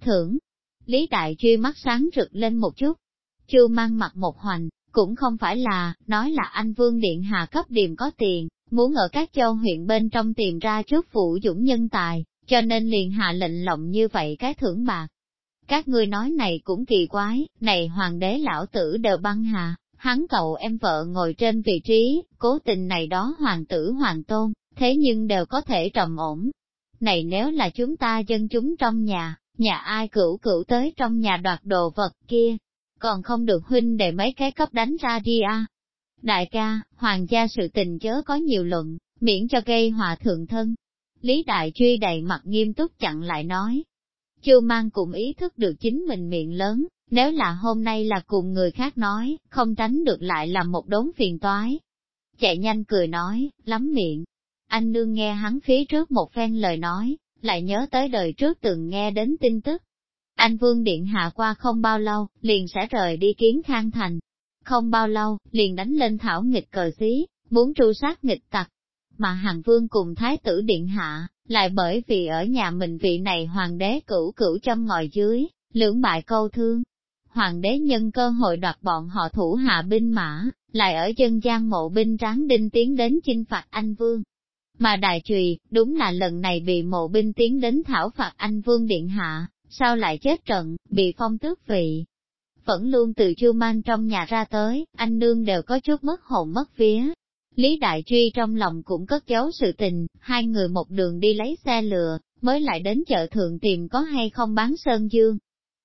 Thưởng, Lý Đại Truy mắt sáng rực lên một chút, chưa mang mặt một hoành, cũng không phải là, nói là anh Vương Điện Hạ cấp điểm có tiền, muốn ở các châu huyện bên trong tìm ra trước phụ dũng nhân tài, cho nên liền hạ lệnh lộng như vậy cái thưởng bạc. Các ngươi nói này cũng kỳ quái, này hoàng đế lão tử đều băng hà, hắn cậu em vợ ngồi trên vị trí, cố tình này đó hoàng tử hoàng tôn, thế nhưng đều có thể trầm ổn. Này nếu là chúng ta dân chúng trong nhà, nhà ai cửu cửu tới trong nhà đoạt đồ vật kia, còn không được huynh để mấy cái cấp đánh ra đi à. Đại ca, hoàng gia sự tình chớ có nhiều luận, miễn cho gây hòa thượng thân. Lý Đại Truy đầy mặt nghiêm túc chặn lại nói. Chu mang cũng ý thức được chính mình miệng lớn, nếu là hôm nay là cùng người khác nói, không tránh được lại làm một đống phiền toái. Chạy nhanh cười nói, lắm miệng. Anh nương nghe hắn phía trước một phen lời nói, lại nhớ tới đời trước từng nghe đến tin tức. Anh Vương Điện Hạ qua không bao lâu, liền sẽ rời đi kiến khang thành. Không bao lâu, liền đánh lên thảo nghịch cờ xí, muốn tru sát nghịch tặc. Mà Hàng Vương cùng Thái tử Điện Hạ, lại bởi vì ở nhà mình vị này hoàng đế cửu cửu châm ngòi dưới, lưỡng bại câu thương. Hoàng đế nhân cơ hội đoạt bọn họ thủ hạ binh mã, lại ở dân gian mộ binh tráng đinh tiến đến chinh phạt anh Vương. Mà đại trùy, đúng là lần này bị mộ binh tiến đến thảo phạt anh Vương Điện Hạ, sao lại chết trận, bị phong tước vị. Vẫn luôn từ chu man trong nhà ra tới, anh nương đều có chút mất hồn mất vía. Lý Đại Truy trong lòng cũng cất giấu sự tình, hai người một đường đi lấy xe lừa, mới lại đến chợ thượng tìm có hay không bán sơn dương.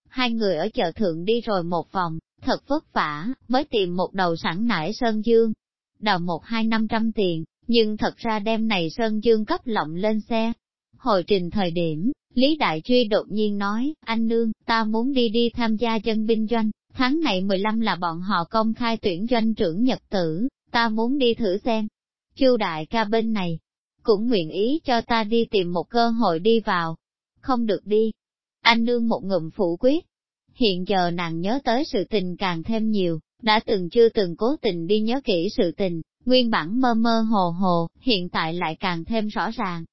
Hai người ở chợ thượng đi rồi một vòng, thật vất vả, mới tìm một đầu sẵn nải sơn dương. Đào một hai năm trăm tiền, nhưng thật ra đêm này sơn dương cấp lộng lên xe. Hồi trình thời điểm, Lý Đại Truy đột nhiên nói, anh nương, ta muốn đi đi tham gia dân binh doanh, tháng này 15 là bọn họ công khai tuyển doanh trưởng nhật tử, ta muốn đi thử xem. Chu đại ca bên này, cũng nguyện ý cho ta đi tìm một cơ hội đi vào. Không được đi. Anh nương một ngụm phủ quyết. Hiện giờ nàng nhớ tới sự tình càng thêm nhiều, đã từng chưa từng cố tình đi nhớ kỹ sự tình, nguyên bản mơ mơ hồ hồ, hiện tại lại càng thêm rõ ràng.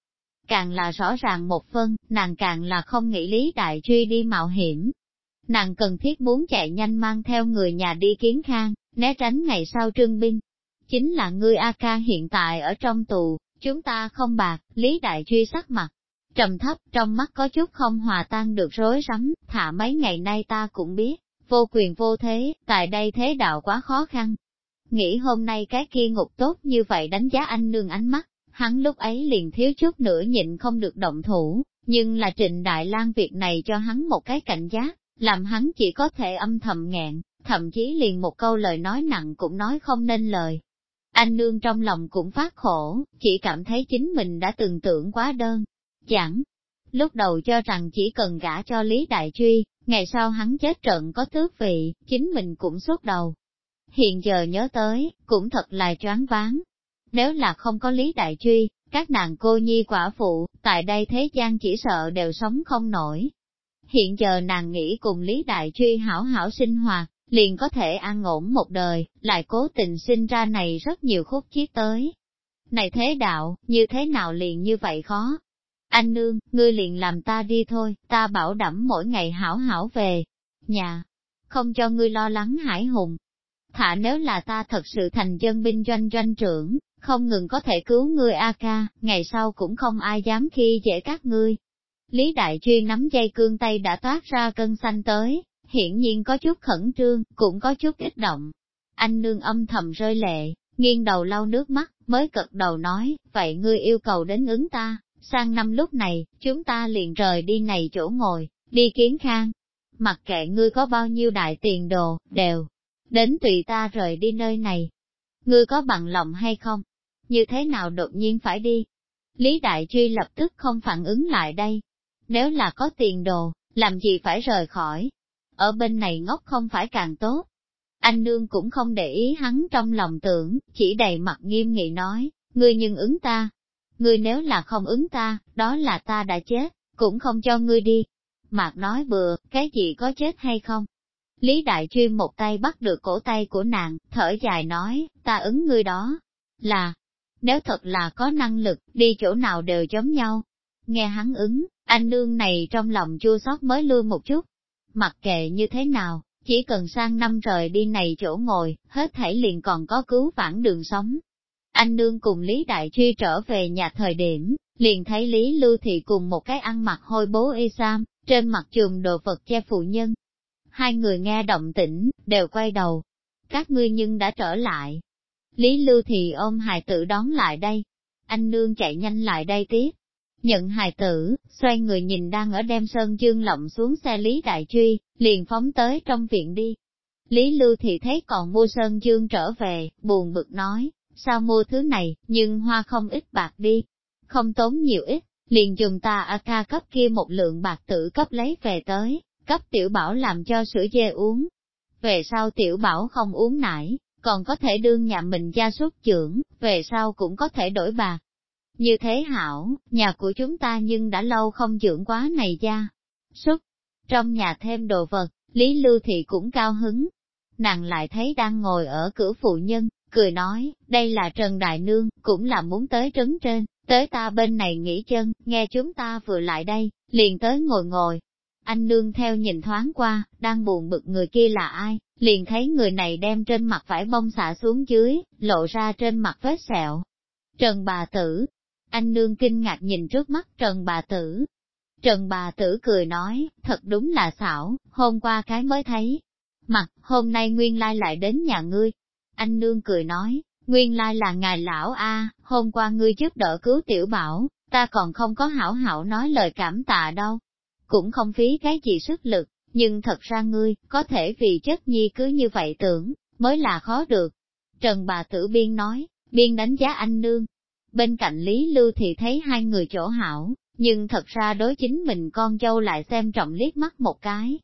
Càng là rõ ràng một phân, nàng càng là không nghĩ lý đại truy đi mạo hiểm. Nàng cần thiết muốn chạy nhanh mang theo người nhà đi kiến khang, né tránh ngày sau trương binh. Chính là ngươi A ca hiện tại ở trong tù, chúng ta không bạc, lý đại truy sắc mặt. Trầm thấp, trong mắt có chút không hòa tan được rối rắm, thả mấy ngày nay ta cũng biết, vô quyền vô thế, tại đây thế đạo quá khó khăn. Nghĩ hôm nay cái kia ngục tốt như vậy đánh giá anh nương ánh mắt, hắn lúc ấy liền thiếu chút nữa nhịn không được động thủ, nhưng là trịnh Đại lang việc này cho hắn một cái cảnh giác, làm hắn chỉ có thể âm thầm nghẹn, thậm chí liền một câu lời nói nặng cũng nói không nên lời. Anh nương trong lòng cũng phát khổ, chỉ cảm thấy chính mình đã từng tưởng quá đơn, chẳng. Lúc đầu cho rằng chỉ cần gả cho Lý Đại Truy, ngày sau hắn chết trận có tước vị, chính mình cũng suốt đầu. Hiện giờ nhớ tới, cũng thật là choáng váng, nếu là không có lý đại truy, các nàng cô nhi quả phụ, tại đây thế gian chỉ sợ đều sống không nổi. Hiện giờ nàng nghĩ cùng lý đại truy hảo hảo sinh hoạt, liền có thể an ổn một đời, lại cố tình sinh ra này rất nhiều khúc chiết tới. Này thế đạo, như thế nào liền như vậy khó? Anh nương, ngươi liền làm ta đi thôi, ta bảo đảm mỗi ngày hảo hảo về. Nhà, không cho ngươi lo lắng hải hùng. Thả nếu là ta thật sự thành dân binh doanh doanh trưởng, không ngừng có thể cứu ngươi A ca, ngày sau cũng không ai dám khi dễ các ngươi. Lý Đại Chuyên nắm dây cương tay đã toát ra cân xanh tới, hiển nhiên có chút khẩn trương, cũng có chút kích động. Anh nương âm thầm rơi lệ, nghiêng đầu lau nước mắt, mới cật đầu nói, vậy ngươi yêu cầu đến ứng ta, sang năm lúc này, chúng ta liền rời đi này chỗ ngồi, đi kiến khang. Mặc kệ ngươi có bao nhiêu đại tiền đồ, đều, đến tùy ta rời đi nơi này. Ngươi có bằng lòng hay không? như thế nào đột nhiên phải đi. Lý Đại Truy lập tức không phản ứng lại đây. Nếu là có tiền đồ, làm gì phải rời khỏi. Ở bên này ngốc không phải càng tốt. Anh nương cũng không để ý hắn trong lòng tưởng, chỉ đầy mặt nghiêm nghị nói, ngươi nhưng ứng ta. Ngươi nếu là không ứng ta, đó là ta đã chết, cũng không cho ngươi đi. Mạc nói bừa, cái gì có chết hay không? Lý Đại Truy một tay bắt được cổ tay của nàng, thở dài nói, ta ứng ngươi đó, là, nếu thật là có năng lực, đi chỗ nào đều giống nhau. Nghe hắn ứng, anh nương này trong lòng chua xót mới lui một chút. Mặc kệ như thế nào, chỉ cần sang năm rời đi này chỗ ngồi, hết thảy liền còn có cứu vãn đường sống. Anh nương cùng Lý Đại Truy trở về nhà thời điểm, liền thấy Lý Lưu Thị cùng một cái ăn mặc hôi bố y sam, trên mặt chùm đồ vật che phụ nhân. Hai người nghe động tĩnh, đều quay đầu. Các ngươi nhưng đã trở lại. Lý Lưu thì ôm hài tử đón lại đây. Anh nương chạy nhanh lại đây tiếp. Nhận hài tử, xoay người nhìn đang ở đem Sơn Dương lộng xuống xe Lý Đại Truy, liền phóng tới trong viện đi. Lý Lưu thì thấy còn mua Sơn Dương trở về, buồn bực nói, sao mua thứ này, nhưng hoa không ít bạc đi, không tốn nhiều ít, liền dùng ta a ca cấp kia một lượng bạc tử cấp lấy về tới, cấp tiểu bảo làm cho sữa dê uống. Về sau tiểu bảo không uống nải, còn có thể đương nhà mình gia súc trưởng, về sau cũng có thể đổi bạc. Như thế hảo, nhà của chúng ta nhưng đã lâu không dưỡng quá này gia súc. Trong nhà thêm đồ vật, Lý Lưu Thị cũng cao hứng. Nàng lại thấy đang ngồi ở cửa phụ nhân, cười nói, đây là Trần Đại Nương, cũng là muốn tới trấn trên, tới ta bên này nghỉ chân, nghe chúng ta vừa lại đây, liền tới ngồi ngồi. Anh Nương theo nhìn thoáng qua, đang buồn bực người kia là ai, liền thấy người này đem trên mặt vải bông xả xuống dưới, lộ ra trên mặt vết sẹo. Trần bà tử, anh Nương kinh ngạc nhìn trước mắt Trần bà tử. Trần bà tử cười nói, thật đúng là xảo, hôm qua cái mới thấy. Mặt, hôm nay nguyên lai lại đến nhà ngươi, anh nương cười nói, nguyên lai là ngài lão A, hôm qua ngươi giúp đỡ cứu tiểu bảo, ta còn không có hảo hảo nói lời cảm tạ đâu. Cũng không phí cái gì sức lực, nhưng thật ra ngươi, có thể vì chất nhi cứ như vậy tưởng, mới là khó được. Trần bà tử biên nói, biên đánh giá anh nương. Bên cạnh Lý Lưu thì thấy hai người chỗ hảo, nhưng thật ra đối chính mình con dâu lại xem trọng liếc mắt một cái.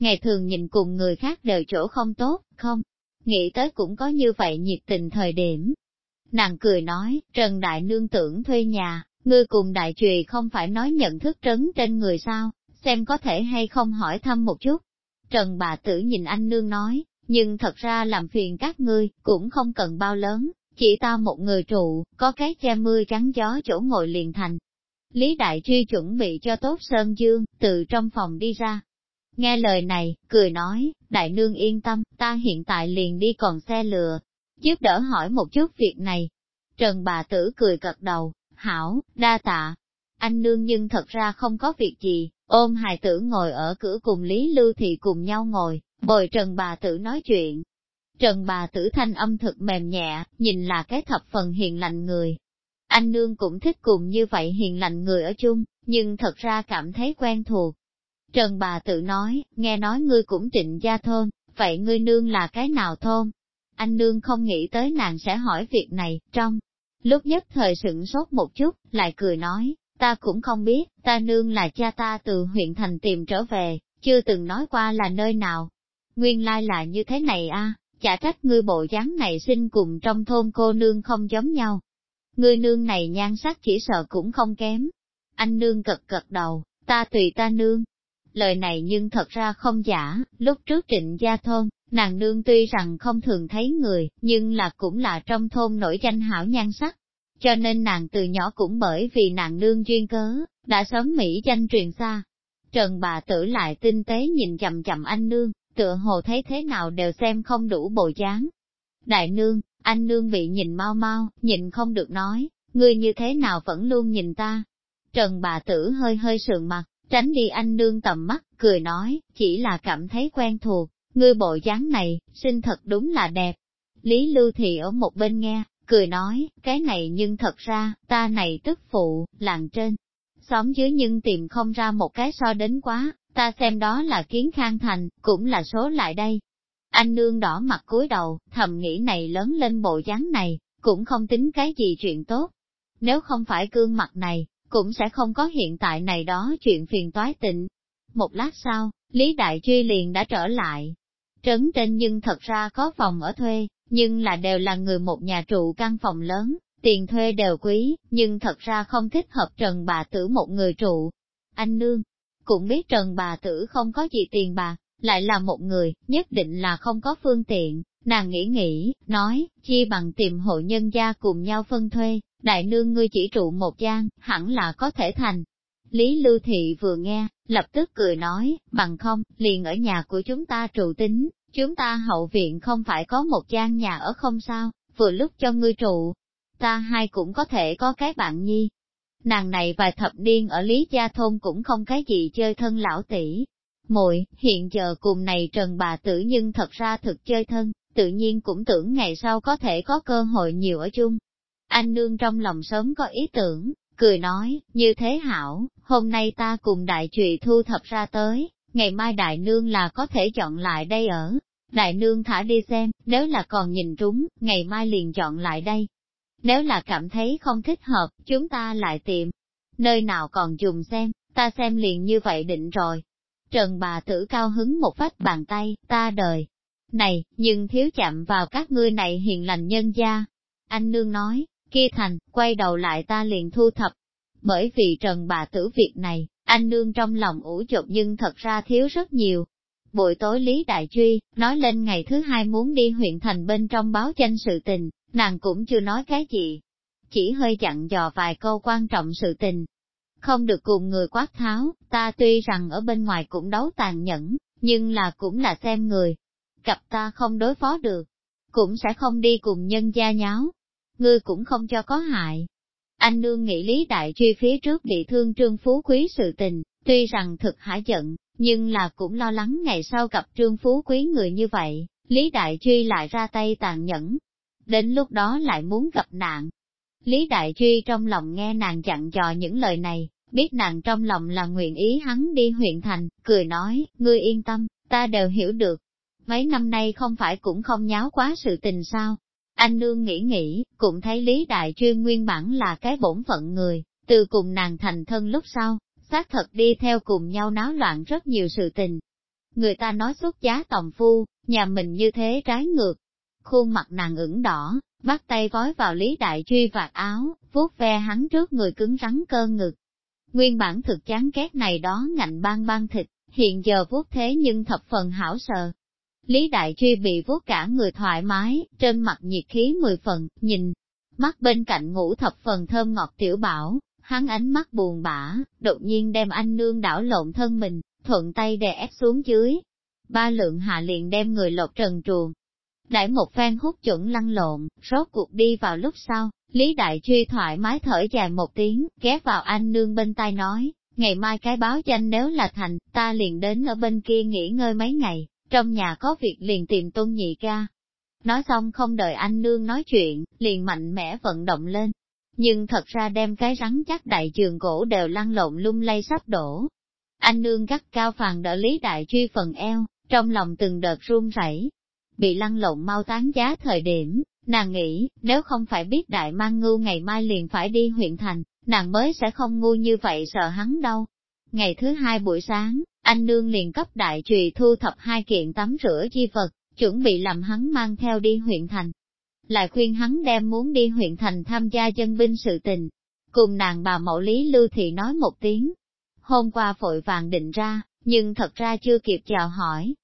Ngày thường nhìn cùng người khác đều chỗ không tốt, không, nghĩ tới cũng có như vậy nhiệt tình thời điểm. Nàng cười nói, Trần Đại Nương tưởng thuê nhà, ngươi cùng Đại Trùy không phải nói nhận thức trấn trên người sao, xem có thể hay không hỏi thăm một chút. Trần bà tử nhìn anh Nương nói, nhưng thật ra làm phiền các ngươi, cũng không cần bao lớn, chỉ ta một người trụ, có cái che mưa trắng gió chỗ ngồi liền thành. Lý Đại Truy chuẩn bị cho tốt Sơn Dương, từ trong phòng đi ra, Nghe lời này, cười nói, đại nương yên tâm, ta hiện tại liền đi còn xe lừa, giúp đỡ hỏi một chút việc này. Trần bà tử cười cật đầu, hảo, đa tạ. Anh nương nhưng thật ra không có việc gì, ôm hài tử ngồi ở cửa cùng Lý Lưu Thị cùng nhau ngồi, bồi Trần bà tử nói chuyện. Trần bà tử thanh âm thực mềm nhẹ, nhìn là cái thập phần hiền lành người. Anh nương cũng thích cùng như vậy hiền lành người ở chung, nhưng thật ra cảm thấy quen thuộc, Trần bà tự nói, nghe nói ngươi cũng trịnh gia thôn, vậy ngươi nương là cái nào thôn? Anh nương không nghĩ tới nàng sẽ hỏi việc này, trong lúc nhất thời sửng sốt một chút, lại cười nói, ta cũng không biết, ta nương là cha ta từ huyện thành tìm trở về, chưa từng nói qua là nơi nào. Nguyên lai là như thế này a, à, chả trách ngươi bộ dáng này sinh cùng trong thôn cô nương không giống nhau. Ngươi nương này nhan sắc chỉ sợ cũng không kém. Anh nương cật cật đầu, ta tùy ta nương, lời này nhưng thật ra không giả, lúc trước trịnh gia thôn, nàng nương tuy rằng không thường thấy người, nhưng là cũng là trong thôn nổi danh hảo nhan sắc. Cho nên nàng từ nhỏ cũng bởi vì nàng nương duyên cớ, đã sớm Mỹ danh truyền xa. Trần bà tử lại tinh tế nhìn chậm chậm anh nương, tựa hồ thấy thế nào đều xem không đủ bộ dáng. Đại nương, anh nương bị nhìn mau mau, nhìn không được nói, ngươi như thế nào vẫn luôn nhìn ta. Trần bà tử hơi hơi sườn mặt, tránh đi anh nương tầm mắt, cười nói, chỉ là cảm thấy quen thuộc, ngươi bộ dáng này, sinh thật đúng là đẹp. Lý Lưu Thị ở một bên nghe, cười nói, cái này nhưng thật ra, ta này tức phụ, làng trên. Xóm dưới nhưng tìm không ra một cái so đến quá, ta xem đó là kiến khang thành, cũng là số lại đây. Anh nương đỏ mặt cúi đầu, thầm nghĩ này lớn lên bộ dáng này, cũng không tính cái gì chuyện tốt. Nếu không phải cương mặt này, cũng sẽ không có hiện tại này đó chuyện phiền toái tịnh. Một lát sau, Lý Đại Truy liền đã trở lại. Trấn trên nhưng thật ra có phòng ở thuê, nhưng là đều là người một nhà trụ căn phòng lớn, tiền thuê đều quý, nhưng thật ra không thích hợp Trần bà tử một người trụ. Anh nương, cũng biết Trần bà tử không có gì tiền bạc, lại là một người, nhất định là không có phương tiện, nàng nghĩ nghĩ, nói, chi bằng tìm hộ nhân gia cùng nhau phân thuê, đại nương ngươi chỉ trụ một gian, hẳn là có thể thành. Lý Lưu Thị vừa nghe, lập tức cười nói, bằng không, liền ở nhà của chúng ta trụ tính, chúng ta hậu viện không phải có một gian nhà ở không sao, vừa lúc cho ngươi trụ. Ta hai cũng có thể có cái bạn nhi. Nàng này vài thập niên ở Lý Gia Thôn cũng không cái gì chơi thân lão tỷ. Muội hiện giờ cùng này trần bà tử nhưng thật ra thực chơi thân, tự nhiên cũng tưởng ngày sau có thể có cơ hội nhiều ở chung. Anh nương trong lòng sớm có ý tưởng, cười nói, như thế hảo, hôm nay ta cùng đại trụy thu thập ra tới, ngày mai đại nương là có thể chọn lại đây ở. Đại nương thả đi xem, nếu là còn nhìn trúng, ngày mai liền chọn lại đây. Nếu là cảm thấy không thích hợp, chúng ta lại tìm. Nơi nào còn dùng xem, ta xem liền như vậy định rồi. Trần bà tử cao hứng một vách bàn tay, ta đời. Này, nhưng thiếu chạm vào các ngươi này hiền lành nhân gia. Anh nương nói, kia thành, quay đầu lại ta liền thu thập. Bởi vì trần bà tử việc này, anh nương trong lòng ủ chột nhưng thật ra thiếu rất nhiều. Buổi tối Lý Đại Truy, nói lên ngày thứ hai muốn đi huyện thành bên trong báo tranh sự tình, nàng cũng chưa nói cái gì. Chỉ hơi dặn dò vài câu quan trọng sự tình. Không được cùng người quát tháo, ta tuy rằng ở bên ngoài cũng đấu tàn nhẫn, nhưng là cũng là xem người. Cặp ta không đối phó được, cũng sẽ không đi cùng nhân gia nháo, ngươi cũng không cho có hại. Anh nương nghĩ Lý Đại Truy phía trước bị thương Trương Phú Quý sự tình, tuy rằng thực hả giận, nhưng là cũng lo lắng ngày sau gặp Trương Phú Quý người như vậy, Lý Đại Truy lại ra tay tàn nhẫn. Đến lúc đó lại muốn gặp nạn. Lý Đại Truy trong lòng nghe nàng dặn dò những lời này, biết nàng trong lòng là nguyện ý hắn đi huyện thành, cười nói, ngươi yên tâm, ta đều hiểu được. Mấy năm nay không phải cũng không nháo quá sự tình sao, anh nương nghĩ nghĩ, cũng thấy Lý Đại Chuyên nguyên bản là cái bổn phận người, từ cùng nàng thành thân lúc sau, xác thật đi theo cùng nhau náo loạn rất nhiều sự tình. Người ta nói xuất giá tòng phu, nhà mình như thế trái ngược. Khuôn mặt nàng ửng đỏ, bắt tay vói vào Lý Đại Truy vạt áo, vuốt ve hắn trước người cứng rắn cơ ngực. Nguyên bản thực chán ghét này đó ngạnh ban ban thịt, hiện giờ vuốt thế nhưng thập phần hảo sờ, Lý Đại Truy bị vuốt cả người thoải mái, trên mặt nhiệt khí mười phần, nhìn, mắt bên cạnh ngủ thập phần thơm ngọt tiểu bảo, hắn ánh mắt buồn bã, đột nhiên đem anh nương đảo lộn thân mình, thuận tay đè ép xuống dưới. Ba lượng hạ liền đem người lột trần truồng. Đại một phen hút chuẩn lăn lộn, rốt cuộc đi vào lúc sau, Lý Đại Truy thoải mái thở dài một tiếng, ghé vào anh nương bên tai nói, ngày mai cái báo danh nếu là thành, ta liền đến ở bên kia nghỉ ngơi mấy ngày, trong nhà có việc liền tìm tôn nhị ca. Nói xong không đợi anh nương nói chuyện, liền mạnh mẽ vận động lên. Nhưng thật ra đem cái rắn chắc đại trường gỗ đều lăn lộn lung lay sắp đổ. Anh nương gắt cao phàn đỡ lý đại truy phần eo, trong lòng từng đợt run rẩy. Bị lăn lộn mau tán giá thời điểm, nàng nghĩ, nếu không phải biết đại mang ngưu ngày mai liền phải đi huyện thành, nàng mới sẽ không ngu như vậy sợ hắn đâu. Ngày thứ hai buổi sáng, anh nương liền cấp đại trùy thu thập hai kiện tắm rửa chi vật, chuẩn bị làm hắn mang theo đi huyện thành. Lại khuyên hắn đem muốn đi huyện thành tham gia dân binh sự tình. Cùng nàng bà mẫu Lý Lưu Thị nói một tiếng. Hôm qua vội vàng định ra, nhưng thật ra chưa kịp chào hỏi.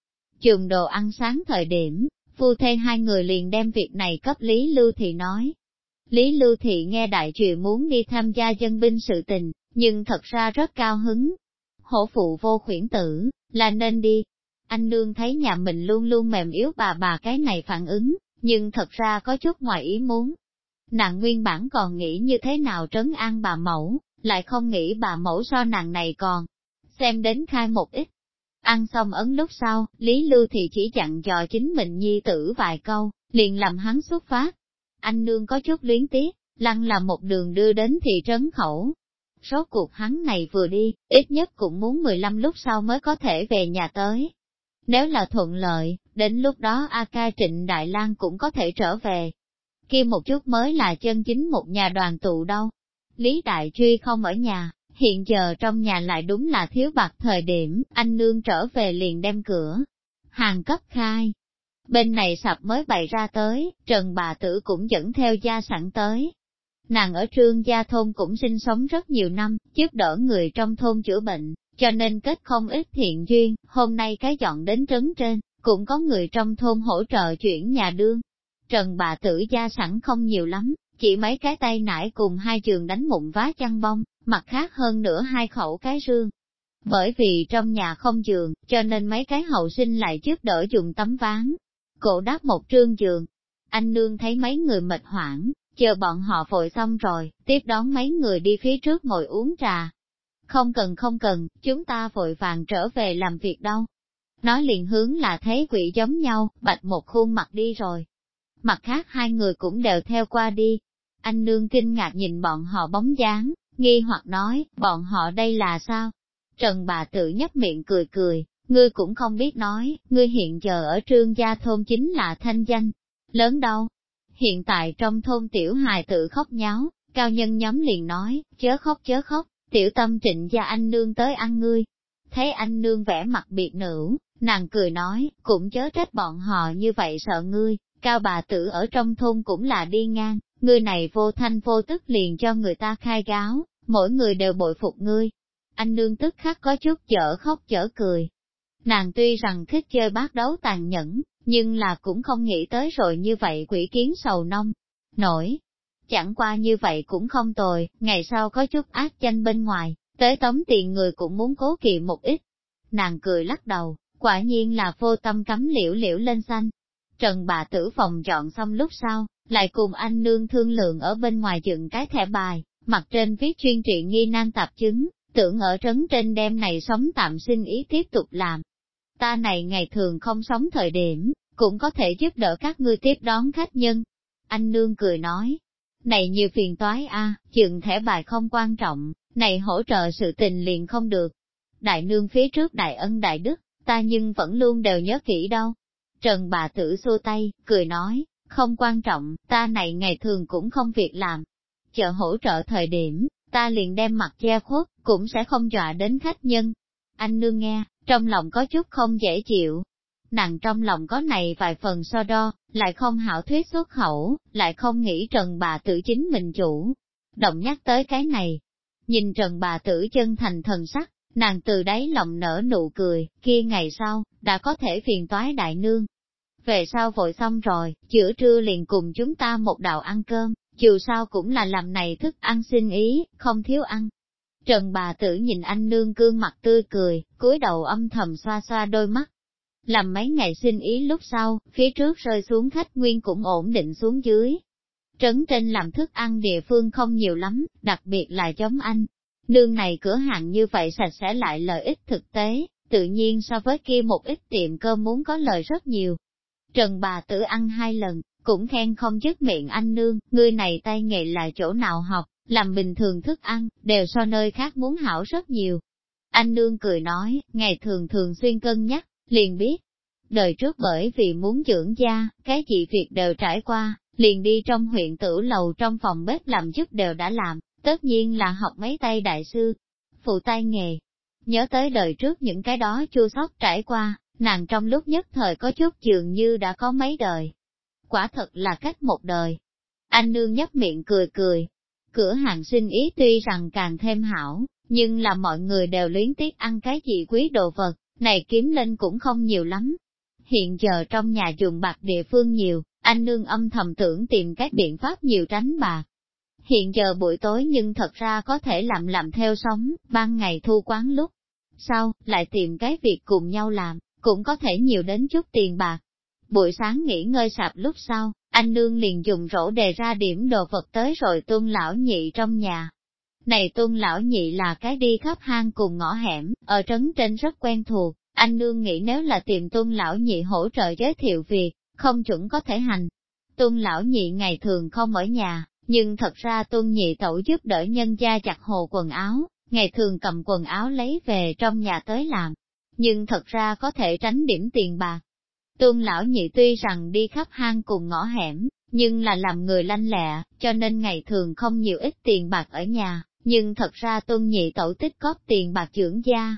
Trường đồ ăn sáng thời điểm, phu thê hai người liền đem việc này cấp Lý Lưu Thị nói. Lý Lưu Thị nghe đại trùy muốn đi tham gia dân binh sự tình, nhưng thật ra rất cao hứng, hổ phụ vô khuyển tử, là nên đi. Anh nương thấy nhà mình luôn luôn mềm yếu bà bà cái này phản ứng, nhưng thật ra có chút ngoài ý muốn. Nàng nguyên bản còn nghĩ như thế nào trấn an bà mẫu, lại không nghĩ bà mẫu so nàng này còn. Xem đến khai một ít. Ăn xong ấn lúc sau, Lý Lưu thì chỉ chặn dò chính mình nhi tử vài câu, liền làm hắn xuất phát. Anh nương có chút luyến tiếc, lăng là một đường đưa đến thị trấn khẩu, Rốt cuộc hắn này vừa đi, ít nhất cũng muốn 15 lúc sau mới có thể về nhà tới. Nếu là thuận lợi, đến lúc đó A ca Trịnh Đại lang cũng có thể trở về. Kia một chút mới là chân chính một nhà đoàn tụ đâu. Lý Đại Truy không ở nhà, hiện giờ trong nhà lại đúng là thiếu bạc thời điểm, anh nương trở về liền đem cửa. Hàng cấp khai. Bên này sập mới bày ra tới, Trần bà tử cũng dẫn theo gia sẵn tới, Nàng ở trương gia thôn cũng sinh sống rất nhiều năm, giúp đỡ người trong thôn chữa bệnh, cho nên kết không ít thiện duyên, hôm nay cái dọn đến trấn trên, cũng có người trong thôn hỗ trợ chuyển nhà đương. Trần bà tử gia sẵn không nhiều lắm, chỉ mấy cái tay nải cùng hai trường đánh mụn vá chăn bông, mặt khác hơn nữa hai khẩu cái rương. Bởi vì trong nhà không giường, cho nên mấy cái hậu sinh lại trước đỡ dùng tấm ván, cổ đáp một trương giường. Anh nương thấy mấy người mệt hoảng, chờ bọn họ vội xong rồi, tiếp đón mấy người đi phía trước ngồi uống trà. Không cần không cần, chúng ta vội vàng trở về làm việc đâu. Nói liền hướng là thấy quỷ giống nhau, bạch một khuôn mặt đi rồi. Mặt khác hai người cũng đều theo qua đi. Anh nương kinh ngạc nhìn bọn họ bóng dáng, nghi hoặc nói, bọn họ đây là sao? Trần bà tự nhấp miệng cười cười, ngươi cũng không biết nói, ngươi hiện giờ ở trương gia thôn chính là thanh danh. Lớn đâu? Hiện tại trong thôn tiểu hài tự khóc nháo, cao nhân nhóm liền nói, chớ khóc chớ khóc, tiểu tâm trịnh gia anh nương tới ăn ngươi. Thấy anh nương vẻ mặt biệt nữ, nàng cười nói, cũng chớ trách bọn họ như vậy sợ ngươi, cao bà tử ở trong thôn cũng là đi ngang, ngươi này vô thanh vô tức liền cho người ta khai gáo, mỗi người đều bội phục ngươi. Anh nương tức khắc có chút chở khóc chở cười, Nàng tuy rằng thích chơi bát đấu tàn nhẫn, nhưng là cũng không nghĩ tới rồi như vậy quỷ kiến sầu nông. Nổi, chẳng qua như vậy cũng không tồi, ngày sau có chút ác tranh bên ngoài, tới tống tiền người cũng muốn cố kỳ một ít. Nàng cười lắc đầu, quả nhiên là vô tâm cắm liễu liễu lên xanh. Trần bà tử phòng chọn xong lúc sau, lại cùng anh nương thương lượng ở bên ngoài dựng cái thẻ bài, mặt trên viết chuyên trị nghi nan tạp chứng, tưởng ở trấn trên đêm này sống tạm sinh ý tiếp tục làm, ta này ngày thường không sống thời điểm, cũng có thể giúp đỡ các ngươi tiếp đón khách nhân. Anh nương cười nói, này nhiều phiền toái a, à, chừng thẻ bài không quan trọng, này hỗ trợ sự tình liền không được. Đại nương phía trước đại ân đại đức, ta nhưng vẫn luôn đều nhớ kỹ đâu. Trần bà tử xua tay, cười nói, không quan trọng, ta này ngày thường cũng không việc làm. Chờ hỗ trợ thời điểm, ta liền đem mặt che khuất, cũng sẽ không dọa đến khách nhân. Anh nương nghe, trong lòng có chút không dễ chịu. Nàng trong lòng có này vài phần so đo, lại không hảo thuyết xuất khẩu, lại không nghĩ trần bà tử chính mình chủ. Động nhắc tới cái này, nhìn trần bà tử chân thành thần sắc, nàng từ đáy lòng nở nụ cười, kia ngày sau, đã có thể phiền toái đại nương. Về sau vội xong rồi, giữa trưa liền cùng chúng ta một đạo ăn cơm, dù sao cũng là làm này thức ăn xin ý, không thiếu ăn, Trần bà tử nhìn anh nương cương mặt tươi cười, cúi đầu âm thầm xoa xoa đôi mắt. Làm mấy ngày xin ý lúc sau, phía trước rơi xuống khách nguyên cũng ổn định xuống dưới. Trấn trên làm thức ăn địa phương không nhiều lắm, đặc biệt là chống anh. Nương này cửa hàng như vậy sạch sẽ lại lợi ích thực tế, tự nhiên so với kia một ít tiệm cơm muốn có lời rất nhiều. Trần bà tử ăn hai lần, cũng khen không dứt miệng anh nương, ngươi này tay nghề là chỗ nào học, làm bình thường thức ăn, đều so nơi khác muốn hảo rất nhiều. Anh nương cười nói, ngày thường thường xuyên cân nhắc, liền biết. Đời trước bởi vì muốn dưỡng gia cái gì việc đều trải qua, liền đi trong huyện tử lầu trong phòng bếp làm giúp đều đã làm, tất nhiên là học mấy tay đại sư, phụ tay nghề. Nhớ tới đời trước những cái đó chua sót trải qua, nàng trong lúc nhất thời có chút dường như đã có mấy đời. Quả thật là cách một đời. Anh nương nhấp miệng cười cười, Cửa hàng sinh ý tuy rằng càng thêm hảo, nhưng là mọi người đều luyến tiếc ăn cái gì quý đồ vật, này kiếm lên cũng không nhiều lắm. Hiện giờ trong nhà dùng bạc địa phương nhiều, anh nương âm thầm tưởng tìm các biện pháp nhiều tránh bạc. Hiện giờ buổi tối nhưng thật ra có thể làm làm theo sống, ban ngày thu quán lúc. Sau, lại tìm cái việc cùng nhau làm, cũng có thể nhiều đến chút tiền bạc. Buổi sáng nghỉ ngơi sạp lúc sau, anh nương liền dùng rổ đề ra điểm đồ vật tới rồi tuân lão nhị trong nhà. Này tuân lão nhị là cái đi khắp hang cùng ngõ hẻm, ở trấn trên rất quen thuộc, anh nương nghĩ nếu là tìm tuân lão nhị hỗ trợ giới thiệu việc, không chuẩn có thể hành. Tuân lão nhị ngày thường không ở nhà, nhưng thật ra tuân nhị tẩu giúp đỡ nhân gia chặt hồ quần áo, ngày thường cầm quần áo lấy về trong nhà tới làm. Nhưng thật ra có thể tránh điểm tiền bạc, Tương lão nhị tuy rằng đi khắp hang cùng ngõ hẻm, nhưng là làm người lanh lẹ, cho nên ngày thường không nhiều ít tiền bạc ở nhà, nhưng thật ra tuân nhị tẩu tích cóp tiền bạc dưỡng gia.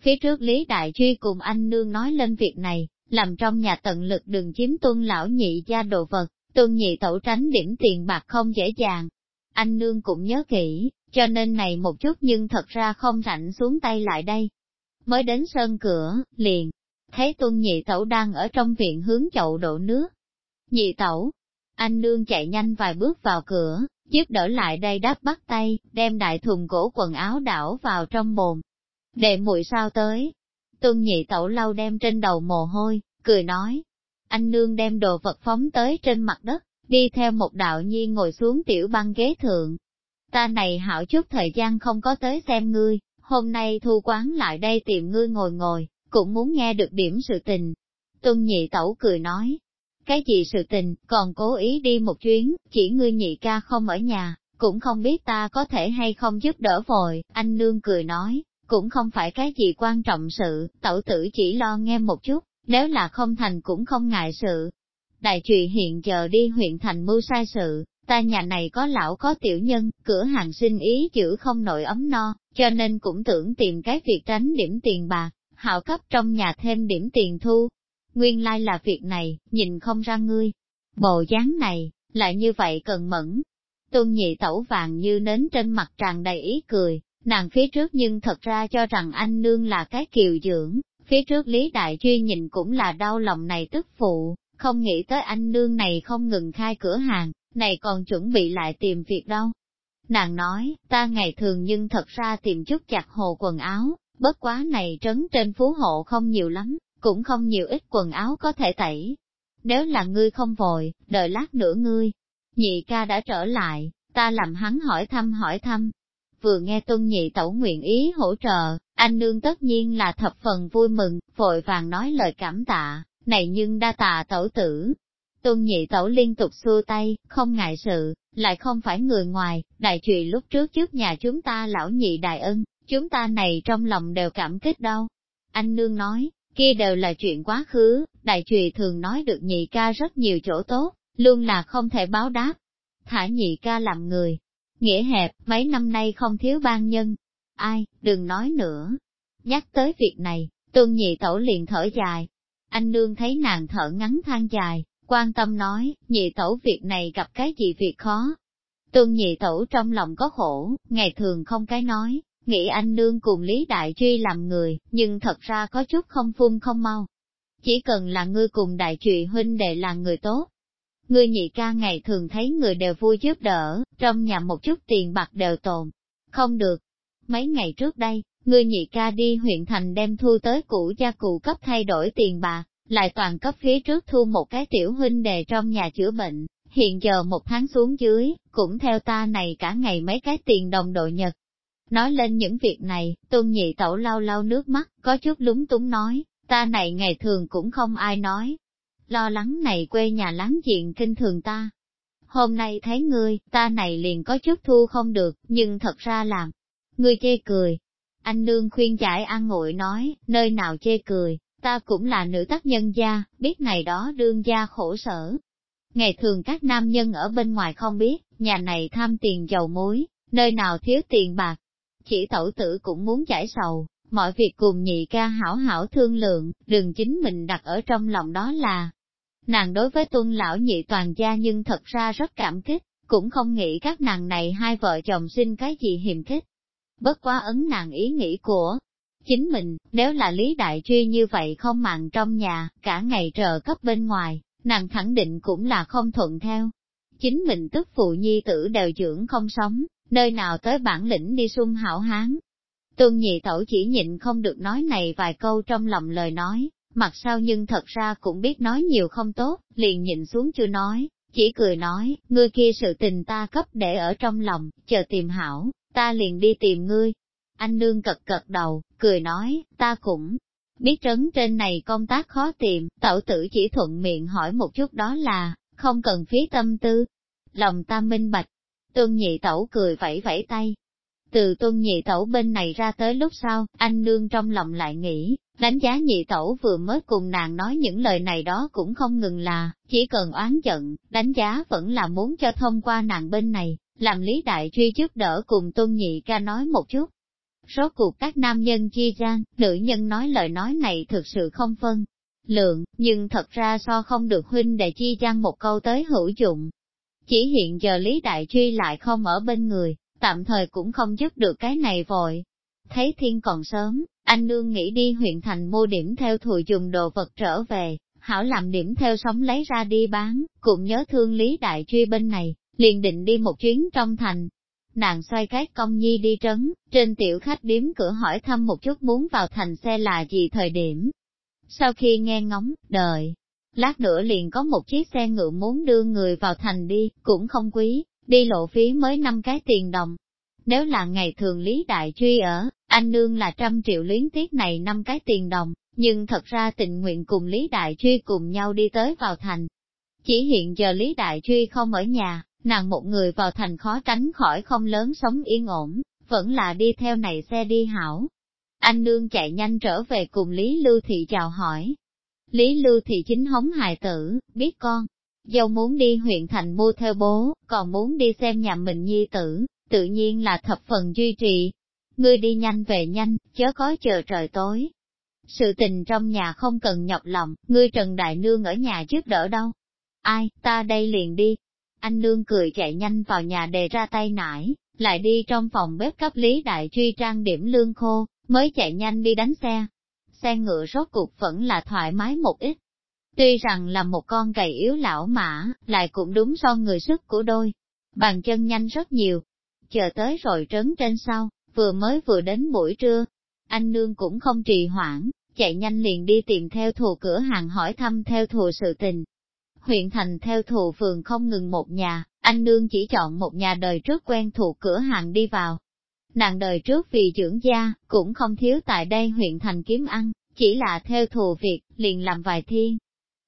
Phía trước Lý Đại Truy cùng anh nương nói lên việc này, làm trong nhà tận lực đừng chiếm tuân lão nhị gia đồ vật, tuân nhị tẩu tránh điểm tiền bạc không dễ dàng. Anh nương cũng nhớ kỹ, cho nên này một chút nhưng thật ra không rảnh xuống tay lại đây. Mới đến sơn cửa, liền, thấy tuân nhị tẩu đang ở trong viện hướng chậu đổ nước. Nhị tẩu, Anh nương chạy nhanh vài bước vào cửa, giúp đỡ lại đây đáp bắt tay, đem đại thùng gỗ quần áo đảo vào trong bồn. Đệ muội sao tới? Tuân nhị tẩu lâu đem trên đầu mồ hôi, cười nói. Anh nương đem đồ vật phóng tới trên mặt đất, đi theo một đạo nhi ngồi xuống tiểu băng ghế thượng. Ta này hảo chút thời gian không có tới xem ngươi, hôm nay thu quán lại đây tìm ngươi ngồi ngồi, cũng muốn nghe được điểm sự tình. Tuân nhị tẩu cười nói, cái gì sự tình, còn cố ý đi một chuyến, chỉ ngươi nhị ca không ở nhà, cũng không biết ta có thể hay không giúp đỡ vội, anh nương cười nói, cũng không phải cái gì quan trọng sự, tẩu tử chỉ lo nghe một chút, nếu là không thành cũng không ngại sự. Đại trụy hiện giờ đi huyện thành mưu sai sự, ta nhà này có lão có tiểu nhân, cửa hàng sinh ý chữ không nổi ấm no, cho nên cũng tưởng tìm cái việc tránh điểm tiền bạc, hảo cấp trong nhà thêm điểm tiền thu. Nguyên lai là việc này, nhìn không ra ngươi. Bộ dáng này, lại như vậy cần mẫn. tôn nhị tẩu vàng như nến trên mặt tràn đầy ý cười, nàng phía trước nhưng thật ra cho rằng anh nương là cái kiều dưỡng, phía trước Lý Đại Duy nhìn cũng là đau lòng này tức phụ, không nghĩ tới anh nương này không ngừng khai cửa hàng, này còn chuẩn bị lại tìm việc đâu. Nàng nói, ta ngày thường nhưng thật ra tìm chút chặt hồ quần áo, bất quá này trấn trên phú hộ không nhiều lắm, cũng không nhiều ít quần áo có thể tẩy. Nếu là ngươi không vội, đợi lát nữa ngươi, nhị ca đã trở lại, ta làm hắn hỏi thăm hỏi thăm. Vừa nghe tuân nhị tẩu nguyện ý hỗ trợ, anh nương tất nhiên là thập phần vui mừng, vội vàng nói lời cảm tạ, này nhưng đa tạ tẩu tử, Tôn nhị tẩu liên tục xua tay, không ngại sự, lại không phải người ngoài, đại trùy lúc trước trước nhà chúng ta lão nhị đại ân, chúng ta này trong lòng đều cảm kích đâu. Anh nương nói, kia đều là chuyện quá khứ, đại trùy thường nói được nhị ca rất nhiều chỗ tốt, luôn là không thể báo đáp. Thả nhị ca làm người, nghĩa hẹp, mấy năm nay không thiếu ban nhân. Ai, đừng nói nữa. Nhắc tới việc này, tôn nhị tẩu liền thở dài. Anh nương thấy nàng thở ngắn than dài, quan tâm nói, nhị tẩu việc này gặp cái gì việc khó. Tuân nhị tẩu trong lòng có khổ, ngày thường không cái nói, nghĩ anh nương cùng Lý Đại Truy làm người, nhưng thật ra có chút không phun không mau. Chỉ cần là ngươi cùng Đại Truy huynh đệ là người tốt. Ngươi nhị ca ngày thường thấy người đều vui giúp đỡ, trong nhà một chút tiền bạc đều tồn. Không được. Mấy ngày trước đây, ngươi nhị ca đi huyện thành đem thu tới cũ gia cụ cấp thay đổi tiền bạc, lại toàn cấp phía trước thu một cái tiểu huynh đề trong nhà chữa bệnh, hiện giờ một tháng xuống dưới, cũng theo ta này cả ngày mấy cái tiền đồng đội nhật. Nói lên những việc này, tôn nhị tẩu lau lau nước mắt, có chút lúng túng nói, ta này ngày thường cũng không ai nói. Lo lắng này quê nhà láng giềng kinh thường ta. Hôm nay thấy ngươi, ta này liền có chút thu không được, nhưng thật ra làm. Ngươi chê cười. Anh nương khuyên giải an ngội nói, nơi nào chê cười, ta cũng là nữ tác nhân gia, biết ngày đó đương gia khổ sở. Ngày thường các nam nhân ở bên ngoài không biết, nhà này tham tiền dầu mối nơi nào thiếu tiền bạc. Chỉ tẩu tử cũng muốn giải sầu, mọi việc cùng nhị ca hảo hảo thương lượng, đừng chính mình đặt ở trong lòng đó là. Nàng đối với tuân lão nhị toàn gia nhưng thật ra rất cảm kích, cũng không nghĩ các nàng này hai vợ chồng sinh cái gì hiềm khích. Bất quá ấn nàng ý nghĩ của Chính mình, nếu là Lý Đại Truy như vậy không màng trong nhà, cả ngày chờ cấp bên ngoài, nàng khẳng định cũng là không thuận theo. Chính mình tức phụ nhi tử đều dưỡng không sống, nơi nào tới bản lĩnh đi sung hảo hán. Tuân nhị tẩu chỉ nhịn không được nói này vài câu trong lòng lời nói, mặt sau nhưng thật ra cũng biết nói nhiều không tốt, liền nhịn xuống chưa nói, chỉ cười nói, ngươi kia sự tình ta cấp để ở trong lòng, chờ tìm hảo, ta liền đi tìm ngươi, anh nương cật cật đầu, cười nói, ta cũng biết trấn trên này công tác khó tìm, tẩu tử chỉ thuận miệng hỏi một chút đó là, không cần phí tâm tư. Lòng ta minh bạch, tuân nhị tẩu cười vẫy vẫy tay. Từ tuân nhị tẩu bên này ra tới lúc sau, anh nương trong lòng lại nghĩ, đánh giá nhị tẩu vừa mới cùng nàng nói những lời này đó cũng không ngừng là, chỉ cần oán giận, đánh giá vẫn là muốn cho thông qua nàng bên này, làm lý đại truy giúp đỡ cùng tuân nhị ca nói một chút, Rốt cuộc các nam nhân chia gian, nữ nhân nói lời nói này thực sự không phân lượng, nhưng thật ra so không được huynh để chi gian một câu tới hữu dụng. Chỉ hiện giờ Lý Đại Truy lại không ở bên người, tạm thời cũng không giúp được cái này vội. Thấy thiên còn sớm, anh nương nghĩ đi huyện thành mua điểm theo thùi dùng đồ vật trở về, hảo làm điểm theo sống lấy ra đi bán, cũng nhớ thương Lý Đại Truy bên này, liền định đi một chuyến trong thành. Nàng xoay cái công nhi đi trấn, trên tiểu khách điếm cửa hỏi thăm một chút muốn vào thành xe là gì thời điểm. Sau khi nghe ngóng, đợi lát nữa liền có một chiếc xe ngựa muốn đưa người vào thành đi, cũng không quý, đi lộ phí mới năm cái tiền đồng. Nếu là ngày thường Lý Đại Truy ở, anh nương là trăm triệu luyến tiếc này năm cái tiền đồng, nhưng thật ra tình nguyện cùng Lý Đại Truy cùng nhau đi tới vào thành. Chỉ hiện giờ Lý Đại Truy không ở nhà, nàng một người vào thành khó tránh khỏi không lớn sống yên ổn, vẫn là đi theo này xe đi hảo. Anh nương chạy nhanh trở về cùng Lý Lưu Thị chào hỏi. Lý Lưu Thị chính hống hài tử, biết con, dâu muốn đi huyện thành mua theo bố, còn muốn đi xem nhà mình nhi tử, tự nhiên là thập phần duy trì. Ngươi đi nhanh về nhanh, chớ có chờ trời tối, sự tình trong nhà không cần nhọc lòng, ngươi Trần Đại Nương ở nhà giúp đỡ đâu. Ai, ta đây liền đi. Anh Nương cười chạy nhanh vào nhà đề ra tay nải, lại đi trong phòng bếp cấp Lý Đại Truy trang điểm lương khô, mới chạy nhanh đi đánh xe. Xe ngựa rốt cuộc vẫn là thoải mái một ít. Tuy rằng là một con gầy yếu lão mã, lại cũng đúng so người sức của đôi. Bàn chân nhanh rất nhiều. Chờ tới rồi trấn trên sau, vừa mới vừa đến buổi trưa, anh nương cũng không trì hoãn, chạy nhanh liền đi tìm theo thù cửa hàng hỏi thăm theo thù sự tình. Huyện thành theo thù phường không ngừng một nhà, anh nương chỉ chọn một nhà đời trước quen thuộc cửa hàng đi vào. Nàng đời trước vì trưởng gia, cũng không thiếu tại đây huyện thành kiếm ăn, chỉ là theo thù việc, liền làm vài thiên.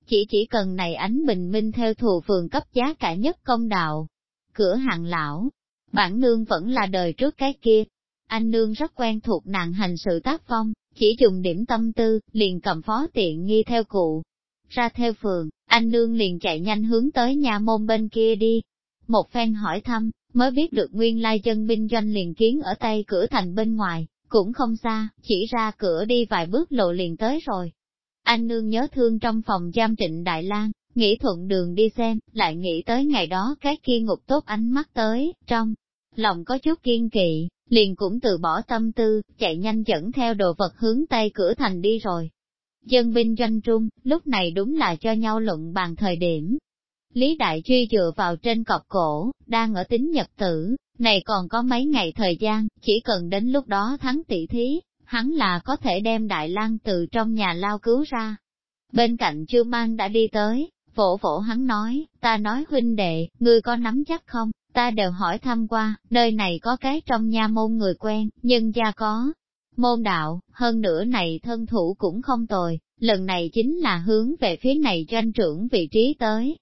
Chỉ chỉ cần này ánh bình minh theo thù phường cấp giá cả nhất công đạo. Cửa hàng lão, bản nương vẫn là đời trước cái kia, anh nương rất quen thuộc nàng hành sự tác phong, chỉ dùng điểm tâm tư, liền cầm phó tiện nghi theo cụ. Ra theo phường, anh nương liền chạy nhanh hướng tới nhà môn bên kia đi. Một phen hỏi thăm, mới biết được nguyên lai chân binh doanh liền kiến ở tay cửa thành bên ngoài, cũng không xa, chỉ ra cửa đi vài bước lộ liền tới rồi. Anh nương nhớ thương trong phòng giam trịnh Đại lang nghĩ thuận đường đi xem, lại nghĩ tới ngày đó cái kia ngục tốt ánh mắt tới, trong lòng có chút kiên kỵ, liền cũng từ bỏ tâm tư, chạy nhanh dẫn theo đồ vật hướng tây cửa thành đi rồi. Dân binh doanh trung, lúc này đúng là cho nhau luận bàn thời điểm. Lý Đại Truy dựa vào trên cọc cổ, đang ở tính nhật tử, này còn có mấy ngày thời gian, chỉ cần đến lúc đó thắng tỷ thí, hắn là có thể đem Đại lang từ trong nhà lao cứu ra. Bên cạnh Chu Mang đã đi tới, vỗ vỗ hắn nói, ta nói huynh đệ, ngươi có nắm chắc không, ta đều hỏi thăm qua, nơi này có cái trong nha môn người quen, nhưng gia có. Môn đạo, hơn nữa này thân thủ cũng không tồi, lần này chính là hướng về phía này doanh trưởng vị trí tới.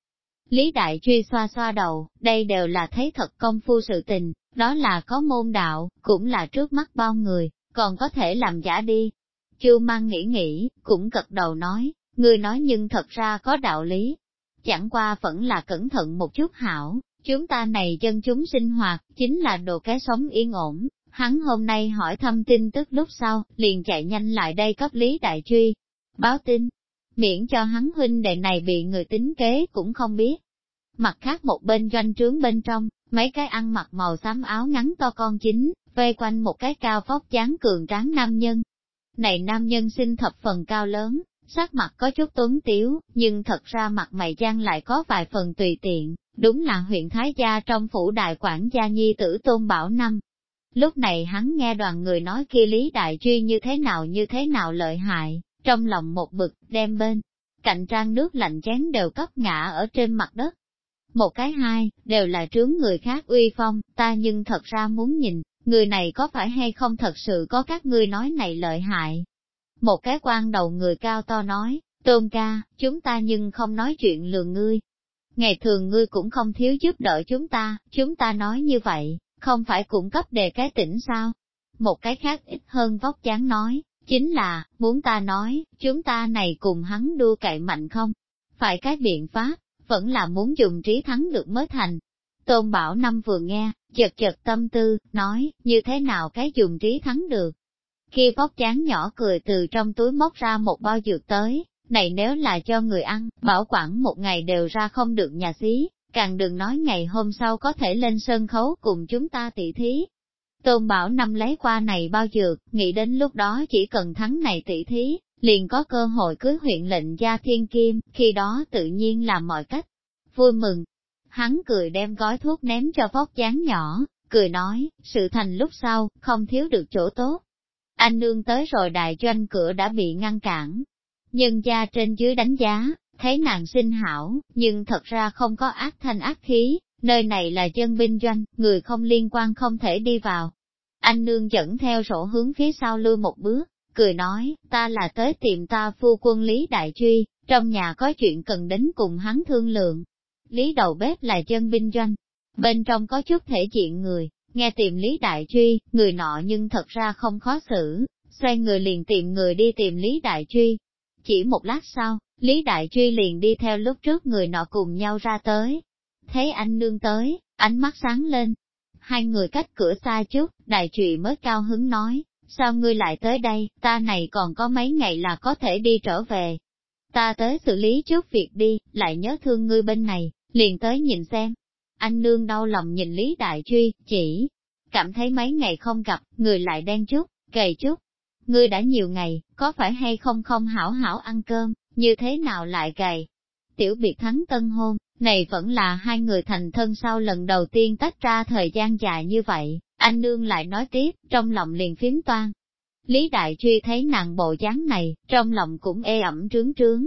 Lý Đại Truy xoa xoa đầu, đây đều là thấy thật công phu sự tình, đó là có môn đạo, cũng là trước mắt bao người, còn có thể làm giả đi. Chu mang nghĩ nghĩ, cũng gật đầu nói, người nói nhưng thật ra có đạo lý. Chẳng qua vẫn là cẩn thận một chút hảo, Chúng ta này dân chúng sinh hoạt, chính là đồ cái sống yên ổn. Hắn hôm nay hỏi thăm tin tức lúc sau, liền chạy nhanh lại đây cấp Lý Đại Truy. Báo tin, miễn cho hắn huynh đệ này bị người tính kế cũng không biết. Mặt khác một bên doanh trướng bên trong, mấy cái ăn mặc màu xám áo ngắn to con chính, vây quanh một cái cao vóc dáng cường tráng nam nhân. Này nam nhân sinh thập phần cao lớn, sắc mặt có chút tuấn tiếu, nhưng thật ra mặt mày gian lại có vài phần tùy tiện, Đúng là huyện Thái Gia trong phủ đại quản gia nhi tử tôn bảo năm. Lúc này hắn nghe đoàn người nói kia Lý Đại Truy như thế nào như thế nào lợi hại, trong lòng một bực đem bên, cạnh trang nước lạnh chén đều cấp ngã ở trên mặt đất. Một cái hai, đều là trướng người khác uy phong, ta nhưng thật ra muốn nhìn, người này có phải hay không thật sự có các ngươi nói này lợi hại. Một cái quan đầu người cao to nói, tôn ca, chúng ta nhưng không nói chuyện lừa ngươi, Ngày thường ngươi cũng không thiếu giúp đỡ chúng ta, chúng ta nói như vậy, không phải cung cấp đề cái tỉnh sao? Một cái khác ít hơn vóc dáng nói, chính là, muốn ta nói, chúng ta này cùng hắn đua cậy mạnh không? Phải cái biện pháp, vẫn là muốn dùng trí thắng được mới thành. Tôn Bảo Năm vừa nghe, chật chật tâm tư, nói, như thế nào cái dùng trí thắng được? Khi vóc chán nhỏ cười từ trong túi móc ra một bao dược tới, này nếu là cho người ăn, bảo quản một ngày đều ra không được nhà xí, càng đừng nói ngày hôm sau có thể lên sân khấu cùng chúng ta tỉ thí. Tôn Bảo năm lấy qua này bao dược, nghĩ đến lúc đó chỉ cần thắng này tỷ thí, liền có cơ hội cưới huyện lệnh gia thiên kim, khi đó tự nhiên làm mọi cách. Vui mừng, hắn cười đem gói thuốc ném cho vóc dáng nhỏ, cười nói, sự thành lúc sau, không thiếu được chỗ tốt. Anh nương tới rồi đại doanh cửa đã bị ngăn cản. Nhân gia trên dưới đánh giá, thấy nàng sinh hảo, nhưng thật ra không có ác thanh ác khí, nơi này là dân binh doanh, người không liên quan không thể đi vào. Anh nương dẫn theo sổ hướng phía sau lưu một bước, cười nói, ta là tới tìm ta phu quân Lý Đại Truy, trong nhà có chuyện cần đến cùng hắn thương lượng. Lý đầu bếp là dân binh doanh, bên trong có chút thể diện người, nghe tìm Lý Đại Truy, người nọ nhưng thật ra không khó xử, xoay người liền tìm người đi tìm Lý Đại Truy. Chỉ một lát sau, Lý Đại Truy liền đi theo lúc trước người nọ cùng nhau ra tới. Thấy anh nương tới, ánh mắt sáng lên. Hai người cách cửa xa chút, Đại trụy mới cao hứng nói, sao ngươi lại tới đây, ta này còn có mấy ngày là có thể đi trở về. Ta tới xử lý trước việc đi, lại nhớ thương ngươi bên này, liền tới nhìn xem. Anh nương đau lòng nhìn Lý Đại Truy, chỉ cảm thấy mấy ngày không gặp, người lại đen chút, gầy chút. Ngươi đã nhiều ngày, có phải hay không không hảo hảo ăn cơm, như thế nào lại gầy? Tiểu biệt thắng tân hôn, này vẫn là hai người thành thân sau lần đầu tiên tách ra thời gian dài như vậy, anh nương lại nói tiếp, trong lòng liền phiếm toan. Lý Đại Truy thấy nàng bộ dáng này, trong lòng cũng ê ẩm trướng trướng.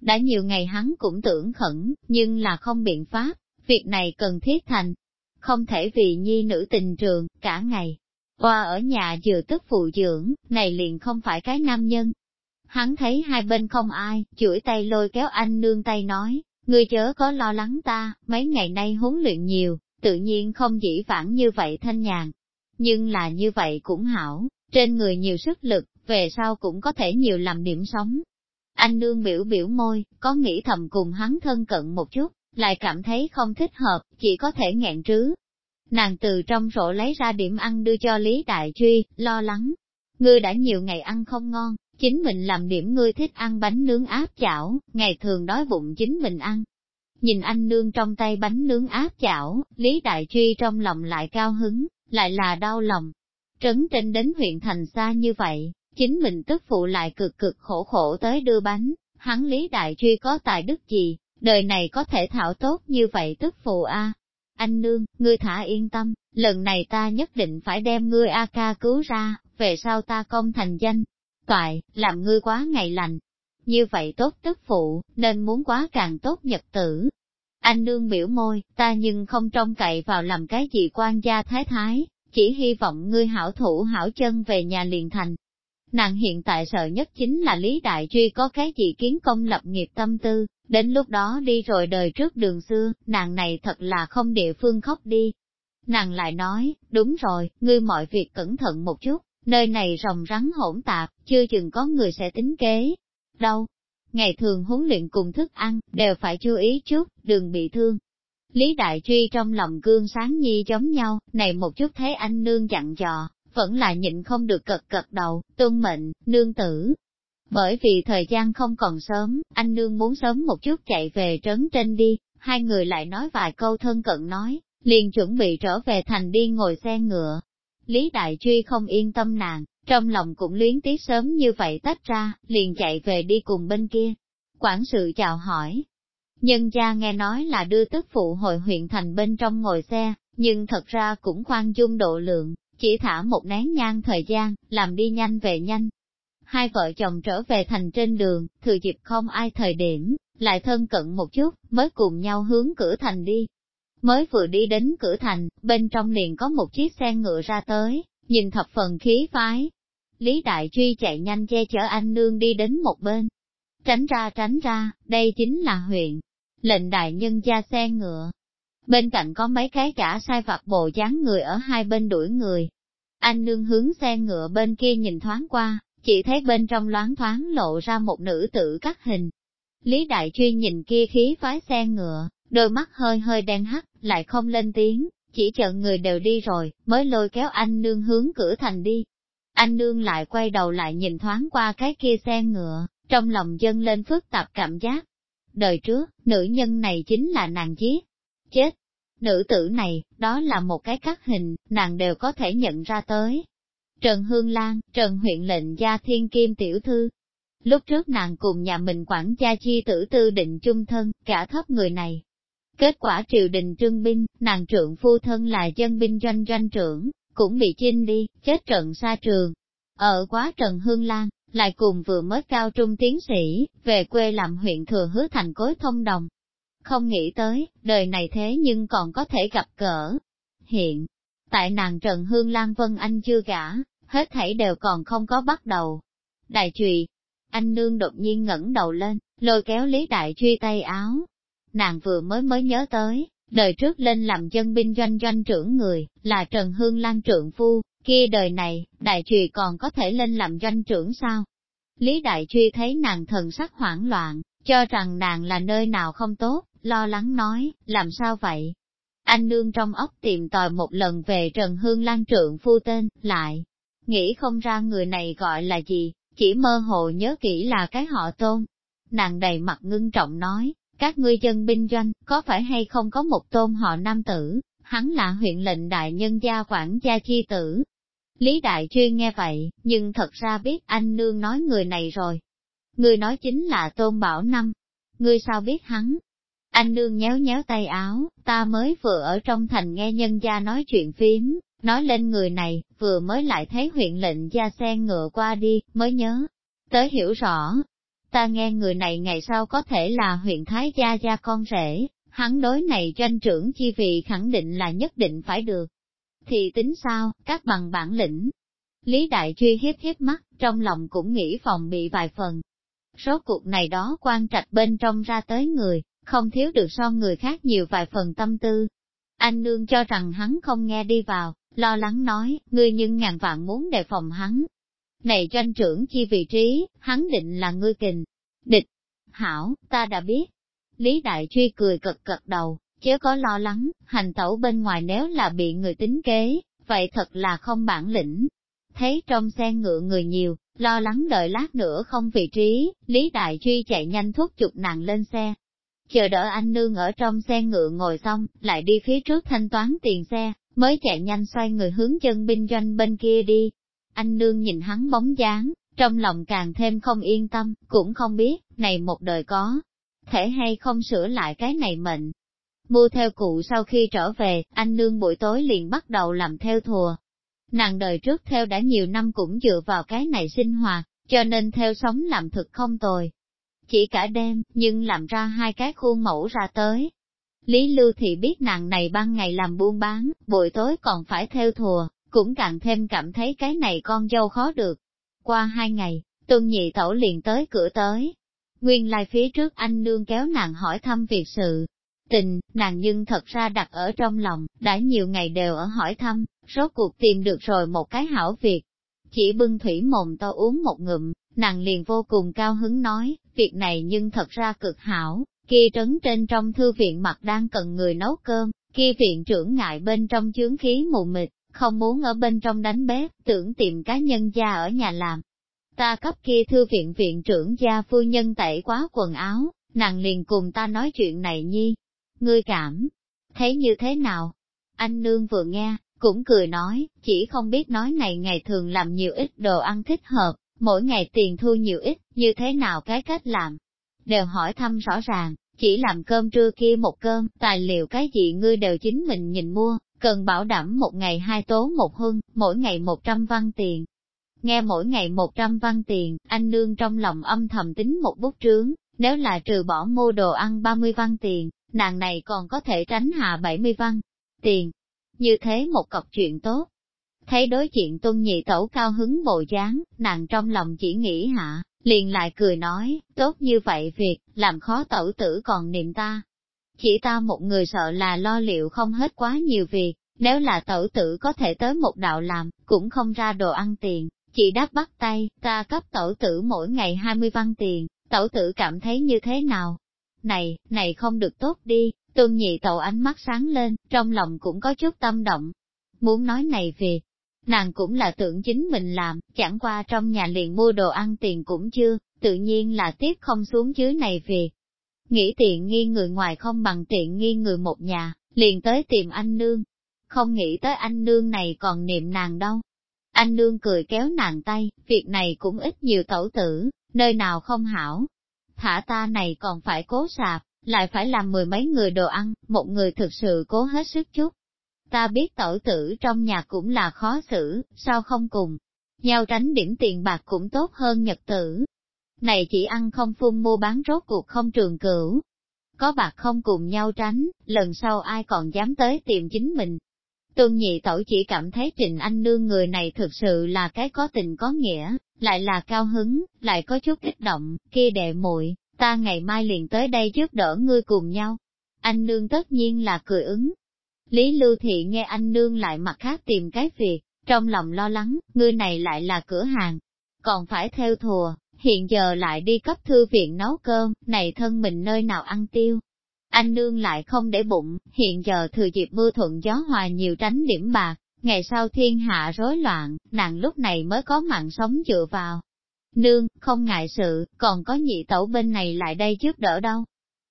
Đã nhiều ngày hắn cũng tưởng khẩn, nhưng là không biện pháp, việc này cần thiết thành. Không thể vì nhi nữ tình trường, cả ngày. Qua ở nhà vừa tức phụ dưỡng, này liền không phải cái nam nhân. Hắn thấy hai bên không ai, chuỗi tay lôi kéo anh nương tay nói, ngươi chớ có lo lắng ta, mấy ngày nay huấn luyện nhiều, tự nhiên không dĩ vãng như vậy thanh nhàn. Nhưng là như vậy cũng hảo, trên người nhiều sức lực, về sau cũng có thể nhiều làm điểm sống. Anh nương biểu biểu môi, có nghĩ thầm cùng hắn thân cận một chút, lại cảm thấy không thích hợp, chỉ có thể nghẹn trứ. Nàng từ trong sổ lấy ra điểm ăn đưa cho Lý Đại Truy, lo lắng. Ngươi đã nhiều ngày ăn không ngon, chính mình làm điểm ngươi thích ăn bánh nướng áp chảo, ngày thường đói bụng chính mình ăn, Nhìn anh nương trong tay bánh nướng áp chảo, Lý Đại Truy trong lòng lại cao hứng, lại là đau lòng. Trấn trên đến huyện thành xa như vậy, chính mình tức phụ lại cực cực khổ khổ tới đưa bánh, hắn Lý Đại Truy có tài đức gì, đời này có thể thảo tốt như vậy tức phụ a Anh nương, ngươi thả yên tâm, lần này ta nhất định phải đem ngươi A ca cứu ra, về sau ta công thành danh. Toại, làm ngươi quá ngày lành, như vậy tốt tức phụ, nên muốn quá càng tốt nhật tử. Anh nương biểu môi, ta nhưng không trông cậy vào làm cái gì quan gia thái thái, chỉ hy vọng ngươi hảo thủ hảo chân về nhà liền thành. Nàng hiện tại sợ nhất chính là Lý Đại Truy có cái gì kiến công lập nghiệp tâm tư, đến lúc đó đi rồi đời trước đường xưa, nàng này thật là không địa phương khóc đi. Nàng lại nói, đúng rồi, ngươi mọi việc cẩn thận một chút, nơi này rồng rắn hỗn tạp, chưa chừng có người sẽ tính kế, đâu. Ngày thường huấn luyện cùng thức ăn, đều phải chú ý chút, đừng bị thương. Lý Đại Truy trong lòng gương sáng nhi giống nhau, này một chút thấy anh nương dặn dò, vẫn là nhịn không được cật cật đầu, tuân mệnh, nương tử. Bởi vì thời gian không còn sớm, anh nương muốn sớm một chút chạy về trấn trên đi, hai người lại nói vài câu thân cận nói, liền chuẩn bị trở về thành đi ngồi xe ngựa. Lý Đại Truy không yên tâm nàng, trong lòng cũng luyến tiếc sớm như vậy tách ra, liền chạy về đi cùng bên kia. Quản sự chào hỏi. Nhân gia nghe nói là đưa tức phụ hồi huyện thành bên trong ngồi xe, nhưng thật ra cũng khoan dung độ lượng, chỉ thả một nén nhang thời gian, làm đi nhanh về nhanh. Hai vợ chồng trở về thành trên đường, thừa dịp không ai thời điểm, lại thân cận một chút, mới cùng nhau hướng cửa thành đi. Mới vừa đi đến cửa thành, bên trong liền có một chiếc xe ngựa ra tới, nhìn thập phần khí phái, Lý Đại Truy chạy nhanh che chở anh nương đi đến một bên. Tránh ra tránh ra, đây chính là huyện. Lệnh đại nhân gia xe ngựa. Bên cạnh có mấy cái cả sai vặt bộ dáng người ở hai bên đuổi người. Anh nương hướng xe ngựa bên kia nhìn thoáng qua, chỉ thấy bên trong loáng thoáng lộ ra một nữ tử cắt hình. Lý Đại Truy nhìn kia khí phái xe ngựa, đôi mắt hơi hơi đen hắt, lại không lên tiếng, chỉ chờ người đều đi rồi, mới lôi kéo anh nương hướng cửa thành đi. Anh nương lại quay đầu lại nhìn thoáng qua cái kia xe ngựa, trong lòng dâng lên phức tạp cảm giác. Đời trước, nữ nhân này chính là nàng giết. Chết! Nữ tử này, đó là một cái cắt hình, nàng đều có thể nhận ra tới. Trần Hương Lan, Trần huyện lệnh gia thiên kim tiểu thư. Lúc trước nàng cùng nhà mình quản gia chi tử tư định chung thân, cả thấp người này. Kết quả triều đình trương binh, nàng trượng phu thân là dân binh doanh doanh trưởng, cũng bị chinh đi, chết trận xa trường. Ở quá Trần Hương Lan, lại cùng vừa mới cao trung tiến sĩ, về quê làm huyện thừa hứa thành cối thông đồng. Không nghĩ tới, đời này thế nhưng còn có thể gặp cỡ. Hiện, tại nàng Trần Hương Lan Vân Anh chưa gả, hết thảy đều còn không có bắt đầu. Đại trùy, anh nương đột nhiên ngẩng đầu lên, lôi kéo Lý Đại Truy tay áo. Nàng vừa mới mới nhớ tới, đời trước lên làm dân binh doanh doanh trưởng người, là Trần Hương Lan trượng phu, kia đời này, Đại trùy còn có thể lên làm doanh trưởng sao? Lý Đại Truy thấy nàng thần sắc hoảng loạn, cho rằng nàng là nơi nào không tốt, lo lắng nói, làm sao vậy? Anh nương trong ốc tìm tòi một lần về Trần Hương Lan trượng phu tên, lại, nghĩ không ra người này gọi là gì, chỉ mơ hồ nhớ kỹ là cái họ tôn. Nàng đầy mặt ngưng trọng nói, các ngươi dân binh doanh, có phải hay không có một tôn họ nam tử, hắn là huyện lệnh đại nhân gia quản gia chi tử. Lý Đại Chuyên nghe vậy, nhưng thật ra biết anh nương nói người này rồi. Người nói chính là Tôn Bảo Năm. Ngươi sao biết hắn? Anh nương nhéo nhéo tay áo, ta mới vừa ở trong thành nghe nhân gia nói chuyện phím, Nói lên người này, vừa mới lại thấy huyện lệnh gia sen ngựa qua đi, mới nhớ. Tới hiểu rõ, ta nghe người này ngày sau có thể là huyện Thái Gia Gia con rể, hắn đối này doanh trưởng chi vị khẳng định là nhất định phải được. Thì tính sao, các bằng bản lĩnh. Lý Đại Truy hiếp hiếp mắt, trong lòng cũng nghĩ phòng bị vài phần. Số cuộc này đó quan trạch bên trong ra tới người, không thiếu được so người khác nhiều vài phần tâm tư. Anh nương cho rằng hắn không nghe đi vào, lo lắng nói, ngươi nhưng ngàn vạn muốn đề phòng hắn. Này doanh trưởng chi vị trí, hắn định là ngươi kình. Địch, hảo, ta đã biết. Lý Đại Truy cười cật cật đầu, chớ có lo lắng, hành tẩu bên ngoài nếu là bị người tính kế, vậy thật là không bản lĩnh. Thấy trong xe ngựa người nhiều, lo lắng đợi lát nữa không vị trí, Lý Đại Truy chạy nhanh thúc chụp nàng lên xe. Chờ đỡ anh nương ở trong xe ngựa ngồi xong, lại đi phía trước thanh toán tiền xe, mới chạy nhanh xoay người hướng chân binh doanh bên kia đi. Anh nương nhìn hắn bóng dáng, trong lòng càng thêm không yên tâm, cũng không biết, này một đời có, thể hay không sửa lại cái này mệnh. Mua theo cụ sau khi trở về, anh nương buổi tối liền bắt đầu làm theo thùa. Nàng đời trước theo đã nhiều năm cũng dựa vào cái này sinh hoạt, cho nên theo sống làm thực không tồi. Chỉ cả đêm, nhưng làm ra hai cái khuôn mẫu ra tới, Lý Lưu thì biết nàng này ban ngày làm buôn bán, buổi tối còn phải theo thùa, cũng càng thêm cảm thấy cái này con dâu khó được. Qua hai ngày, tuân nhị tẩu liền tới cửa tới. Nguyên lai phía trước anh nương kéo nàng hỏi thăm việc sự. Tình, nàng nhưng thật ra đặt ở trong lòng, đã nhiều ngày đều ở hỏi thăm, rốt cuộc tìm được rồi một cái hảo việc. Chỉ bưng thủy mồm to uống một ngụm, nàng liền vô cùng cao hứng nói, việc này nhưng thật ra cực hảo, Kia trấn trên trong thư viện mặt đang cần người nấu cơm, kia viện trưởng ngại bên trong chướng khí mù mịt, không muốn ở bên trong đánh bếp, tưởng tìm cá nhân gia ở nhà làm. Ta cấp kia thư viện viện trưởng gia phu nhân tẩy quá quần áo, nàng liền cùng ta nói chuyện này nhi. Ngươi cảm, thấy như thế nào? Anh nương vừa nghe, cũng cười nói, chỉ không biết nói này ngày thường làm nhiều ít đồ ăn thích hợp, mỗi ngày tiền thu nhiều ít, như thế nào cái cách làm. Đều hỏi thăm rõ ràng, chỉ làm cơm trưa kia một cơm, tài liệu cái gì ngươi đều chính mình nhìn mua, cần bảo đảm một ngày hai tố một hưng, mỗi ngày một trăm văn tiền. Nghe mỗi ngày một trăm văn tiền, anh nương trong lòng âm thầm tính một bút trướng, nếu là trừ bỏ mua đồ ăn ba mươi văn tiền, nàng này còn có thể tránh hạ bảy mươi văn tiền. Như thế một cọc chuyện tốt. Thấy đối diện tuân nhị tẩu cao hứng bộ dáng, nàng trong lòng chỉ nghĩ hạ, liền lại cười nói, tốt như vậy việc, làm khó tẩu tử còn niệm ta. Chỉ ta một người sợ là lo liệu không hết quá nhiều việc, nếu là tẩu tử có thể tới một đạo làm, cũng không ra đồ ăn tiền, chỉ đáp bắt tay, ta cấp tẩu tử mỗi ngày 20 văn tiền, tẩu tử cảm thấy như thế nào? Này, này không được tốt đi, tuân nhị tẩu ánh mắt sáng lên, trong lòng cũng có chút tâm động. Muốn nói này về Nàng cũng là tưởng chính mình làm, chẳng qua trong nhà liền mua đồ ăn tiền cũng chưa, tự nhiên là tiếp không xuống dưới này việc. Nghĩ tiện nghi người ngoài không bằng tiện nghi người một nhà, liền tới tìm anh nương. Không nghĩ tới anh nương này còn niệm nàng đâu. Anh nương cười kéo nàng tay, việc này cũng ít nhiều tẩu tử, nơi nào không hảo. Thả ta này còn phải cố sạp, lại phải làm mười mấy người đồ ăn, một người thực sự cố hết sức chút. Ta biết tẩu tử trong nhà cũng là khó xử, sao không cùng. Nhau tránh điểm tiền bạc cũng tốt hơn nhật tử. Này chỉ ăn không phun mua bán rốt cuộc không trường cửu. Có bạc không cùng nhau tránh, lần sau ai còn dám tới tìm chính mình. Tương nhị tẩu chỉ cảm thấy Trình Anh Nương người này thực sự là cái có tình có nghĩa, lại là cao hứng, lại có chút kích động, kia đệ muội ta ngày mai liền tới đây giúp đỡ ngươi cùng nhau. Anh nương tất nhiên là cười ứng. Lý Lưu Thị nghe anh nương lại mặt khác tìm cái việc, trong lòng lo lắng, ngươi này lại là cửa hàng, còn phải theo thùa, hiện giờ lại đi cấp thư viện nấu cơm, này thân mình nơi nào ăn tiêu. Anh nương lại không để bụng, hiện giờ thừa dịp mưa thuận gió hòa nhiều tránh điểm bạc, ngày sau thiên hạ rối loạn, nàng lúc này mới có mạng sống dựa vào. Nương, không ngại sự, còn có nhị tẩu bên này lại đây giúp đỡ đâu.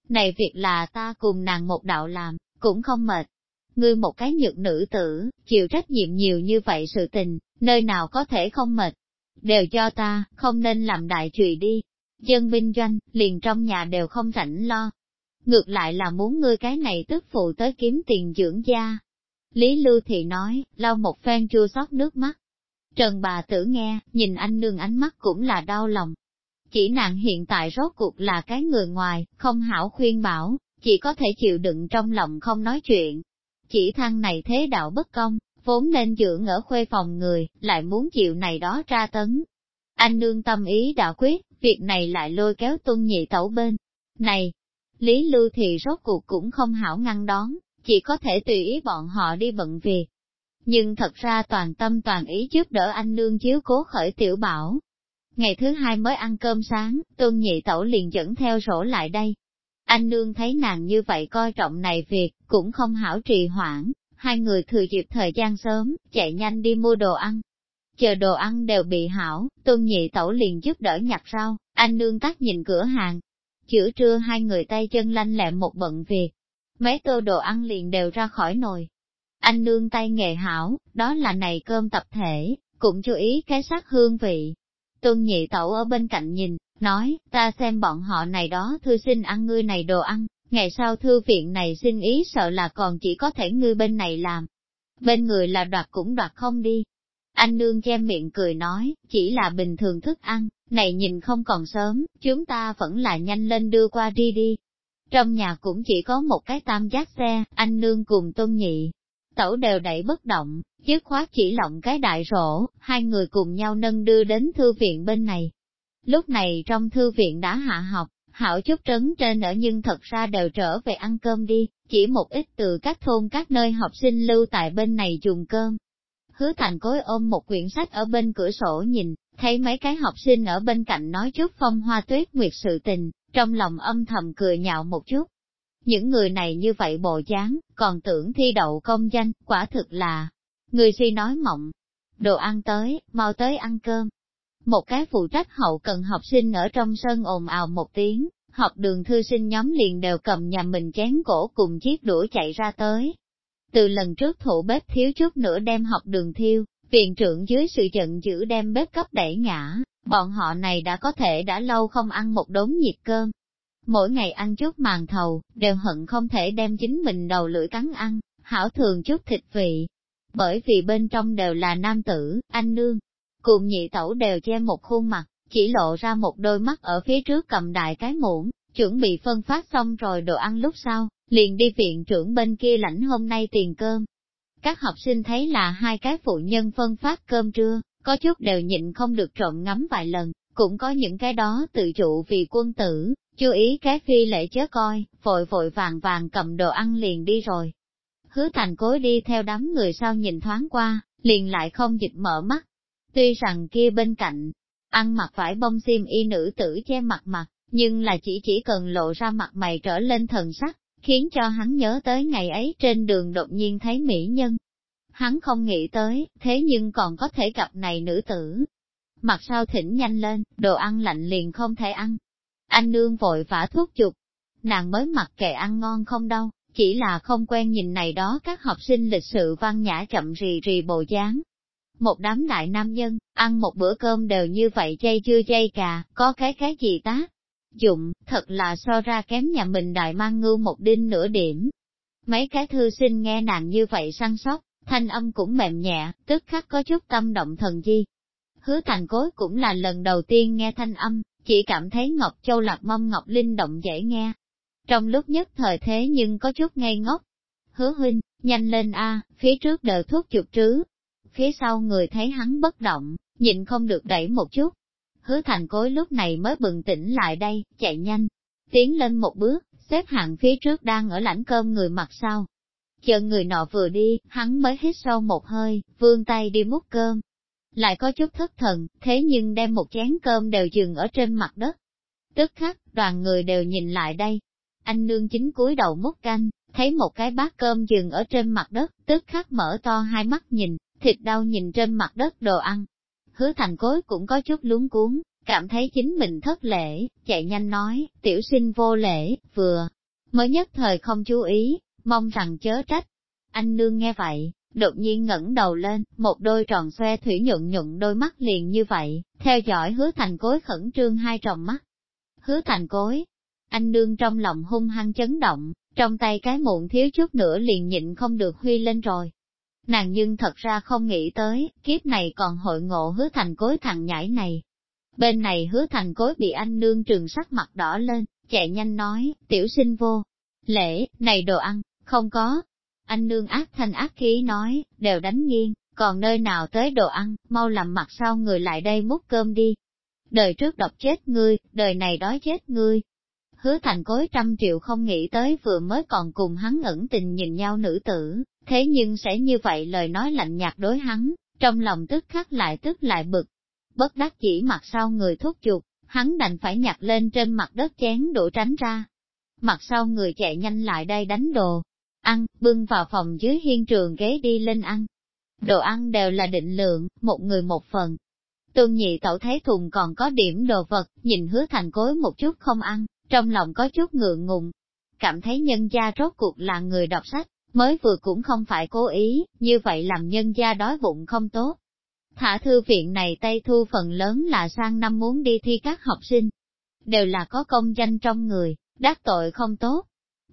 Này việc là ta cùng nàng một đạo làm, cũng không mệt. Ngươi một cái nhược nữ tử, chịu trách nhiệm nhiều như vậy sự tình, nơi nào có thể không mệt. Đều cho ta, không nên làm đại chuyện đi. Dân binh doanh, liền trong nhà đều không rảnh lo. Ngược lại là muốn ngươi cái này tức phụ tới kiếm tiền dưỡng gia. Lý Lưu Thị nói, lau một phen chua xót nước mắt, Trần bà tử nghe, nhìn anh nương ánh mắt cũng là đau lòng. Chỉ nàng hiện tại rốt cuộc là cái người ngoài, không hảo khuyên bảo, chỉ có thể chịu đựng trong lòng không nói chuyện. Chỉ thăng này thế đạo bất công, vốn nên dưỡng ở khuê phòng người, lại muốn chịu này đó tra tấn. Anh nương tâm ý đã quyết, việc này lại lôi kéo tuân nhị tẩu bên. Này, Lý Lưu thì rốt cuộc cũng không hảo ngăn đón, chỉ có thể tùy ý bọn họ đi bận việc, nhưng thật ra toàn tâm toàn ý giúp đỡ anh nương chiếu cố khởi tiểu bảo. Ngày thứ hai mới ăn cơm sáng, tôn nhị tẩu liền dẫn theo rổ lại đây. Anh nương thấy nàng như vậy coi trọng này việc, cũng không hảo trì hoãn, hai người thừa dịp thời gian sớm, chạy nhanh đi mua đồ ăn. Chờ đồ ăn đều bị hảo, tôn nhị tẩu liền giúp đỡ nhặt rau, anh nương tắt nhìn cửa hàng. Chữa trưa hai người tay chân lanh lẹ một bận việc. Mấy tô đồ ăn liền đều ra khỏi nồi, anh nương tay nghề hảo, đó là này cơm tập thể, cũng chú ý cái sắc hương vị. tôn nhị tẩu ở bên cạnh nhìn, nói, ta xem bọn họ này đó thư xin ăn ngươi này đồ ăn, ngày sau thư viện này xin ý sợ là còn chỉ có thể ngươi bên này làm. Bên người là đoạt cũng đoạt không đi. Anh nương che miệng cười nói, chỉ là bình thường thức ăn, này nhìn không còn sớm, chúng ta vẫn là nhanh lên đưa qua đi đi. Trong nhà cũng chỉ có một cái tam giác xe, anh nương cùng tôn nhị, tẩu đều đẩy bất động, dứt khoát chỉ lộng cái đại rổ, hai người cùng nhau nâng đưa đến thư viện bên này. Lúc này trong thư viện đã hạ học, hảo chút trấn trên ở nhưng thật ra đều trở về ăn cơm đi, chỉ một ít từ các thôn các nơi học sinh lưu tại bên này dùng cơm. Hứa thành cối ôm một quyển sách ở bên cửa sổ nhìn, thấy mấy cái học sinh ở bên cạnh nói chút phong hoa tuyết nguyệt sự tình, trong lòng âm thầm cười nhạo một chút. Những người này như vậy bộ dáng, còn tưởng thi đậu công danh, quả thực là, người si nói mộng. Đồ ăn tới, mau tới ăn cơm. Một cái phụ trách hậu cần học sinh ở trong sân ồn ào một tiếng, học đường thư sinh nhóm liền đều cầm nhà mình chén cổ cùng chiếc đũa chạy ra tới. Từ lần trước thủ bếp thiếu chút nữa đem học đường thiêu, viện trưởng dưới sự giận dữ đem bếp cấp đẩy ngã, bọn họ này đã có thể đã lâu không ăn một đốn nhiệt cơm, mỗi ngày ăn chút màn thầu, đều hận không thể đem chính mình đầu lưỡi cắn ăn, hảo thường chút thịt vị. Bởi vì bên trong đều là nam tử, anh nương, cùng nhị tẩu đều che một khuôn mặt, chỉ lộ ra một đôi mắt ở phía trước cầm đại cái muỗng, chuẩn bị phân phát xong rồi đồ ăn lúc sau, liền đi viện trưởng bên kia lãnh hôm nay tiền cơm. Các học sinh thấy là hai cái phụ nhân phân phát cơm trưa, có chút đều nhịn không được trộm ngắm vài lần, cũng có những cái đó tự chủ vì quân tử, chú ý cái phi lễ chớ coi, vội vội vàng vàng cầm đồ ăn liền đi rồi. Hứa thành cối đi theo đám người sau nhìn thoáng qua, liền lại không dịch mở mắt. Tuy rằng kia bên cạnh, ăn mặc phải bông xiêm y nữ tử che mặt mặt, nhưng là chỉ chỉ cần lộ ra mặt mày trở lên thần sắc, khiến cho hắn nhớ tới ngày ấy trên đường đột nhiên thấy mỹ nhân. Hắn không nghĩ tới, thế nhưng còn có thể gặp này nữ tử. Mặt sau thỉnh nhanh lên, đồ ăn lạnh liền không thể ăn, anh nương vội vã thuốc chục, nàng mới mặc kệ ăn ngon không đâu, chỉ là không quen nhìn này đó các học sinh lịch sự văn nhã chậm rì rì bồ dáng. Một đám đại nam nhân, ăn một bữa cơm đều như vậy chay chưa chay cà, có cái cái gì tá? Dụng, thật là so ra kém nhà mình đại mang ngưu một đinh nửa điểm. Mấy cái thư sinh nghe nàng như vậy săn sóc, thanh âm cũng mềm nhẹ, tức khắc có chút tâm động thần chi. Hứa thành cối cũng là lần đầu tiên nghe thanh âm, chỉ cảm thấy Ngọc Châu lạc mâm Ngọc Linh động dễ nghe. Trong lúc nhất thời thế nhưng có chút ngây ngốc. Hứa huynh, nhanh lên a, phía trước đợi thuốc chụp trứ. Phía sau người thấy hắn bất động, nhịn không được đẩy một chút. Hứa thành cối lúc này mới bừng tỉnh lại đây, chạy nhanh, tiến lên một bước, xếp hạng phía trước đang ở lãnh cơm người mặt sau. Chờ người nọ vừa đi, hắn mới hít sâu một hơi, vươn tay đi múc cơm. Lại có chút thất thần, thế nhưng đem một chén cơm đều dừng ở trên mặt đất. Tức khắc, đoàn người đều nhìn lại đây. Anh nương chính cúi đầu múc canh, thấy một cái bát cơm dừng ở trên mặt đất, tức khắc mở to hai mắt nhìn, thịt đau nhìn trên mặt đất đồ ăn. Hứa thành cối cũng có chút luống cuốn, cảm thấy chính mình thất lễ, chạy nhanh nói, tiểu sinh vô lễ, vừa, mới nhất thời không chú ý, mong rằng chớ trách. Anh nương nghe vậy, đột nhiên ngẩng đầu lên, một đôi tròn xoe thủy nhuận nhuận đôi mắt liền như vậy, theo dõi hứa thành cối khẩn trương hai tròng mắt. Hứa thành cối, anh nương trong lòng hung hăng chấn động, trong tay cái muộn thiếu chút nữa liền nhịn không được huy lên rồi. Nàng nhưng thật ra không nghĩ tới, kiếp này còn hội ngộ hứa thành cối thằng nhãi này. Bên này hứa thành cối bị anh nương trường sắc mặt đỏ lên, chạy nhanh nói, tiểu sinh vô. Lễ, này đồ ăn, không có. Anh nương ác thanh ác khí nói, đều đánh nghiêng, còn nơi nào tới đồ ăn, mau làm mặt sau người lại đây múc cơm đi. Đời trước độc chết ngươi, đời này đói chết ngươi. Hứa thành cối trăm triệu không nghĩ tới vừa mới còn cùng hắn ẩn tình nhìn nhau nữ tử, thế nhưng sẽ như vậy lời nói lạnh nhạt đối hắn, trong lòng tức khắc lại tức lại bực. Bất đắc chỉ mặt sau người thúc chuột, hắn đành phải nhặt lên trên mặt đất chén đổ tránh ra. Mặt sau người chạy nhanh lại đây đánh đồ, ăn, bưng vào phòng dưới hiên trường ghế đi lên ăn. Đồ ăn đều là định lượng, một người một phần. Tương nhị tẩu thấy thùng còn có điểm đồ vật, nhìn hứa thành cối một chút không ăn, trong lòng có chút ngượng ngùng. Cảm thấy nhân gia rốt cuộc là người đọc sách, mới vừa cũng không phải cố ý, như vậy làm nhân gia đói bụng không tốt. Thả thư viện này Tây Thu phần lớn là sang năm muốn đi thi các học sinh. Đều là có công danh trong người, đắc tội không tốt.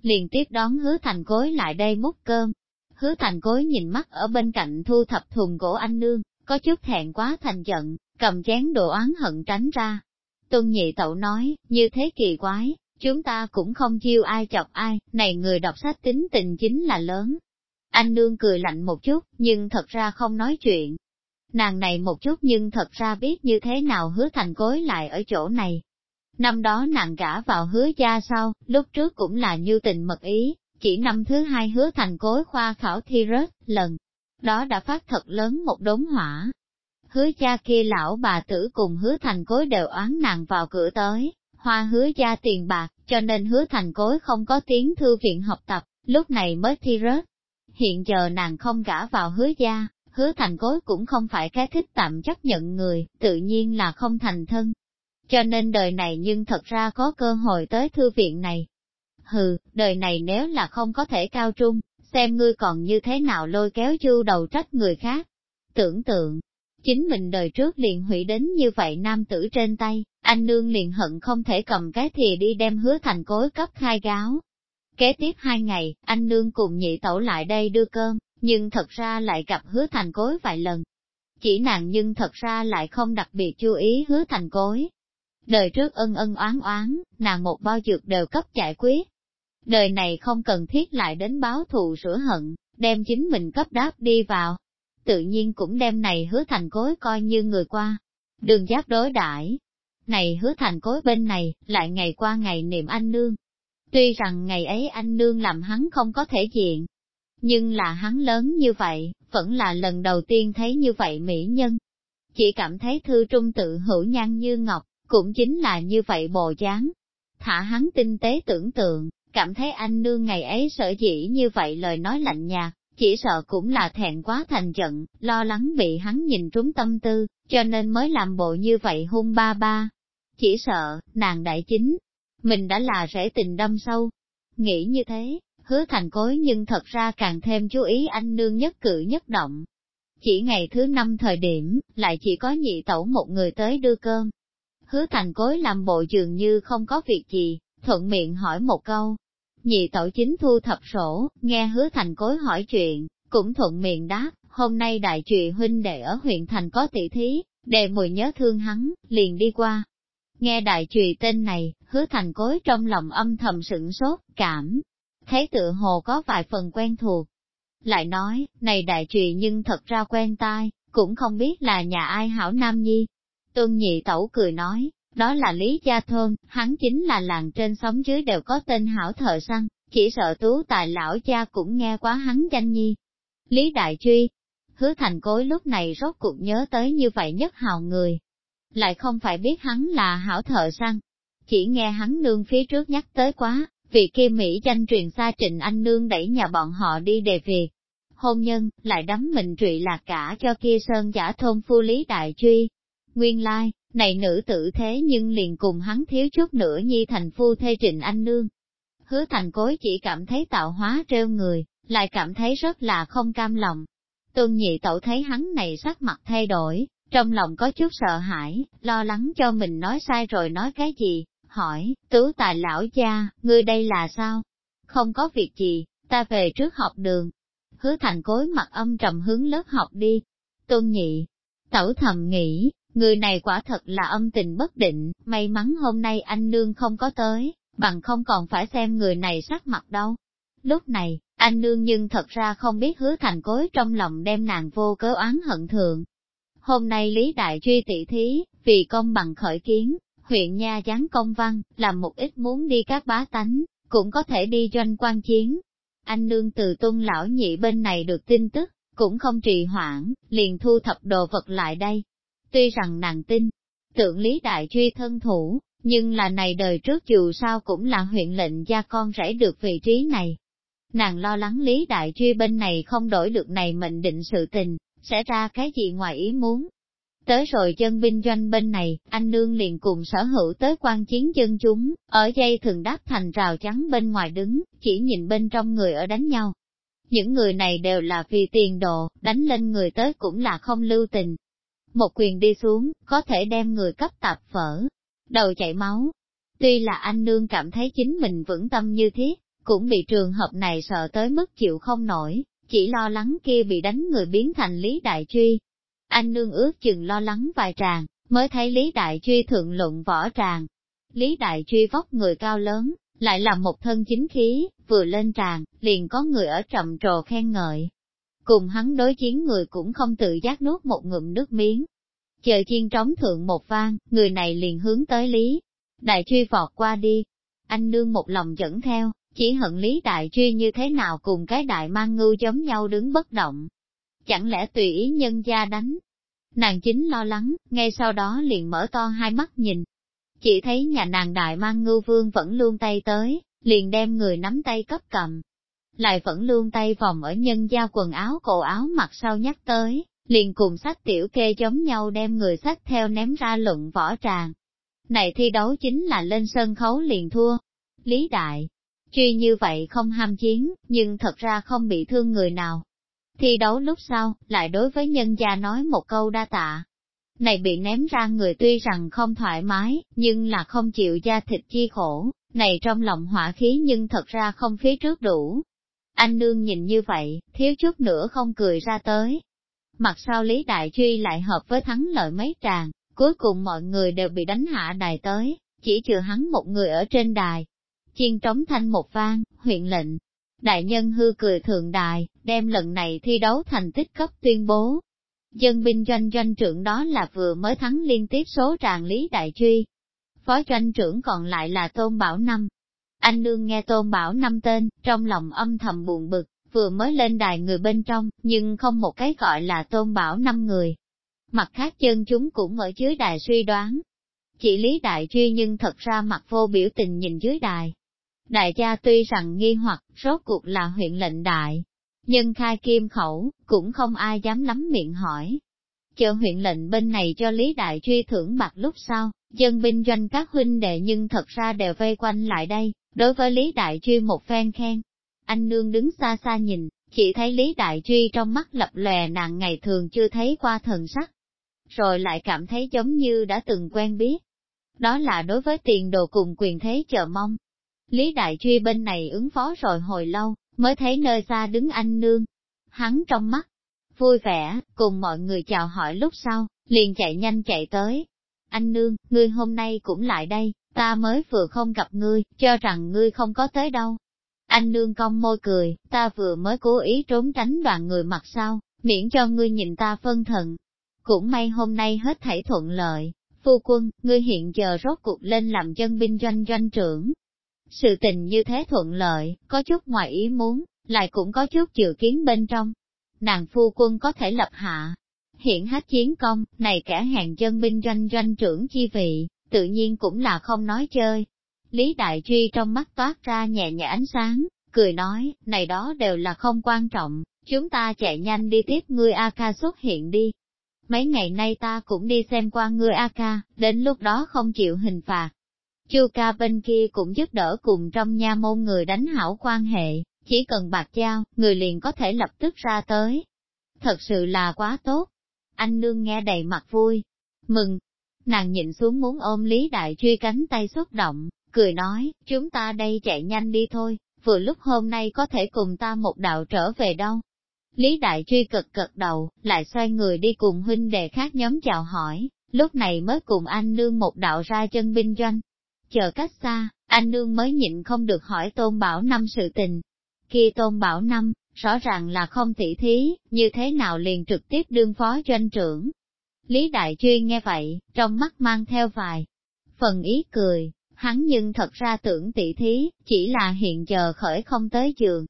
Liền tiếp đón hứa thành cối lại đây múc cơm. Hứa thành cối nhìn mắt ở bên cạnh thu thập thùng gỗ anh nương, có chút thẹn quá thành giận, cầm chén đồ oán hận tránh ra. Tuân nhị tẩu nói, như thế kỳ quái, chúng ta cũng không chiêu ai chọc ai, này người đọc sách tính tình chính là lớn. Anh nương cười lạnh một chút, nhưng thật ra không nói chuyện. Nàng này một chút nhưng thật ra biết như thế nào hứa thành cối lại ở chỗ này. Năm đó nàng gả vào hứa gia sau, lúc trước cũng là như tình mật ý, chỉ năm thứ hai hứa thành cối khoa khảo thi rớt, lần đó đã phát thật lớn một đống hỏa. Hứa cha kia lão bà tử cùng hứa thành cối đều oán nàng vào cửa tới, hoa hứa gia tiền bạc, cho nên hứa thành cối không có tiếng thư viện học tập, lúc này mới thi rớt. Hiện giờ nàng không gả vào hứa gia, hứa thành cối cũng không phải cái thích tạm chấp nhận người, tự nhiên là không thành thân. Cho nên đời này nhưng thật ra có cơ hội tới thư viện này. Hừ, đời này nếu là không có thể cao trung, xem ngươi còn như thế nào lôi kéo chu đầu trách người khác. Tưởng tượng, chính mình đời trước liền hủy đến như vậy nam tử trên tay, anh nương liền hận không thể cầm cái thìa đi đem hứa thành cối cấp khai gáo. Kế tiếp hai ngày, anh nương cùng nhị tẩu lại đây đưa cơm, nhưng thật ra lại gặp hứa thành cối vài lần. Chỉ nàng nhưng thật ra lại không đặc biệt chú ý hứa thành cối. Đời trước ân ân oán oán, nàng một bao dược đều cấp giải quyết. Đời này không cần thiết lại đến báo thù sửa hận, đem chính mình cấp đáp đi vào. Tự nhiên cũng đem này hứa thành cối coi như người qua. Đường giáp đối đãi Này hứa thành cối bên này, lại ngày qua ngày niệm anh nương. Tuy rằng ngày ấy anh nương làm hắn không có thể diện, nhưng là hắn lớn như vậy, vẫn là lần đầu tiên thấy như vậy mỹ nhân. Chỉ cảm thấy thư trung tự hữu nhan như ngọc, cũng chính là như vậy bồ dáng. Thả hắn tinh tế tưởng tượng, cảm thấy anh nương ngày ấy sở dĩ như vậy lời nói lạnh nhạt, chỉ sợ cũng là thẹn quá thành giận, lo lắng bị hắn nhìn trúng tâm tư, cho nên mới làm bộ như vậy hung ba ba. Chỉ sợ, nàng đại chính, mình đã là rễ tình đâm sâu. Nghĩ như thế, hứa thành cối nhưng thật ra càng thêm chú ý anh nương nhất cử nhất động. chỉ ngày thứ năm thời điểm, lại chỉ có nhị tẩu một người tới đưa cơm. Hứa thành cối làm bộ dường như không có việc gì, thuận miệng hỏi một câu. Nhị tẩu chính thu thập sổ, nghe hứa thành cối hỏi chuyện, cũng thuận miệng đáp, hôm nay đại trụy huynh đệ ở huyện thành có tỷ thí, đệ mùi nhớ thương hắn, liền đi qua. Nghe đại trụy tên này, hứa thành cối trong lòng âm thầm sửng sốt, cảm, thấy tự hồ có vài phần quen thuộc. Lại nói, này đại trụy nhưng thật ra quen tai, cũng không biết là nhà ai hảo nam nhi. Tôn nhị tẩu cười nói, đó là Lý Gia Thôn, hắn chính là làng trên sóng dưới đều có tên hảo thợ săn, chỉ sợ tú tài lão cha cũng nghe quá hắn danh nhi. Lý Đại Truy, hứa thành cối lúc này rốt cuộc nhớ tới như vậy nhất hào người. Lại không phải biết hắn là hảo thợ săn, chỉ nghe hắn nương phía trước nhắc tới quá, vì kia Mỹ danh truyền xa trịnh anh nương đẩy nhà bọn họ đi đề việc. Hôn nhân, lại đắm mình trụy lạc cả cho kia sơn giả thôn phu lý đại truy. Nguyên lai, này nữ tử thế nhưng liền cùng hắn thiếu chút nữa nhi thành phu thê trịnh anh nương. Hứa thành cối chỉ cảm thấy tạo hóa treo người, lại cảm thấy rất là không cam lòng. Tôn nhị tẩu thấy hắn này sắc mặt thay đổi, trong lòng có chút sợ hãi, lo lắng cho mình nói sai rồi nói cái gì, hỏi, tứ tài lão cha, ngươi đây là sao? Không có việc gì, ta về trước học đường. Hứa thành cối mặt âm trầm hướng lớp học đi. Tôn nhị, tẩu thầm nghĩ, người này quả thật là âm tình bất định, may mắn hôm nay anh nương không có tới, bằng không còn phải xem người này sắc mặt đâu. Lúc này, anh nương nhưng thật ra không biết hứa thành cối trong lòng đem nàng vô cớ oán hận thượng. Hôm nay Lý Đại Truy tỷ thí, vì công bằng khởi kiến, huyện Nha gián công văn, làm một ít muốn đi các bá tánh, cũng có thể đi doanh quan chiến. Anh nương từ tung lão nhị bên này được tin tức, cũng không trì hoãn, liền thu thập đồ vật lại đây. Tuy rằng nàng tin, tượng Lý Đại Truy thân thủ, nhưng là này đời trước dù sao cũng là huyện lệnh gia con rể được vị trí này, nàng lo lắng Lý Đại Truy bên này không đổi được này mệnh định sự tình, sẽ ra cái gì ngoài ý muốn. Tới rồi chân binh doanh bên này, anh nương liền cùng sở hữu tới quan chiến dân chúng, ở dây thường đáp thành rào trắng bên ngoài đứng, chỉ nhìn bên trong người ở đánh nhau. Những người này đều là vì tiền đồ đánh lên người tới cũng là không lưu tình. Một quyền đi xuống, có thể đem người cấp tạp phở, đầu chảy máu. Tuy là anh nương cảm thấy chính mình vững tâm như thiết, cũng bị trường hợp này sợ tới mức chịu không nổi, chỉ lo lắng kia bị đánh người biến thành Lý Đại Truy. Anh nương ước chừng lo lắng vài tràng, mới thấy Lý Đại Truy thượng luận võ tràng. Lý Đại Truy vóc người cao lớn, lại là một thân chính khí, vừa lên tràng, liền có người ở trầm trồ khen ngợi. Cùng hắn đối chiến người cũng không tự giác nuốt một ngụm nước miếng. Chờ chiên trống thượng một vang, người này liền hướng tới Lý. Đại Truy vọt qua đi. Anh nương một lòng dẫn theo, chỉ hận Lý Đại Truy như thế nào cùng cái đại mang ngưu giống nhau đứng bất động. Chẳng lẽ tùy ý nhân gia đánh? Nàng chính lo lắng, ngay sau đó liền mở to hai mắt nhìn. Chỉ thấy nhà nàng đại mang ngưu vương vẫn luôn tay tới, liền đem người nắm tay cấp cầm. Lại vẫn luôn tay vòng ở nhân gia quần áo cổ áo mặt sau nhắc tới, liền cùng sách tiểu kê giống nhau đem người sách theo ném ra luận võ tràng. Này thi đấu chính là lên sân khấu liền thua. Lý Đại, Truy như vậy không ham chiến, nhưng thật ra không bị thương người nào. Thi đấu lúc sau, lại đối với nhân gia nói một câu đa tạ. Này bị ném ra người tuy rằng không thoải mái, nhưng là không chịu da thịt chi khổ, này trong lòng hỏa khí nhưng thật ra không phía trước đủ. Anh nương nhìn như vậy, thiếu chút nữa không cười ra tới. Mặt sau Lý Đại Truy lại hợp với thắng lợi mấy tràng, cuối cùng mọi người đều bị đánh hạ đài tới, chỉ trừ hắn một người ở trên đài, chiên trống thanh một vang, huyện lệnh. Đại nhân hư cười thượng đài, đem lần này thi đấu thành tích cấp tuyên bố. Dân binh doanh doanh trưởng đó là vừa mới thắng liên tiếp số tràng lý đại truy. Phó doanh trưởng còn lại là Tôn Bảo Năm. Anh nương nghe Tôn Bảo Năm tên, trong lòng âm thầm buồn bực, vừa mới lên đài người bên trong, nhưng không một cái gọi là Tôn Bảo Năm người. Mặt khác chân chúng cũng ở dưới đài suy đoán. Chỉ Lý Đại Truy nhưng thật ra mặt vô biểu tình nhìn dưới đài, Đại gia tuy rằng nghi hoặc, rốt cuộc là huyện lệnh đại, nhưng khai kim khẩu, cũng không ai dám lắm miệng hỏi. Chờ huyện lệnh bên này cho Lý Đại truy thưởng bạc lúc sau, dân binh doanh các huynh đệ nhưng thật ra đều vây quanh lại đây, đối với Lý Đại truy một phen khen. Anh nương đứng xa xa nhìn, chỉ thấy Lý Đại Truy trong mắt lập lòe nàng ngày thường chưa thấy qua thần sắc. Rồi lại cảm thấy giống như đã từng quen biết. Đó là đối với tiền đồ cùng quyền thế chờ mong. Lý Đại Truy bên này ứng phó rồi hồi lâu, mới thấy nơi xa đứng anh nương. Hắn trong mắt, vui vẻ, cùng mọi người chào hỏi lúc sau, liền chạy nhanh chạy tới. Anh nương, ngươi hôm nay cũng lại đây, ta mới vừa không gặp ngươi, cho rằng ngươi không có tới đâu. Anh nương cong môi cười, ta vừa mới cố ý trốn tránh đoàn người mặt sau, miễn cho ngươi nhìn ta phân thần. Cũng may hôm nay hết thảy thuận lợi, phu quân, ngươi hiện giờ rốt cuộc lên làm chân binh doanh doanh trưởng. Sự tình như thế thuận lợi, có chút ngoài ý muốn, lại cũng có chút dự kiến bên trong. Nàng phu quân có thể lập hạ, hiện hết chiến công, này kẻ hàng chân binh doanh doanh trưởng chi vị, tự nhiên cũng là không nói chơi. Lý Đại Truy trong mắt toát ra nhẹ nhẹ ánh sáng, cười nói, này đó đều là không quan trọng, chúng ta chạy nhanh đi tiếp ngươi A ca xuất hiện đi. Mấy ngày nay ta cũng đi xem qua ngươi A ca, đến lúc đó không chịu hình phạt. Chu ca bên kia cũng giúp đỡ cùng trong nha môn người đánh hảo quan hệ, chỉ cần bạc giao, người liền có thể lập tức ra tới. Thật sự là quá tốt. Anh nương nghe đầy mặt vui, mừng. Nàng nhìn xuống muốn ôm Lý Đại Truy cánh tay xúc động, cười nói, chúng ta đây chạy nhanh đi thôi, vừa lúc hôm nay có thể cùng ta một đạo trở về đâu. Lý Đại Truy cực cực đầu, lại xoay người đi cùng huynh đệ khác nhóm chào hỏi, lúc này mới cùng anh nương một đạo ra chân binh doanh. Chờ cách xa, anh nương mới nhịn không được hỏi Tôn Bảo Năm sự tình. Khi Tôn Bảo Năm, rõ ràng là không tỉ thí, như thế nào liền trực tiếp đương phó doanh trưởng. Lý Đại Truy nghe vậy, trong mắt mang theo vài phần ý cười, hắn nhưng thật ra tưởng tỷ thí, chỉ là hiện giờ khởi không tới giường.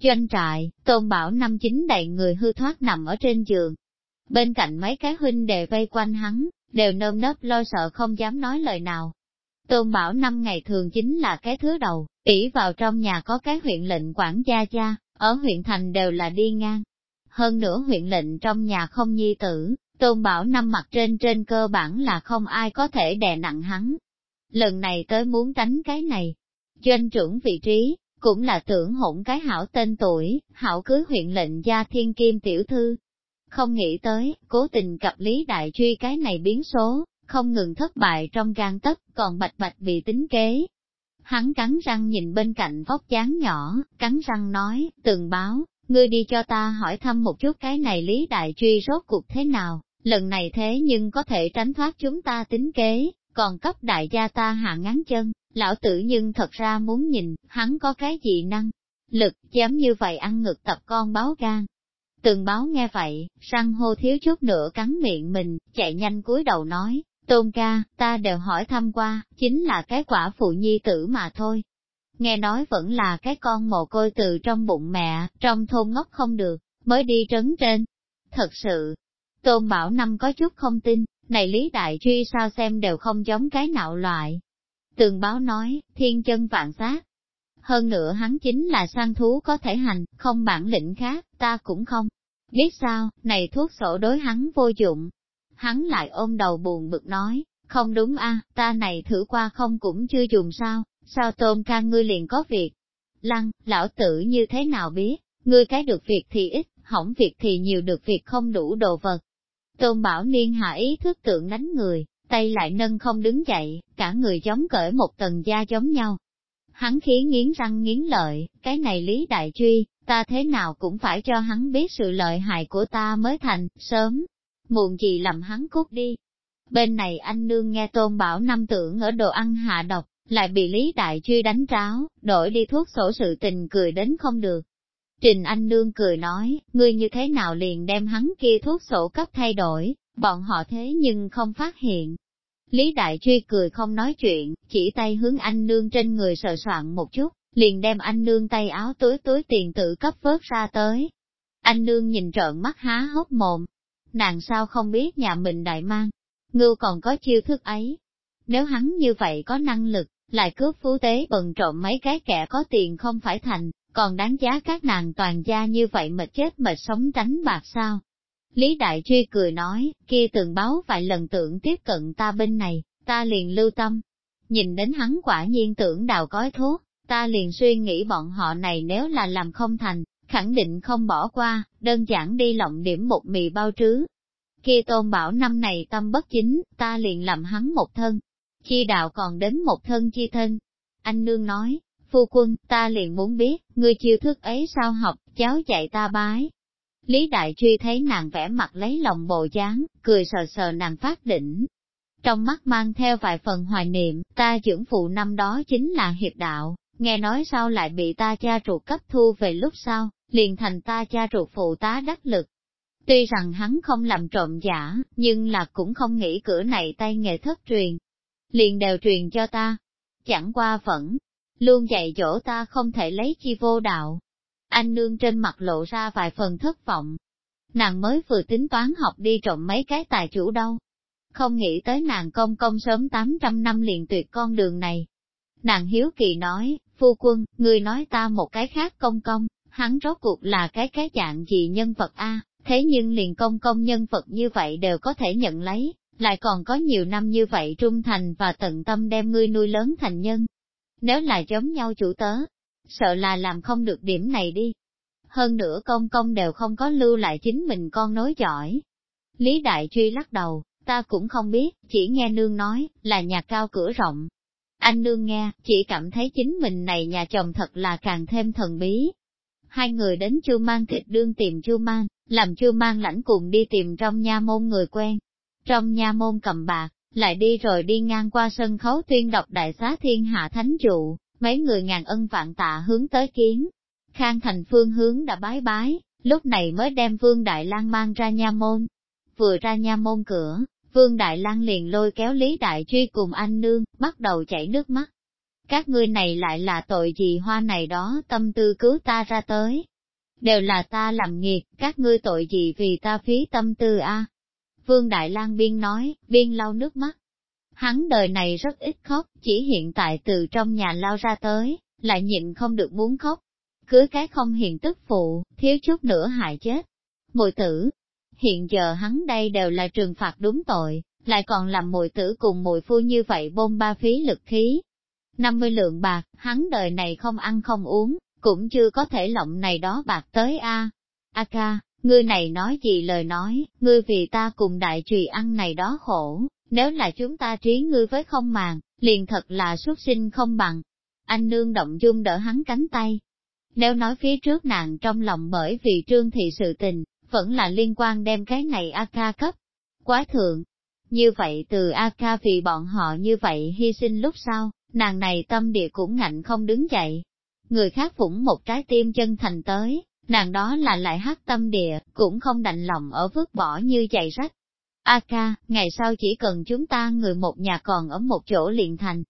Doanh trại, tôn bảo năm chính đầy người hư thoát nằm ở trên giường. Bên cạnh mấy cái huynh đệ vây quanh hắn, đều nơm nớp lo sợ không dám nói lời nào. Tôn bảo năm ngày thường chính là cái thứ đầu, ỷ vào trong nhà có cái huyện lệnh quản gia cha, ở huyện thành đều là đi ngang. Hơn nữa huyện lệnh trong nhà không nhi tử, tôn bảo năm mặt trên trên cơ bản là không ai có thể đè nặng hắn, lần này tới muốn tránh cái này. Doanh trưởng vị trí, cũng là tưởng hỗn cái hảo tên tuổi, hảo cưới huyện lệnh gia thiên kim tiểu thư. Không nghĩ tới, cố tình cặp lý đại truy cái này biến số, không ngừng thất bại trong gan tất, còn bạch bạch bị tính kế. Hắn cắn răng nhìn bên cạnh vóc dáng nhỏ, cắn răng nói, từng báo, ngươi đi cho ta hỏi thăm một chút cái này lý đại truy rốt cuộc thế nào, lần này thế nhưng có thể tránh thoát chúng ta tính kế, còn cấp đại gia ta hạ ngắn chân, lão tử nhưng thật ra muốn nhìn, hắn có cái gì năng, lực, dám như vậy ăn ngực tập con báo gan. tường báo nghe vậy, răng hô thiếu chút nữa cắn miệng mình, chạy nhanh cúi đầu nói, tôn ca, ta đều hỏi thăm qua, chính là cái quả phụ nhi tử mà thôi. Nghe nói vẫn là cái con mồ côi từ trong bụng mẹ, trong thôn ngốc không được, mới đi trấn trên. Thật sự, tôn bảo năm có chút không tin, này Lý Đại Truy sao xem đều không giống cái nạo loại. Tường báo nói, thiên chân vạn sát. Hơn nữa hắn chính là sang thú có thể hành, không bản lĩnh khác, ta cũng không. Biết sao, này thuốc sổ đối hắn vô dụng. Hắn lại ôm đầu buồn bực nói, không đúng a, ta này thử qua không cũng chưa dùng sao, sao tôm ca ngươi liền có việc. Lăng, lão tử như thế nào biết, ngươi cái được việc thì ít, hỏng việc thì nhiều được việc không đủ đồ vật, Tôn Bảo Niên hạ ý thức tượng đánh người, tay lại nâng không đứng dậy, cả người giống cởi một tầng da giống nhau. Hắn khí nghiến răng nghiến lợi, cái này Lý Đại Truy, ta thế nào cũng phải cho hắn biết sự lợi hại của ta mới thành, sớm, muộn gì làm hắn cút đi. Bên này anh nương nghe Tôn Bảo năm tưởng ở đồ ăn hạ độc, lại bị Lý Đại Truy đánh tráo, đổi đi thuốc sổ sự tình cười đến không được. Trình Anh Nương cười nói, ngươi như thế nào liền đem hắn kia thuốc sổ cấp thay đổi, bọn họ thế nhưng không phát hiện. Lý Đại Truy cười không nói chuyện, chỉ tay hướng anh Nương trên người sờ soạn một chút, liền đem anh Nương tay áo túi túi tiền tự cấp vớt ra tới. Anh Nương nhìn trợn mắt há hốc mồm, nàng sao không biết nhà mình đại mang, ngưu còn có chiêu thức ấy. Nếu hắn như vậy có năng lực, lại cướp phú tế bần trộm mấy cái kẻ có tiền không phải thành, còn đáng giá các nàng toàn gia như vậy mà chết mà sống tránh bạc sao. Lý Đại Truy cười nói, kia từng báo vài lần tưởng tiếp cận ta bên này, ta liền lưu tâm. Nhìn đến hắn quả nhiên tưởng đào gói thuốc, ta liền suy nghĩ bọn họ này nếu là làm không thành, khẳng định không bỏ qua, đơn giản đi lộng điểm một mì bao trứ. Kia tôn bảo năm này tâm bất chính, ta liền làm hắn một thân, chi đạo còn đến một thân chi thân. Anh nương nói, phu quân, ta liền muốn biết, ngươi chiêu thức ấy sao học, cháu dạy ta bái. Lý Đại Truy thấy nàng vẽ mặt lấy lòng bộ dáng, cười sờ sờ nàng phát đỉnh. Trong mắt mang theo vài phần hoài niệm, ta dưỡng phụ năm đó chính là hiệp đạo, nghe nói sau lại bị ta cha ruột cấp thu về lúc sau, liền thành ta cha ruột phụ tá đắc lực. Tuy rằng hắn không làm trộm giả, nhưng là cũng không nghĩ cửa này tay nghề thất truyền. Liền đều truyền cho ta. Chẳng qua vẫn, luôn dạy dỗ ta không thể lấy chi vô đạo. Anh nương trên mặt lộ ra vài phần thất vọng. Nàng mới vừa tính toán học đi trộm mấy cái tài chủ đâu. Không nghĩ tới nàng công công sớm 800 năm liền tuyệt con đường này. Nàng hiếu kỳ nói, phu quân, người nói ta một cái khác công công, hắn rốt cuộc là cái cái dạng gì nhân vật a thế nhưng liền công công nhân vật như vậy đều có thể nhận lấy, lại còn có nhiều năm như vậy trung thành và tận tâm đem ngươi nuôi lớn thành nhân. Nếu là giống nhau chủ tớ, sợ là làm không được điểm này đi. Hơn nữa công công đều không có lưu lại chính mình con nối giỏi. Lý Đại Truy lắc đầu, ta cũng không biết, chỉ nghe nương nói, là nhà cao cửa rộng. Anh nương nghe, chỉ cảm thấy chính mình này nhà chồng thật là càng thêm thần bí. Hai người đến chu mang thịt đương tìm chu mang, làm chu mang lãnh cùng đi tìm trong nha môn người quen. Trong nha môn cầm bạc, lại đi rồi đi ngang qua sân khấu tuyên đọc đại xá thiên hạ thánh trụ, mấy người ngàn ân vạn tạ hướng tới kiến. Khang thành phương hướng đã bái bái, lúc này mới đem Vương Đại lang mang ra nha môn. Vừa ra nha môn cửa, Vương Đại lang liền lôi kéo Lý Đại Truy cùng anh nương, bắt đầu chảy nước mắt. Các ngươi này lại là tội gì hoa này đó tâm tư cứu ta ra tới. Đều là ta làm nghiệt, các ngươi tội gì vì ta phí tâm tư a Vương Đại lang biên nói, biên lau nước mắt. Hắn đời này rất ít khóc, chỉ hiện tại từ trong nhà lao ra tới, lại nhịn không được muốn khóc. Cưới cái không hiền tức phụ, thiếu chút nữa hại chết. Mùi tử, hiện giờ hắn đây đều là trừng phạt đúng tội, lại còn làm mùi tử cùng mùi phu như vậy bôn ba phí lực khí. 50 lượng bạc, hắn đời này không ăn không uống, cũng chưa có thể lộng này đó bạc tới a. A ca, ngươi này nói gì lời nói, ngươi vì ta cùng đại trùy ăn này đó khổ, nếu là chúng ta trí ngươi với không màng, liền thật là xuất sinh không bằng. Anh nương động dung đỡ hắn cánh tay. Nếu nói phía trước nàng trong lòng bởi vì trương thị sự tình, vẫn là liên quan đem cái này A ca cấp. Quá thượng. Như vậy từ A ca vì bọn họ như vậy hy sinh lúc sau, nàng này tâm địa cũng ngạnh không đứng dậy. Người khác phủng một trái tim chân thành tới, nàng đó là lại hát tâm địa, cũng không đành lòng ở vứt bỏ như chạy rách. A ca, ngày sau chỉ cần chúng ta người một nhà còn ở một chỗ liền thành.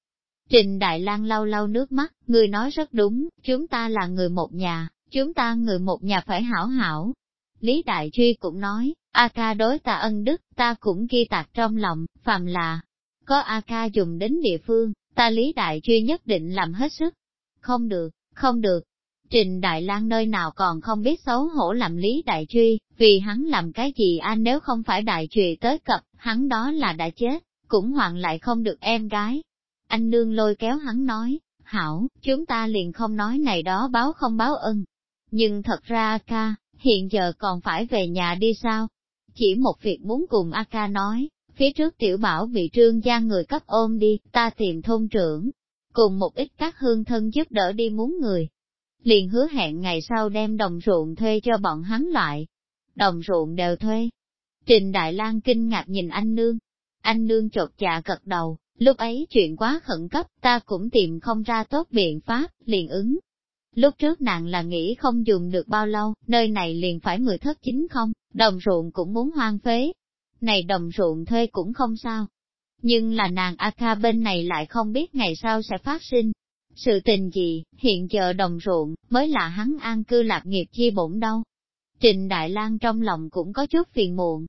Trình Đại lang lau lau nước mắt, người nói rất đúng, chúng ta là người một nhà, chúng ta người một nhà phải hảo hảo. Lý Đại Truy cũng nói, A ca đối ta ân đức, ta cũng ghi tạc trong lòng, phàm là, có A ca dùng đến địa phương, ta Lý Đại Truy nhất định làm hết sức. Không được, không được, Trình Đại Lang nơi nào còn không biết xấu hổ làm lý đại truy, vì hắn làm cái gì anh nếu không phải đại truy tới cập, hắn đó là đã chết, cũng hoàng lại không được em gái. Anh nương lôi kéo hắn nói, hảo, chúng ta liền không nói này đó báo không báo ân. Nhưng thật ra ca, hiện giờ còn phải về nhà đi sao? Chỉ một việc muốn cùng A ca nói, phía trước tiểu bảo bị trương gia người cấp ôm đi, ta tìm thôn trưởng, cùng một ít các hương thân giúp đỡ đi muốn người, liền hứa hẹn ngày sau đem đồng ruộng thuê cho bọn hắn lại. Đồng ruộng đều thuê. Trình Đại Lang kinh ngạc nhìn anh nương. Anh nương chột dạ cật đầu, lúc ấy chuyện quá khẩn cấp, ta cũng tìm không ra tốt biện pháp, liền ứng. Lúc trước nàng là nghĩ không dùng được bao lâu, nơi này liền phải mười thất chính không, đồng ruộng cũng muốn hoang phế. Này đồng ruộng thuê cũng không sao. Nhưng là nàng A bên này lại không biết ngày sau sẽ phát sinh, sự tình gì, hiện giờ đồng ruộng, mới là hắn an cư lạc nghiệp chi bổn đâu. Trình Đại lang trong lòng cũng có chút phiền muộn.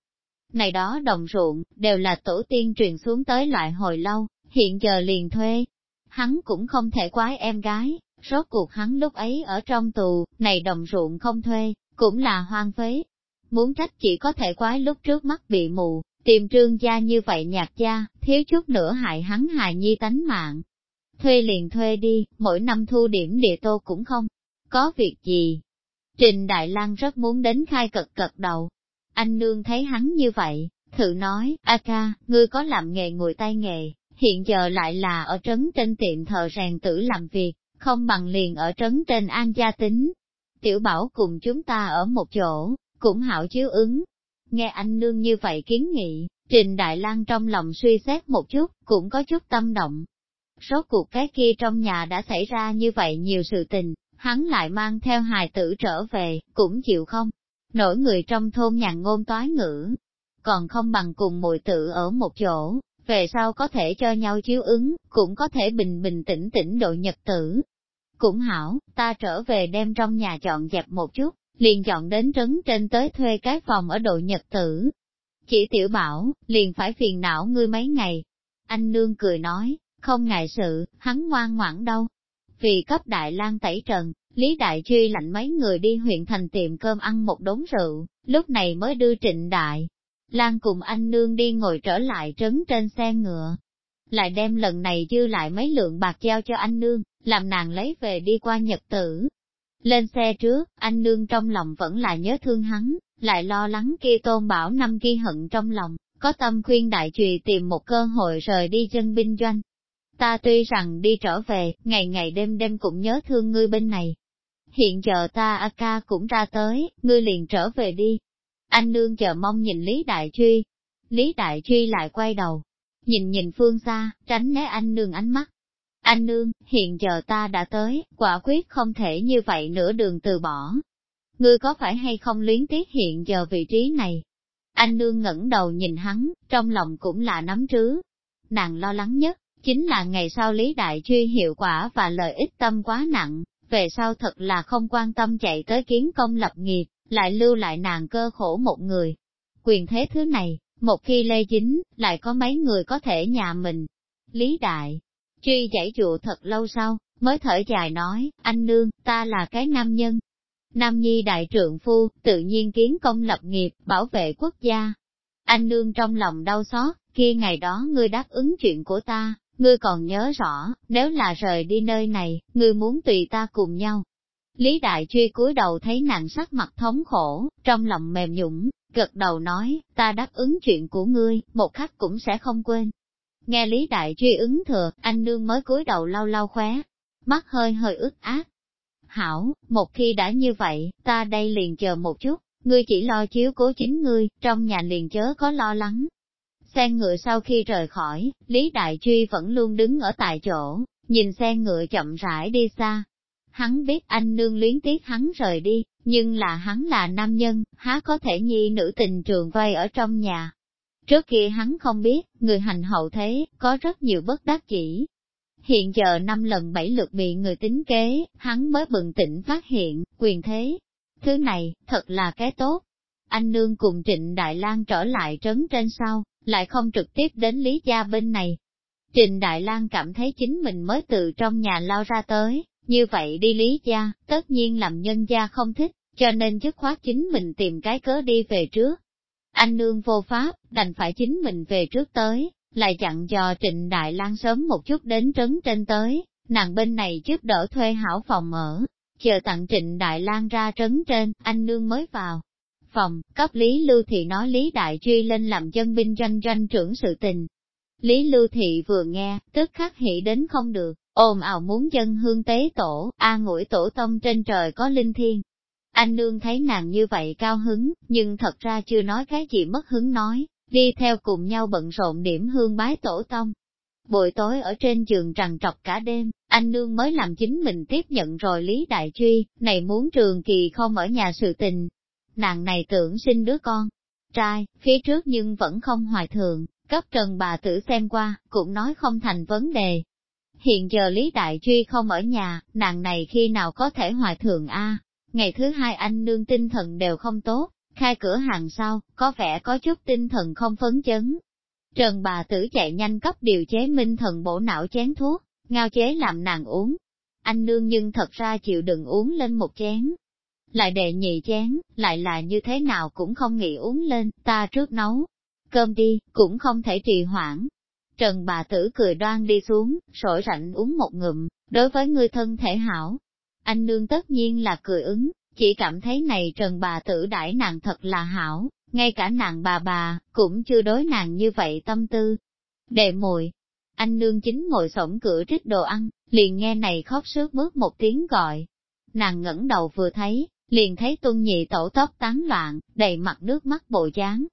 Này đó đồng ruộng, đều là tổ tiên truyền xuống tới loại hồi lâu, hiện giờ liền thuê. Hắn cũng không thể quái em gái, rốt cuộc hắn lúc ấy ở trong tù, này đồng ruộng không thuê, cũng là hoang phế. Muốn trách chỉ có thể quái lúc trước mắt bị mù, tìm trương gia như vậy nhạt gia, thiếu chút nữa hại hắn hài nhi tánh mạng, thuê liền thuê đi, mỗi năm thu điểm địa tô cũng không, có việc gì. Trình Đại Lang rất muốn đến khai cật cật đầu. Anh nương thấy hắn như vậy, thử nói, A ca, ngươi có làm nghề ngồi tay nghề, hiện giờ lại là ở trấn trên tiệm thờ rèn tử làm việc, không bằng liền ở trấn trên An Gia Tính. Tiểu Bảo cùng chúng ta ở một chỗ, cũng hảo chiếu ứng. Nghe anh nương như vậy kiến nghị, Trình Đại Lang trong lòng suy xét một chút, cũng có chút tâm động số cuộc cái kia trong nhà đã xảy ra như vậy nhiều sự tình, hắn lại mang theo hài tử trở về, cũng chịu không. Nổi người trong thôn nhàn ngôn toái ngữ, còn không bằng cùng mùi tử ở một chỗ, về sau có thể cho nhau chiếu ứng, cũng có thể bình bình tĩnh tĩnh độ nhật tử. Cũng hảo, ta trở về đem trong nhà chọn dẹp một chút, liền chọn đến trấn trên tới thuê cái phòng ở độ nhật tử. Chỉ tiểu bảo, liền phải phiền não ngươi mấy ngày. Anh nương cười nói, không ngại sự, hắn ngoan ngoãn đâu. Vì cấp Đại lang tẩy trần, Lý Đại Truy lạnh mấy người đi huyện thành tiệm cơm ăn một đống rượu, lúc này mới đưa trịnh đại. Lan cùng anh nương đi ngồi trở lại trấn trên xe ngựa. Lại đem lần này dư lại mấy lượng bạc giao cho anh nương, làm nàng lấy về đi qua nhật tử. Lên xe trước, anh nương trong lòng vẫn là nhớ thương hắn, lại lo lắng kia tôn bảo năm ghi hận trong lòng, có tâm khuyên đại trùy tìm một cơ hội rời đi chân binh doanh. Ta tuy rằng đi trở về, ngày ngày đêm đêm cũng nhớ thương ngươi bên này. Hiện giờ ta a ca cũng ra tới, ngươi liền trở về đi, anh nương chờ mong nhìn Lý Đại Truy. Lý Đại Truy lại quay đầu, nhìn nhìn phương xa, tránh né anh nương ánh mắt. Anh nương, hiện giờ ta đã tới, quả quyết không thể như vậy nửa đường từ bỏ. Ngươi có phải hay không luyến tiếc hiện giờ vị trí này? Anh nương ngẩng đầu nhìn hắn, trong lòng cũng là nắm trứ. Nàng lo lắng nhất, chính là ngày sau Lý Đại Truy hiệu quả và lợi ích tâm quá nặng, về sau thật là không quan tâm chạy tới kiến công lập nghiệp, lại lưu lại nàng cơ khổ một người. Quyền thế thứ này, một khi lê dính, lại có mấy người có thể nhà mình. Lý Đại, truy giải dụ thật lâu sau, mới thở dài nói, anh nương, ta là cái nam nhân. Nam nhi đại trượng phu, tự nhiên kiến công lập nghiệp, bảo vệ quốc gia. Anh nương trong lòng đau xót, kia ngày đó ngươi đáp ứng chuyện của ta, ngươi còn nhớ rõ, nếu là rời đi nơi này, ngươi muốn tùy ta cùng nhau, Lý Đại Truy cúi đầu thấy nàng sắc mặt thống khổ, trong lòng mềm nhũng, gật đầu nói, ta đáp ứng chuyện của ngươi, một khắc cũng sẽ không quên. Nghe Lý Đại Truy ứng thừa, anh nương mới cúi đầu lau lau khóe, mắt hơi hơi ướt át. Hảo, một khi đã như vậy, ta đây liền chờ một chút, ngươi chỉ lo chiếu cố chính ngươi, trong nhà liền chớ có lo lắng. Xe ngựa sau khi rời khỏi, Lý Đại Truy vẫn luôn đứng ở tại chỗ, nhìn xe ngựa chậm rãi đi xa, hắn biết anh nương luyến tiếc hắn rời đi, nhưng là hắn là nam nhân, há có thể nhi nữ tình trường vây ở trong nhà. Trước kia hắn không biết, người hành hậu thế, có rất nhiều bất đắc chỉ. Hiện giờ năm lần bảy lượt bị người tính kế, hắn mới bừng tỉnh phát hiện, quyền thế. Thứ này, thật là cái tốt. Anh nương cùng Trịnh Đại Lang trở lại trấn trên sau, lại không trực tiếp đến Lý Gia bên này. Trịnh Đại Lang cảm thấy chính mình mới từ trong nhà lao ra tới, như vậy đi lý gia, tất nhiên làm nhân gia không thích, cho nên dứt khoát chính mình tìm cái cớ đi về trước. Anh nương vô pháp, đành phải chính mình về trước tới, lại chặn dò Trịnh Đại Lang sớm một chút đến trấn trên tới, nàng bên này giúp đỡ thuê hảo phòng ở, chờ tặng Trịnh Đại Lang ra trấn trên, anh nương mới vào. Phòng, cấp Lý Lưu Thị nói Lý Đại Truy lên làm dân binh doanh doanh trưởng sự tình. Lý Lưu Thị vừa nghe, tức khắc hỉ đến không được, ồn ào muốn dân hương tế tổ, a ngũi tổ tông trên trời có linh thiên. Anh nương thấy nàng như vậy cao hứng, nhưng thật ra chưa nói cái gì mất hứng nói, đi theo cùng nhau bận rộn điểm hương bái tổ tông. Buổi tối ở trên giường trằn trọc cả đêm, anh nương mới làm chính mình tiếp nhận rồi Lý Đại Truy, này muốn trường kỳ không ở nhà sự tình. Nàng này tưởng sinh đứa con, trai, phía trước nhưng vẫn không hoài thường, cấp trần bà tử xem qua, cũng nói không thành vấn đề, Hiện giờ Lý Đại Truy không ở nhà, nàng này khi nào có thể hoài thượng A. Ngày thứ hai anh nương tinh thần đều không tốt, khai cửa hàng sau, có vẻ có chút tinh thần không phấn chấn. Trần bà tử chạy nhanh cấp điều chế minh thần bổ não chén thuốc, ngao chế làm nàng uống. Anh nương nhưng thật ra chịu đừng uống lên một chén. Lại đệ nhị chén, lại là như thế nào cũng không nghĩ uống lên, ta trước nấu. Cơm đi, cũng không thể trì hoãn, Trần bà tử cười đoan đi xuống, sổi rảnh uống một ngụm, đối với người thân thể hảo. Anh nương tất nhiên là cười ứng, chỉ cảm thấy này trần bà tử đãi nàng thật là hảo, ngay cả nàng bà bà, cũng chưa đối nàng như vậy tâm tư. Đệ muội anh nương chính ngồi sổng cửa trích đồ ăn, liền nghe này khóc sướt bước một tiếng gọi. Nàng ngẩng đầu vừa thấy, liền thấy tuân nhị tẩu tóc tán loạn, đầy mặt nước mắt bộ dáng.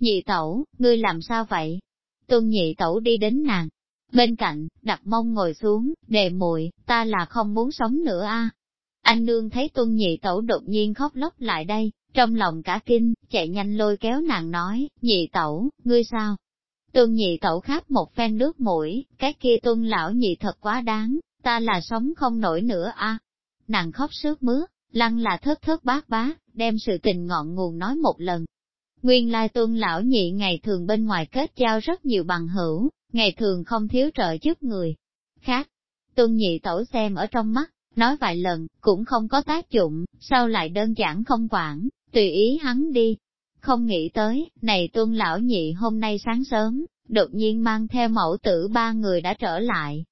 Nhị tẩu, ngươi làm sao vậy? Tuân nhị tẩu đi đến nàng. Bên cạnh, đặt mông ngồi xuống, đề muội ta là không muốn sống nữa a. Anh nương thấy tuân nhị tẩu đột nhiên khóc lóc lại đây, trong lòng cả kinh, chạy nhanh lôi kéo nàng nói, nhị tẩu, ngươi sao? Tuân nhị tẩu khát một phen nước mũi, cái kia tuân lão nhị thật quá đáng, ta là sống không nổi nữa a. Nàng khóc sướt mướt, lăng là thất thất bát bá, đem sự tình ngọn nguồn nói một lần. Nguyên lai tuân lão nhị ngày thường bên ngoài kết giao rất nhiều bằng hữu, ngày thường không thiếu trợ giúp người. Khác, tuân nhị tẩu xem ở trong mắt, nói vài lần, cũng không có tác dụng, sao lại đơn giản không quản, tùy ý hắn đi. Không nghĩ tới, này tuân lão nhị hôm nay sáng sớm, đột nhiên mang theo mẫu tử ba người đã trở lại.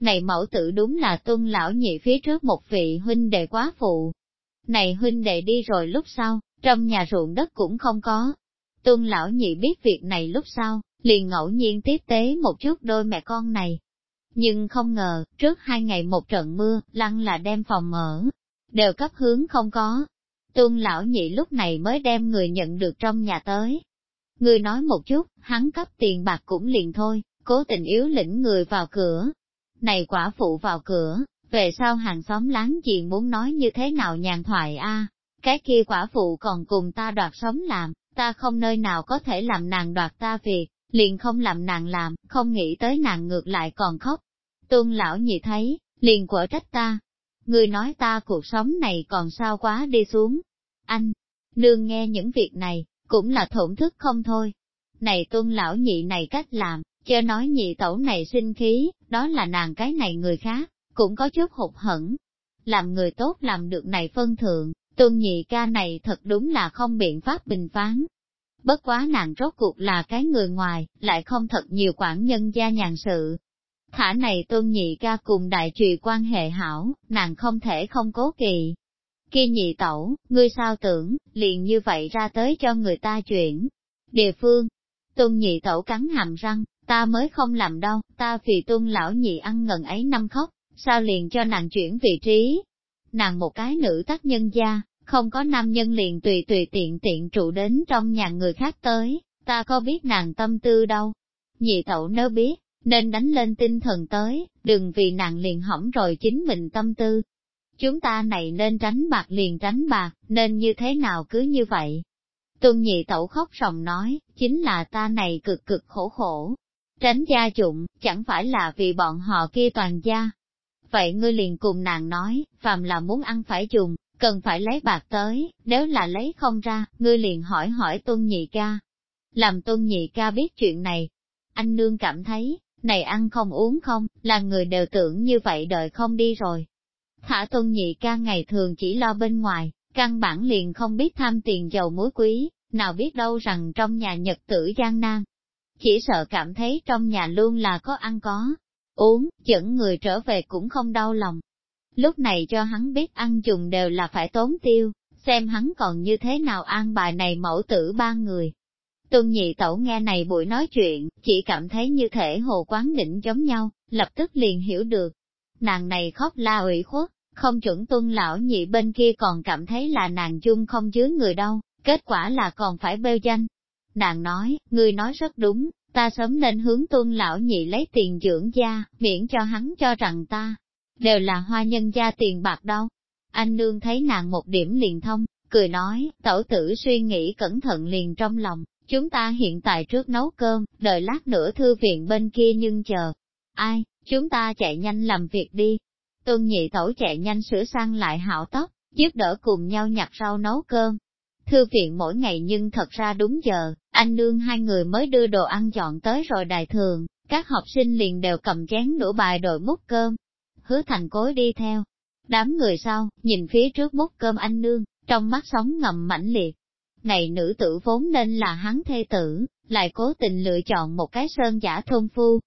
Này mẫu tử đúng là tuân lão nhị phía trước một vị huynh đệ quá phụ. Này huynh đệ đi rồi lúc sau, trong nhà ruộng đất cũng không có. tôn lão nhị biết việc này lúc sau, liền ngẫu nhiên tiếp tế một chút đôi mẹ con này. Nhưng không ngờ, trước hai ngày một trận mưa, lăng là đem phòng mở, đều cấp hướng không có. tôn lão nhị lúc này mới đem người nhận được trong nhà tới. Người nói một chút, hắn cấp tiền bạc cũng liền thôi, cố tình yếu lĩnh người vào cửa. Này quả phụ vào cửa, về sau hàng xóm láng giềng muốn nói như thế nào nhàn thoại a cái kia quả phụ còn cùng ta đoạt sống làm, ta không nơi nào có thể làm nàng đoạt ta việc, liền không làm nàng làm, không nghĩ tới nàng ngược lại còn khóc. Tôn lão nhị thấy, liền quở trách ta. Người nói ta cuộc sống này còn sao quá đi xuống. Anh, nương nghe những việc này, cũng là thổn thức không thôi. Này tôn lão nhị này cách làm, chớ nói nhị tẩu này sinh khí, đó là nàng cái này người khác, cũng có chút hụt hẫng. Làm người tốt làm được này phân thượng, tôn nhị ca này thật đúng là không biện pháp bình phán, Bất quá nàng rốt cuộc là cái người ngoài, lại không thật nhiều quản nhân gia nhàn sự. Thả này tôn nhị ca cùng đại trùy quan hệ hảo, nàng không thể không cố kỳ. Kia nhị tẩu, ngươi sao tưởng, liền như vậy ra tới cho người ta chuyển. Địa phương, tôn nhị tẩu cắn hàm răng, ta mới không làm đâu, ta vì tôn lão nhị ăn ngần ấy năm khóc, sao liền cho nàng chuyển vị trí. Nàng một cái nữ tác nhân gia, không có nam nhân liền tùy tùy tiện tiện trụ đến trong nhà người khác tới, ta có biết nàng tâm tư đâu. Nhị tẩu nếu biết, nên đánh lên tinh thần tới, đừng vì nàng liền hỏng rồi chính mình tâm tư. Chúng ta này nên tránh bạc liền tránh bạc, nên như thế nào cứ như vậy. Tuân nhị tẩu khóc ròng nói, chính là ta này cực cực khổ khổ. Tránh gia dụng, chẳng phải là vì bọn họ kia toàn gia. Vậy ngươi liền cùng nàng nói, phàm là muốn ăn phải dùng, cần phải lấy bạc tới, nếu là lấy không ra, ngươi liền hỏi hỏi tuân nhị ca. Làm tuân nhị ca biết chuyện này, anh nương cảm thấy, này ăn không uống không, là người đều tưởng như vậy đợi không đi rồi. Thả tuân nhị ca ngày thường chỉ lo bên ngoài, căn bản liền không biết tham tiền dầu muối quý, nào biết đâu rằng trong nhà nhật tử gian nan. Chỉ sợ cảm thấy trong nhà luôn là có ăn có, uống, dẫn người trở về cũng không đau lòng lúc này cho hắn biết ăn dùng đều là phải tốn tiêu, xem hắn còn như thế nào an bài này mẫu tử ba người. Tuân nhị tẩu nghe này buổi nói chuyện, chỉ cảm thấy như thể hồ quán đỉnh giống nhau, lập tức liền hiểu được. Nàng này khóc la ủy khuất, không chuẩn tuân lão nhị bên kia còn cảm thấy là nàng chung không dưới người đâu, kết quả là còn phải bêu danh. Nàng nói, người nói rất đúng, ta sớm nên hướng tuân lão nhị lấy tiền dưỡng gia, miễn cho hắn cho rằng ta, đều là hoa nhân gia tiền bạc đâu. Anh nương thấy nàng một điểm liền thông, cười nói, tẩu tử suy nghĩ cẩn thận liền trong lòng, chúng ta hiện tại trước nấu cơm, đợi lát nữa thư viện bên kia nhưng chờ. Ai, chúng ta chạy nhanh làm việc đi. Tuân nhị tẩu chạy nhanh sửa sang lại hảo tóc, giúp đỡ cùng nhau nhặt rau nấu cơm. Thư viện mỗi ngày nhưng thật ra đúng giờ, anh nương hai người mới đưa đồ ăn chọn tới rồi đài thường, các học sinh liền đều cầm chén đũa bài đội múc cơm, hứa thành cối đi theo. Đám người sau, nhìn phía trước múc cơm anh nương, trong mắt sóng ngầm mãnh liệt. Này nữ tử vốn nên là hắn thê tử, lại cố tình lựa chọn một cái sơn giả thôn phu.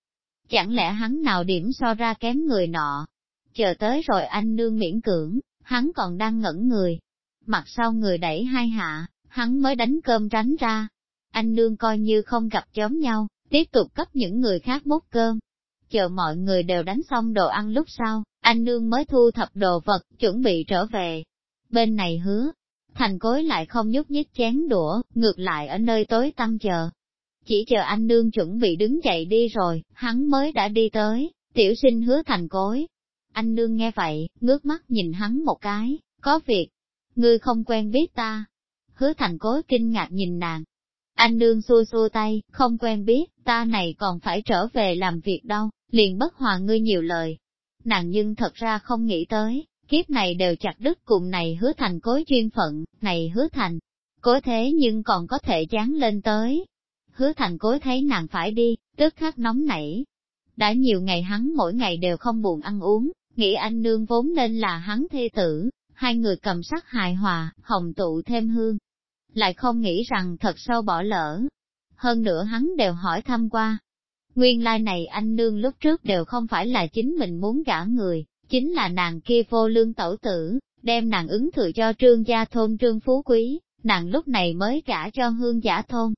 Chẳng lẽ hắn nào điểm so ra kém người nọ? Chờ tới rồi anh nương miễn cưỡng, hắn còn đang ngẩn người. mặt sau người đẩy hai hạ, hắn mới đánh cơm tránh ra. Anh nương coi như không gặp chóm nhau, tiếp tục cấp những người khác múc cơm. Chờ mọi người đều đánh xong đồ ăn lúc sau, anh nương mới thu thập đồ vật, chuẩn bị trở về. Bên này hứa, thành cối lại không nhúc nhích chén đũa, ngược lại ở nơi tối tăm chờ. Chỉ chờ anh nương chuẩn bị đứng dậy đi rồi, hắn mới đã đi tới, tiểu sinh hứa thành cối. Anh nương nghe vậy, ngước mắt nhìn hắn một cái, có việc, ngươi không quen biết ta. Hứa thành cối kinh ngạc nhìn nàng. Anh nương xua xua tay, không quen biết, ta này còn phải trở về làm việc đâu, liền bất hòa ngươi nhiều lời. Nàng nhưng thật ra không nghĩ tới, kiếp này đều chặt đứt cùng này hứa thành cối chuyên phận, này hứa thành, cối thế nhưng còn có thể chán lên tới. Hứa thành cối thấy nàng phải đi, tức khắc nóng nảy. Đã nhiều ngày hắn mỗi ngày đều không buồn ăn uống, nghĩ anh nương vốn nên là hắn thê tử, hai người cầm sắc hài hòa, hồng tụ thêm hương. Lại không nghĩ rằng thật sâu bỏ lỡ. Hơn nữa hắn đều hỏi thăm qua. Nguyên lai like này anh nương lúc trước đều không phải là chính mình muốn gả người, chính là nàng kia vô lương tẩu tử, đem nàng ứng thừa cho trương gia thôn trương phú quý, nàng lúc này mới gả cho hương giả thôn.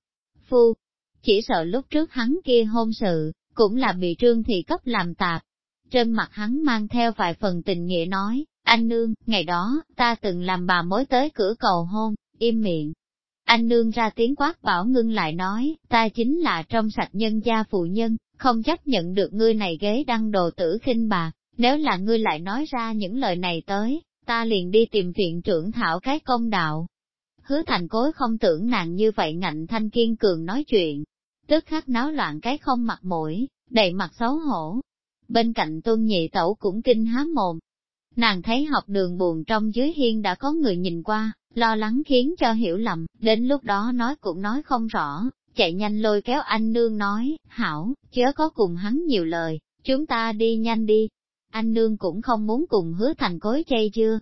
Phu, chỉ sợ lúc trước hắn kia hôn sự, cũng là bị trương thị cấp làm tạp. Trên mặt hắn mang theo vài phần tình nghĩa nói, anh nương, ngày đó, ta từng làm bà mối tới cửa cầu hôn, im miệng. Anh nương ra tiếng quát bảo ngưng lại nói, ta chính là trong sạch nhân gia phụ nhân, không chấp nhận được ngươi này ghế đăng đồ tử khinh bạc, nếu là ngươi lại nói ra những lời này tới, ta liền đi tìm viện trưởng thảo cái công đạo. Hứa thành cối không tưởng nàng như vậy ngạnh thanh kiên cường nói chuyện, tức khắc náo loạn cái không mặt mũi, đầy mặt xấu hổ. Bên cạnh tuân nhị tẩu cũng kinh há mồm. Nàng thấy học đường buồn trong dưới hiên đã có người nhìn qua, lo lắng khiến cho hiểu lầm, đến lúc đó nói cũng nói không rõ, chạy nhanh lôi kéo anh nương nói, hảo, chớ có cùng hắn nhiều lời, chúng ta đi nhanh đi, anh nương cũng không muốn cùng hứa thành cối chay chưa.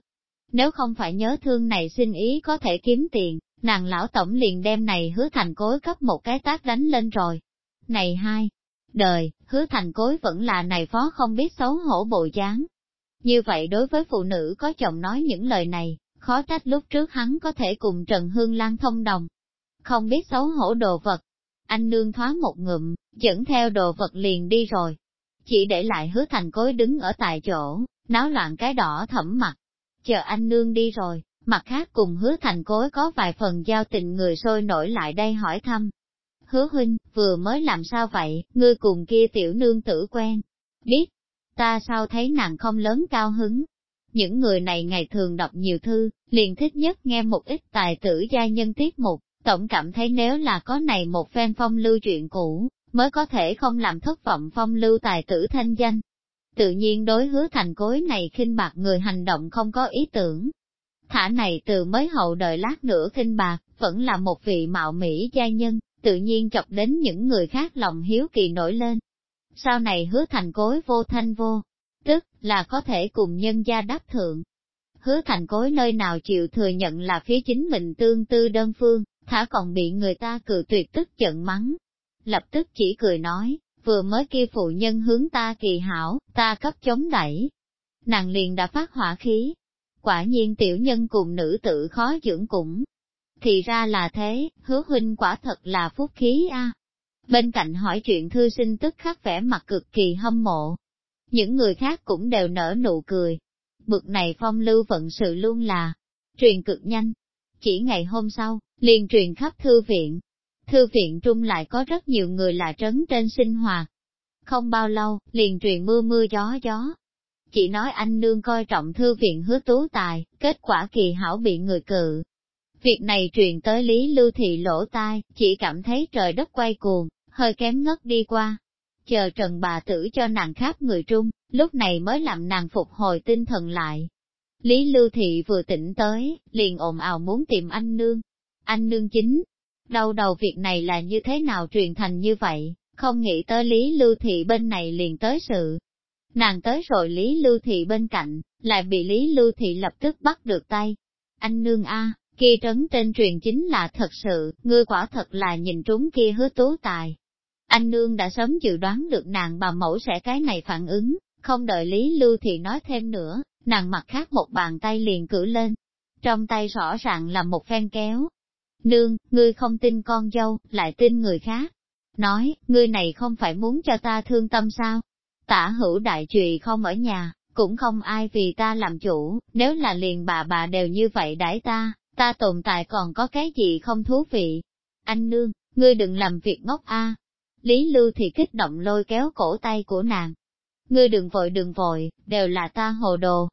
Nếu không phải nhớ thương này xin ý có thể kiếm tiền, nàng lão tổng liền đem này hứa thành cối cấp một cái tác đánh lên rồi. Này hai, đời, hứa thành cối vẫn là này phó không biết xấu hổ bộ dáng. Như vậy đối với phụ nữ có chồng nói những lời này, khó trách lúc trước hắn có thể cùng Trần Hương Lan thông đồng. Không biết xấu hổ đồ vật. Anh nương thoá một ngụm, dẫn theo đồ vật liền đi rồi chỉ để lại hứa thành cối đứng ở tại chỗ, náo loạn cái đỏ thẫm mặt. Chờ anh nương đi rồi, mặt khác cùng hứa thành cối có vài phần giao tình người sôi nổi lại đây hỏi thăm. Hứa huynh, vừa mới làm sao vậy, ngươi cùng kia tiểu nương tử quen. Biết, ta sao thấy nàng không lớn cao hứng. Những người này ngày thường đọc nhiều thư, liền thích nhất nghe một ít tài tử gia nhân tiết mục, tổng cảm thấy nếu là có này một phen phong lưu chuyện cũ, mới có thể không làm thất vọng phong lưu tài tử thanh danh. Tự nhiên đối hứa thành cối này khinh bạc người hành động không có ý tưởng. Thả này từ mới hậu đợi lát nữa khinh bạc, vẫn là một vị mạo mỹ gia nhân, tự nhiên chọc đến những người khác lòng hiếu kỳ nổi lên. Sau này hứa thành cối vô thanh vô, là có thể cùng nhân gia đáp thượng. Hứa thành cối nơi nào chịu thừa nhận là phía chính mình tương tư đơn phương, thả còn bị người ta cự tuyệt tức giận mắng, lập tức chỉ cười nói, vừa mới kia phụ nhân hướng ta kỳ hảo, ta cấp chống đẩy. Nàng liền đã phát hỏa khí. Quả nhiên tiểu nhân cùng nữ tự khó dưỡng cũng. Thì ra là thế, hứa huynh quả thật là phúc khí a. Bên cạnh hỏi chuyện thư sinh tức khắc vẻ mặt cực kỳ hâm mộ. Những người khác cũng đều nở nụ cười. Bực này phong lưu vận sự luôn là truyền cực nhanh. Chỉ ngày hôm sau, liền truyền khắp thư viện, Thư viện trung lại có rất nhiều người là trấn trên sinh hoạt. Không bao lâu, liền truyền mưa mưa gió gió. Chỉ nói anh nương coi trọng thư viện hứa tú tài, kết quả kỳ hảo bị người cự. Việc này truyền tới Lý Lưu Thị lỗ tai, chỉ cảm thấy trời đất quay cuồng, hơi kém ngất đi qua. Chờ trần bà tử cho nàng khắp người trung, lúc này mới làm nàng phục hồi tinh thần lại. Lý Lưu Thị vừa tỉnh tới, liền ồn ào muốn tìm anh nương. Anh nương chính, đau đầu việc này là như thế nào truyền thành như vậy, không nghĩ tới Lý Lưu Thị bên này liền tới sự. Nàng tới rồi Lý Lưu Thị bên cạnh, lại bị Lý Lưu Thị lập tức bắt được tay. Anh nương A, kia trấn trên truyền chính là thật sự, ngươi quả thật là nhìn trúng kia hứa tú tài. Anh nương đã sớm dự đoán được nàng bà mẫu sẽ cái này phản ứng, không đợi Lý Lưu thì nói thêm nữa, nàng mặt khác một bàn tay liền cử lên. trong tay rõ ràng là một phen kéo. Nương, ngươi không tin con dâu, lại tin người khác. Nói, ngươi này không phải muốn cho ta thương tâm sao? Tả hữu đại trùy không ở nhà, cũng không ai vì ta làm chủ, nếu là liền bà bà đều như vậy đãi ta, ta tồn tại còn có cái gì không thú vị. Anh nương, ngươi đừng làm việc ngốc a. Lý Lưu thì kích động lôi kéo cổ tay của nàng. Ngươi đừng vội đừng vội, đều là ta hồ đồ.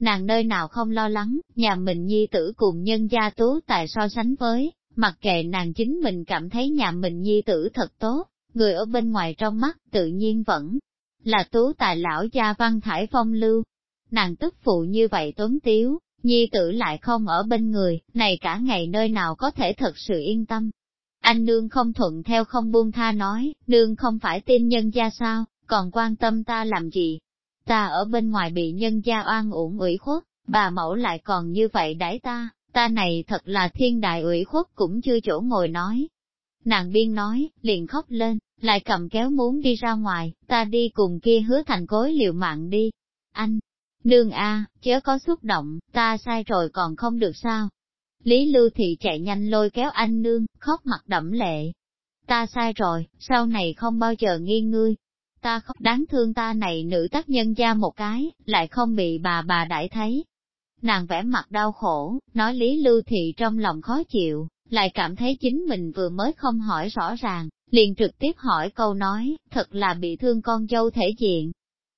Nàng nơi nào không lo lắng, nhà mình nhi tử cùng nhân gia tú tài so sánh với, mặc kệ nàng chính mình cảm thấy nhà mình nhi tử thật tốt, người ở bên ngoài trong mắt tự nhiên vẫn là tú tài lão gia văn thải phong lưu. Nàng tức phụ như vậy tuấn tiếu, nhi tử lại không ở bên người, này cả ngày nơi nào có thể thật sự yên tâm. Anh nương không thuận theo không buông tha nói, nương không phải tin nhân gia sao, còn quan tâm ta làm gì. Ta ở bên ngoài bị nhân gia oan uổng ủy khuất, bà mẫu lại còn như vậy đãi ta, ta này thật là thiên đại ủy khuất cũng chưa chỗ ngồi nói. Nàng biên nói, liền khóc lên, lại cầm kéo muốn đi ra ngoài, ta đi cùng kia hứa thành cối liều mạng đi. Anh, nương a, chớ có xúc động, ta sai rồi còn không được sao. Lý Lưu Thị chạy nhanh lôi kéo anh nương, khóc mặt đẫm lệ. Ta sai rồi, sau này không bao giờ nghi ngươi. Ta khóc đáng thương ta này nữ tác nhân gia một cái, lại không bị bà bà đãi thấy. Nàng vẽ mặt đau khổ, nói Lý Lưu Thị trong lòng khó chịu, lại cảm thấy chính mình vừa mới không hỏi rõ ràng, liền trực tiếp hỏi câu nói, thật là bị thương con dâu thể diện.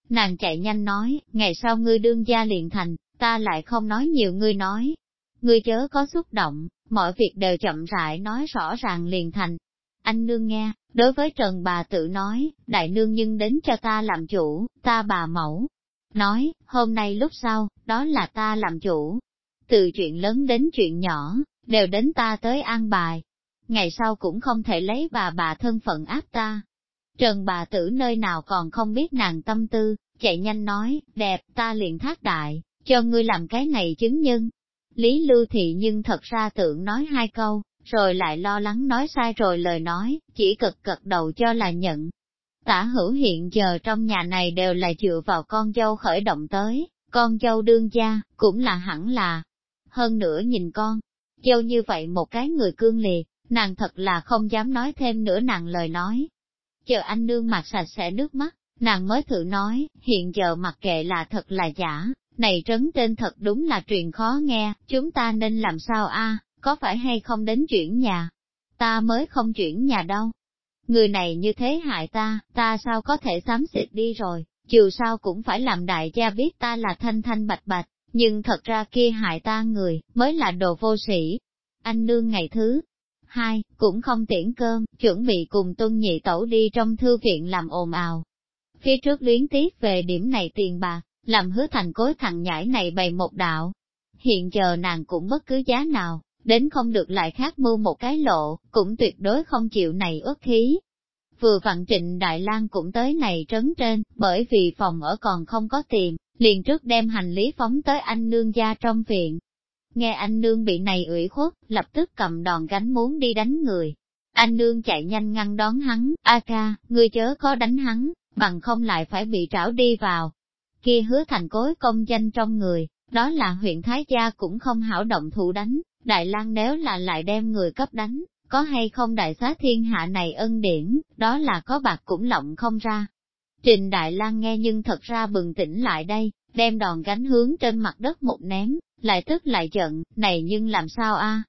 Nàng chạy nhanh nói, ngày sau ngươi đương gia liền thành, ta lại không nói nhiều ngươi nói. Ngươi chớ có xúc động, mọi việc đều chậm rãi nói rõ ràng liền thành. Anh nương nghe, đối với Trần bà tự nói, đại nương nhưng đến cho ta làm chủ, ta bà mẫu. Nói, hôm nay lúc sau, đó là ta làm chủ. Từ chuyện lớn đến chuyện nhỏ, đều đến ta tới an bài. Ngày sau cũng không thể lấy bà bà thân phận áp ta. Trần bà tử nơi nào còn không biết nàng tâm tư, chạy nhanh nói, đẹp, ta liền thác đại, cho ngươi làm cái này chứng nhân. Lý Lưu Thị nhưng thật ra tưởng nói hai câu, rồi lại lo lắng nói sai rồi lời nói, chỉ cực cực đầu cho là nhận. Tả hữu hiện giờ trong nhà này đều là dựa vào con dâu khởi động tới, con dâu đương gia, cũng là hẳn là. Hơn nữa nhìn con, dâu như vậy một cái người cương liệt, nàng thật là không dám nói thêm nữa nàng lời nói. Chờ anh nương mặt sạch sẽ nước mắt, nàng mới thử nói, hiện giờ mặc kệ là thật là giả, này trấn tên thật đúng là truyền khó nghe, chúng ta nên làm sao a? có phải hay không đến chuyển nhà? Ta mới không chuyển nhà đâu. Người này như thế hại ta, ta sao có thể xám xịt đi rồi, dù sao cũng phải làm đại gia biết ta là thanh thanh bạch bạch, nhưng thật ra kia hại ta người, mới là đồ vô sĩ. Anh nương ngày thứ hai, cũng không tiễn cơm, chuẩn bị cùng tuân nhị tẩu đi trong thư viện làm ồn ào. Phía trước luyến tiếc về điểm này tiền bạc, làm hứa thành cối thằng nhãi này bày một đạo. Hiện giờ nàng cũng bất cứ giá nào, đến không được lại khác mưu một cái lộ, cũng tuyệt đối không chịu này ước khí. Vừa vặn trịnh Đại lang cũng tới này trấn trên, bởi vì phòng ở còn không có tiền, liền trước đem hành lý phóng tới anh nương gia trong viện. Nghe anh nương bị này ủy khuất, lập tức cầm đòn gánh muốn đi đánh người. Anh nương chạy nhanh ngăn đón hắn, A ca, ngươi chớ có đánh hắn, bằng không lại phải bị trảo đi vào. Kia hứa thành cối công danh trong người, đó là huyện Thái Gia cũng không hảo động thủ đánh, Đại lang nếu là lại đem người cấp đánh, có hay không đại xá thiên hạ này ân điển, đó là có bạc cũng lộng không ra. Trình Đại lang nghe nhưng thật ra bừng tỉnh lại đây, đem đòn gánh hướng trên mặt đất một ném, lại tức lại giận, này nhưng làm sao a?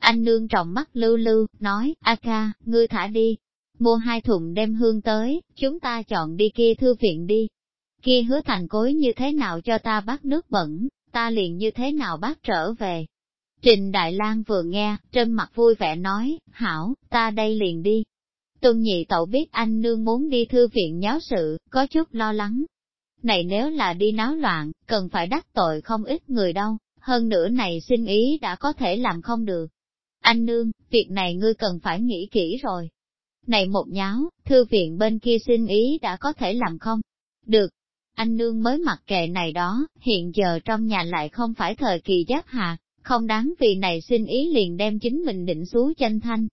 Anh nương trọng mắt lưu lưu, nói, A ca, ngươi thả đi, mua hai thùng đem hương tới, chúng ta chọn đi kia thư viện đi. Kia hứa thành cối như thế nào cho ta bắt nước bẩn, ta liền như thế nào bắt trở về. Trình Đại Lang vừa nghe, trên mặt vui vẻ nói, hảo, ta đây liền đi. Tuân nhị tẩu biết anh nương muốn đi thư viện nháo sự, có chút lo lắng. Này nếu là đi náo loạn, cần phải đắc tội không ít người đâu, hơn nữa này xin ý đã có thể làm không được. Anh nương, việc này ngươi cần phải nghĩ kỹ rồi. Này một nháo, thư viện bên kia xin ý đã có thể làm không? Được. Anh nương mới mặc kệ này đó, hiện giờ trong nhà lại không phải thời kỳ giáp hạt, không đáng vì này xin ý liền đem chính mình định xuống chân thanh.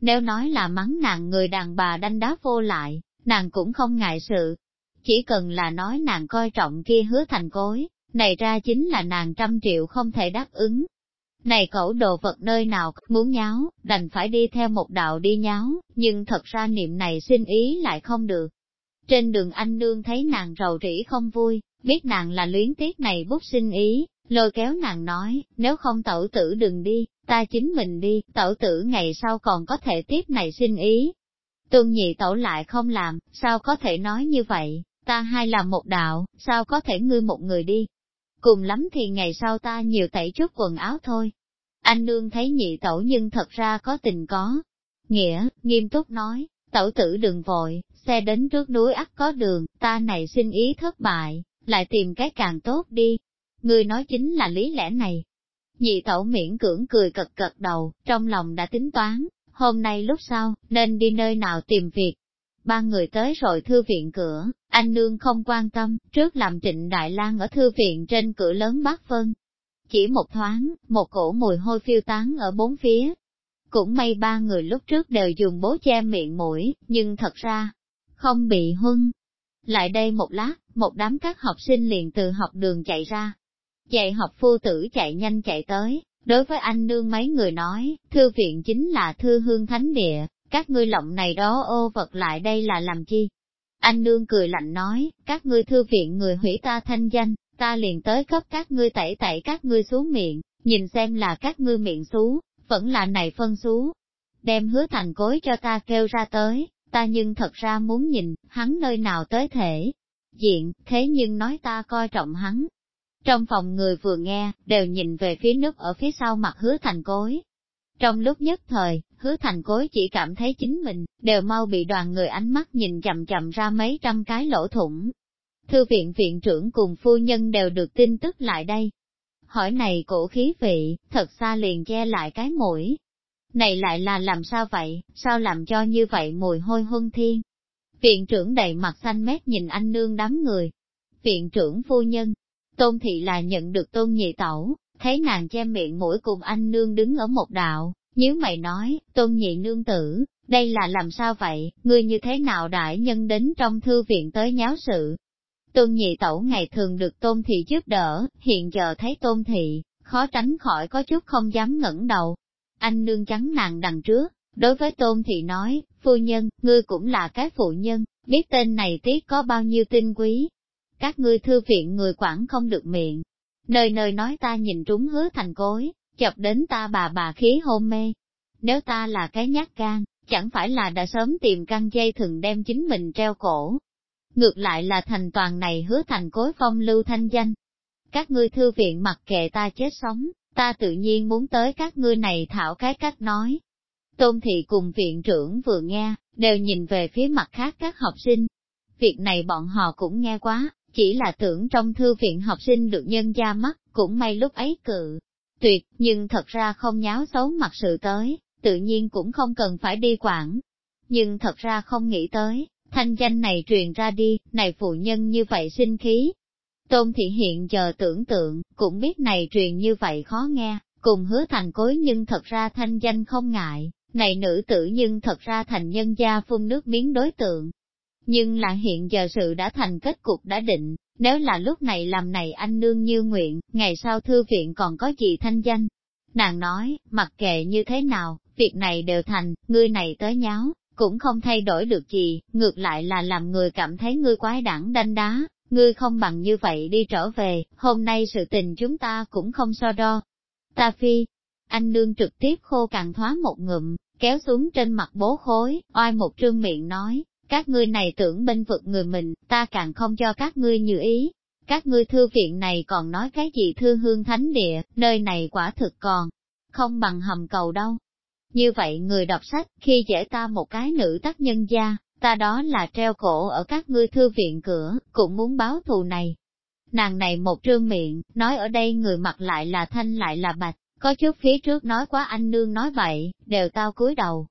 Nếu nói là mắng nàng người đàn bà đanh đá vô lại, nàng cũng không ngại sự. Chỉ cần là nói nàng coi trọng kia hứa thành cối, này ra chính là nàng trăm triệu không thể đáp ứng. Này cẩu đồ vật nơi nào muốn nháo, đành phải đi theo một đạo đi nháo, nhưng thật ra niệm này xin ý lại không được. Trên đường anh nương thấy nàng rầu rĩ không vui, biết nàng là luyến tiếc này bút sinh ý, lôi kéo nàng nói, nếu không tẩu tử đừng đi, ta chính mình đi, tẩu tử ngày sau còn có thể tiếp này sinh ý. Tuân nhị tẩu lại không làm, sao có thể nói như vậy, ta hai làm một đạo, sao có thể ngươi một người đi. Cùng lắm thì ngày sau ta nhiều tẩy chút quần áo thôi. Anh nương thấy nhị tẩu nhưng thật ra có tình có. Nghĩa, nghiêm túc nói, tẩu tử đừng vội, xe đến trước núi ắt có đường, ta này xin ý thất bại, lại tìm cái càng tốt đi. Ngươi nói chính là lý lẽ này. Nhị tẩu miễn cưỡng cười cật cật đầu, trong lòng đã tính toán, hôm nay lúc sau, nên đi nơi nào tìm việc. Ba người tới rồi thư viện cửa, anh nương không quan tâm, trước làm trịnh Đại lang ở thư viện trên cửa lớn bát phân. Chỉ một thoáng, một cổ mùi hôi phiêu tán ở bốn phía. Cũng may ba người lúc trước đều dùng bố che miệng mũi, nhưng thật ra, không bị huân. Lại đây một lát, một đám các học sinh liền từ học đường chạy ra. Dạy học phu tử chạy nhanh chạy tới, đối với anh nương mấy người nói, thư viện chính là thư hương thánh địa, các ngươi lộng này đó ô vật lại đây là làm chi? Anh nương cười lạnh nói, các ngươi thư viện người hủy ta thanh danh, ta liền tới cấp các ngươi tẩy tẩy các ngươi xuống miệng, nhìn xem là các ngươi miệng xú, vẫn là này phân xú. Đem hứa thành cối cho ta kêu ra tới, ta nhưng thật ra muốn nhìn, hắn nơi nào tới thể. Diện, thế nhưng nói ta coi trọng hắn. Trong phòng người vừa nghe, đều nhìn về phía nước ở phía sau mặt hứa thành cối. Trong lúc nhất thời, hứa thành cối chỉ cảm thấy chính mình, đều mau bị đoàn người ánh mắt nhìn chậm chậm ra mấy trăm cái lỗ thủng. Thư viện viện trưởng cùng phu nhân đều được tin tức lại đây. Hỏi này cổ khí vị, thật xa liền che lại cái mũi, này lại là làm sao vậy, sao làm cho như vậy mùi hôi huân thiên. Viện trưởng đầy mặt xanh mét nhìn anh nương đám người. Viện trưởng phu nhân, tôn thị là nhận được tôn nhị tẩu, thấy nàng che miệng mũi cùng anh nương đứng ở một đạo, nếu mày nói, tôn nhị nương tử, đây là làm sao vậy, ngươi như thế nào đại nhân đến trong thư viện tới nháo sự. Tôn nhị tẩu ngày thường được tôn thị giúp đỡ, hiện giờ thấy tôn thị, khó tránh khỏi có chút không dám ngẩng đầu, anh nương trắng nàng đằng trước, đối với tôn thị nói, phu nhân, ngươi cũng là cái phụ nhân, biết tên này tiếc có bao nhiêu tinh quý. Các ngươi thư viện người quản không được miệng, nơi nơi nói ta nhìn trúng hứa thành cối, chọc đến ta bà bà khí hôn mê. Nếu ta là cái nhát gan, chẳng phải là đã sớm tìm căng dây thừng đem chính mình treo cổ. Ngược lại là thành toàn này hứa thành cối phong lưu thanh danh. Các ngươi thư viện mặc kệ ta chết sống, ta tự nhiên muốn tới các ngươi này thảo cái cách nói. Tôn thị cùng viện trưởng vừa nghe, đều nhìn về phía mặt khác các học sinh. Việc này bọn họ cũng nghe quá, chỉ là tưởng trong thư viện học sinh được nhân gia mắt, cũng may lúc ấy cự. Tuyệt, nhưng thật ra không nháo xấu mặt sự tới, tự nhiên cũng không cần phải đi quản. Nhưng thật ra không nghĩ tới, thanh danh này truyền ra đi, này phụ nhân như vậy sinh khí, Tôn thị hiện giờ tưởng tượng, cũng biết này truyền như vậy khó nghe, cùng hứa thành cối nhưng thật ra thanh danh không ngại, này nữ tử nhưng thật ra thành nhân gia phun nước miếng đối tượng. Nhưng là hiện giờ sự đã thành kết cục đã định, nếu là lúc này làm này anh nương như nguyện, ngày sau thư viện còn có gì thanh danh. Nàng nói, mặc kệ như thế nào, việc này đều thành, ngươi này tới nháo, cũng không thay đổi được gì, ngược lại là làm người cảm thấy ngươi quái đảng đanh đá, ngươi không bằng như vậy đi trở về, hôm nay sự tình chúng ta cũng không so đo. Ta phi, anh nương trực tiếp khô càng thoá một ngụm, kéo xuống trên mặt bố khối, oai một trương miệng nói, các ngươi này tưởng bên vực người mình, ta càng không cho các ngươi như ý. Các ngươi thư viện này còn nói cái gì thư hương thánh địa, nơi này quả thực còn, không bằng hầm cầu đâu. Như vậy người đọc sách, khi dễ ta một cái nữ tác nhân gia, ta đó là treo cổ ở các ngươi thư viện cửa, cũng muốn báo thù này. Nàng này một trương miệng, nói ở đây người mặt lại là thanh lại là bạch, có chút phía trước nói quá anh nương nói vậy, đều tao cúi đầu.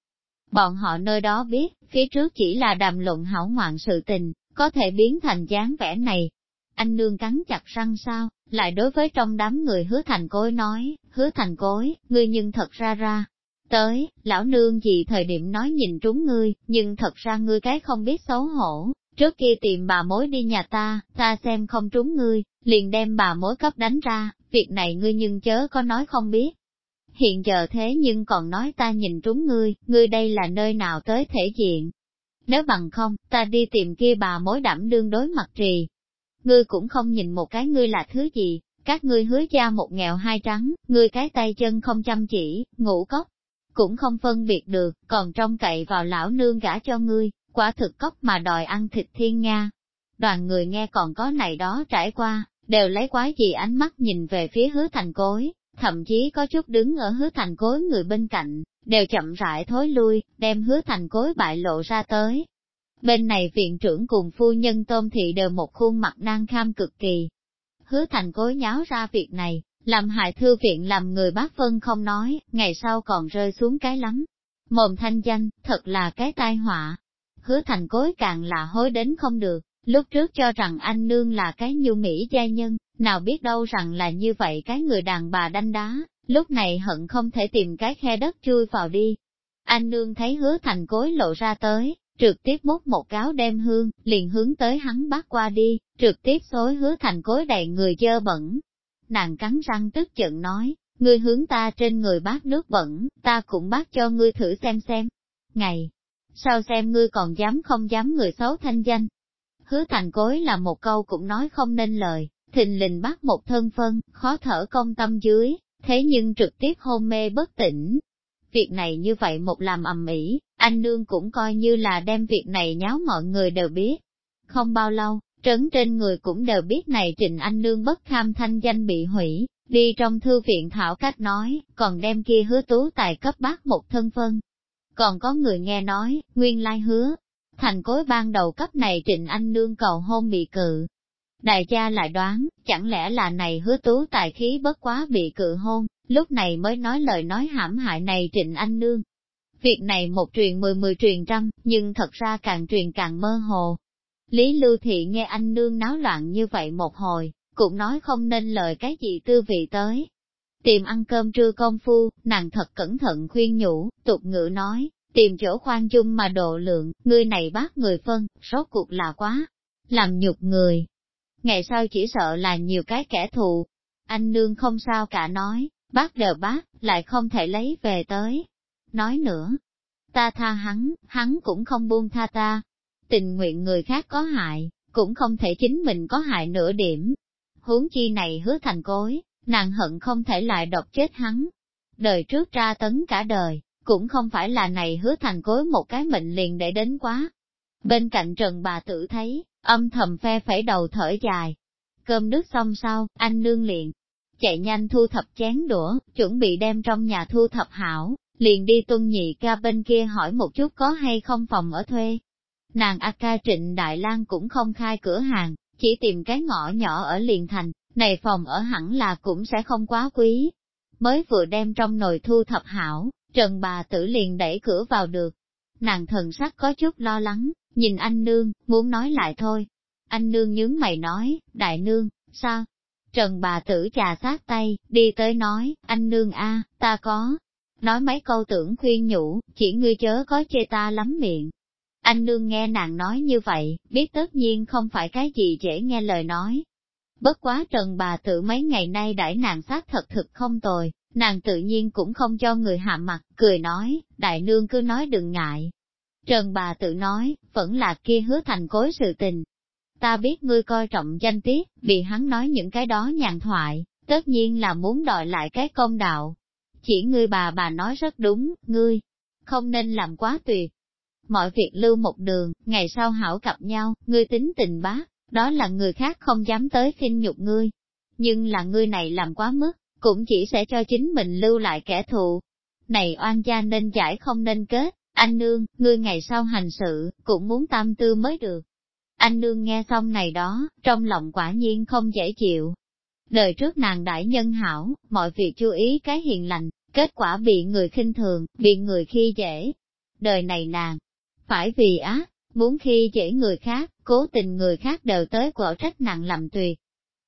Bọn họ nơi đó biết, phía trước chỉ là đàm luận hảo ngoạn sự tình, có thể biến thành dáng vẻ này. Anh nương cắn chặt răng sao, lại đối với trong đám người hứa thành cối nói, hứa thành cối, ngươi nhưng thật ra ra, Tới, lão nương gì thời điểm nói nhìn trúng ngươi, nhưng thật ra ngươi cái không biết xấu hổ, trước kia tìm bà mối đi nhà ta, ta xem không trúng ngươi, liền đem bà mối cấp đánh ra, việc này ngươi nhưng chớ có nói không biết. hiện giờ thế nhưng còn nói ta nhìn trúng ngươi, ngươi đây là nơi nào tới thể diện. Nếu bằng không, ta đi tìm kia bà mối đảm đương đối mặt trì. Ngươi cũng không nhìn một cái ngươi là thứ gì, các ngươi hứa cha một nghèo hai trắng, ngươi cái tay chân không chăm chỉ, ngủ cốc, cũng không phân biệt được, còn trông cậy vào lão nương gả cho ngươi, quả thực cốc mà đòi ăn thịt thiên nga. Đoàn người nghe còn có này đó trải qua, đều lấy quái gì ánh mắt nhìn về phía hứa thành cối, thậm chí có chút đứng ở hứa thành cối người bên cạnh, đều chậm rãi thối lui, đem hứa thành cối bại lộ ra tới. Bên này viện trưởng cùng phu nhân tôm thị đều một khuôn mặt nan kham cực kỳ. Hứa thành cối nháo ra việc này, làm hại thư viện làm người bác phân không nói, ngày sau còn rơi xuống cái lắm. Mồm thanh danh, thật là cái tai họa. Hứa thành cối càng là hối đến không được, lúc trước cho rằng anh nương là cái nhu mỹ gia nhân, nào biết đâu rằng là như vậy cái người đàn bà đanh đá, lúc này hận không thể tìm cái khe đất chui vào đi. Anh nương thấy hứa thành cối lộ ra tới, trực tiếp múc một cáo đem hương, liền hướng tới hắn bắt qua đi, trực tiếp xối hứa thành cối đầy người dơ bẩn. Nàng cắn răng tức giận nói, ngươi hướng ta trên người bát nước bẩn, ta cũng bát cho ngươi thử xem xem. Ngày, sao xem ngươi còn dám không dám người xấu thanh danh. Hứa thành cối là một câu cũng nói không nên lời, thình lình bắt một thân phân, khó thở công tâm dưới, thế nhưng trực tiếp hôn mê bất tỉnh. Việc này như vậy một làm ầm ĩ, anh nương cũng coi như là đem việc này nháo mọi người đều biết. Không bao lâu, trấn trên người cũng đều biết này Trịnh Anh Nương bất kham thanh danh bị hủy, đi trong thư viện thảo cách nói, còn đem kia hứa tú tài cấp bác một thân phân. Còn có người nghe nói, nguyên lai hứa, thành cối ban đầu cấp này Trịnh Anh Nương cầu hôn bị cự, Đại gia lại đoán, chẳng lẽ là này hứa tú tài khí bất quá bị cự hôn, lúc này mới nói lời nói hãm hại này Trịnh Anh Nương. Việc này một truyền mười mười truyền trăm, nhưng thật ra càng truyền càng mơ hồ. Lý Lưu Thị nghe anh Nương náo loạn như vậy một hồi, cũng nói không nên lời cái gì tư vị tới. Tìm ăn cơm trưa công phu, nàng thật cẩn thận khuyên nhủ, tục ngữ nói, tìm chỗ khoan dung mà độ lượng, người này bác người phân, rốt cuộc là quá, làm nhục người, ngày sau chỉ sợ là nhiều cái kẻ thù. Anh nương không sao cả nói, bác đều bác, lại không thể lấy về tới. Nói nữa, ta tha hắn, hắn cũng không buông tha ta. Tình nguyện người khác có hại, cũng không thể chính mình có hại nửa điểm. Huống chi này hứa thành cối, nàng hận không thể lại độc chết hắn. Đời trước tra tấn cả đời, cũng không phải là này hứa thành cối một cái mệnh liền để đến quá. Bên cạnh trần bà tử thấy, âm thầm phe phẩy đầu thở dài. Cơm nước xong sau, anh nương liền, chạy nhanh thu thập chén đũa, chuẩn bị đem trong nhà thu thập hảo, liền đi tuân nhị ca bên kia hỏi một chút có hay không phòng ở thuê. Nàng A ca trịnh Đại lang cũng không khai cửa hàng, chỉ tìm cái ngõ nhỏ ở liền thành, này phòng ở hẳn là cũng sẽ không quá quý. Mới vừa đem trong nồi thu thập hảo, Trần bà tử liền đẩy cửa vào được. Nàng thần sắc có chút lo lắng, Nhìn anh nương, muốn nói lại thôi. Anh nương nhướng mày nói, đại nương, sao? Trần bà tử trà sát tay, đi tới nói, anh nương a, ta có. Nói mấy câu tưởng khuyên nhủ, chỉ ngươi chớ có chê ta lắm miệng. Anh nương nghe nàng nói như vậy, biết tất nhiên không phải cái gì dễ nghe lời nói. Bất quá trần bà Tự mấy ngày nay đãi nàng sát thật thực không tồi, nàng tự nhiên cũng không cho người hạ mặt, cười nói, đại nương cứ nói đừng ngại, Trần bà tự nói, vẫn là kia hứa thành cối sự tình. Ta biết ngươi coi trọng danh tiết, bị hắn nói những cái đó nhàn thoại, tất nhiên là muốn đòi lại cái công đạo. Chỉ ngươi bà bà nói rất đúng, ngươi, không nên làm quá tuyệt. Mọi việc lưu một đường, ngày sau hảo cặp nhau, ngươi tính tình bác, đó là người khác không dám tới khinh nhục ngươi. Nhưng là ngươi này làm quá mức, cũng chỉ sẽ cho chính mình lưu lại kẻ thù. Này oan gia nên giải không nên kết, anh nương, ngươi ngày sau hành sự, cũng muốn tam tư mới được. Anh nương nghe xong này đó, trong lòng quả nhiên không dễ chịu. Đời trước nàng đại nhân hảo, mọi việc chú ý cái hiền lành, kết quả bị người khinh thường, bị người khi dễ. Đời này nàng, phải vì á, muốn khi dễ người khác, cố tình người khác đều tới quở trách nặng làm tùy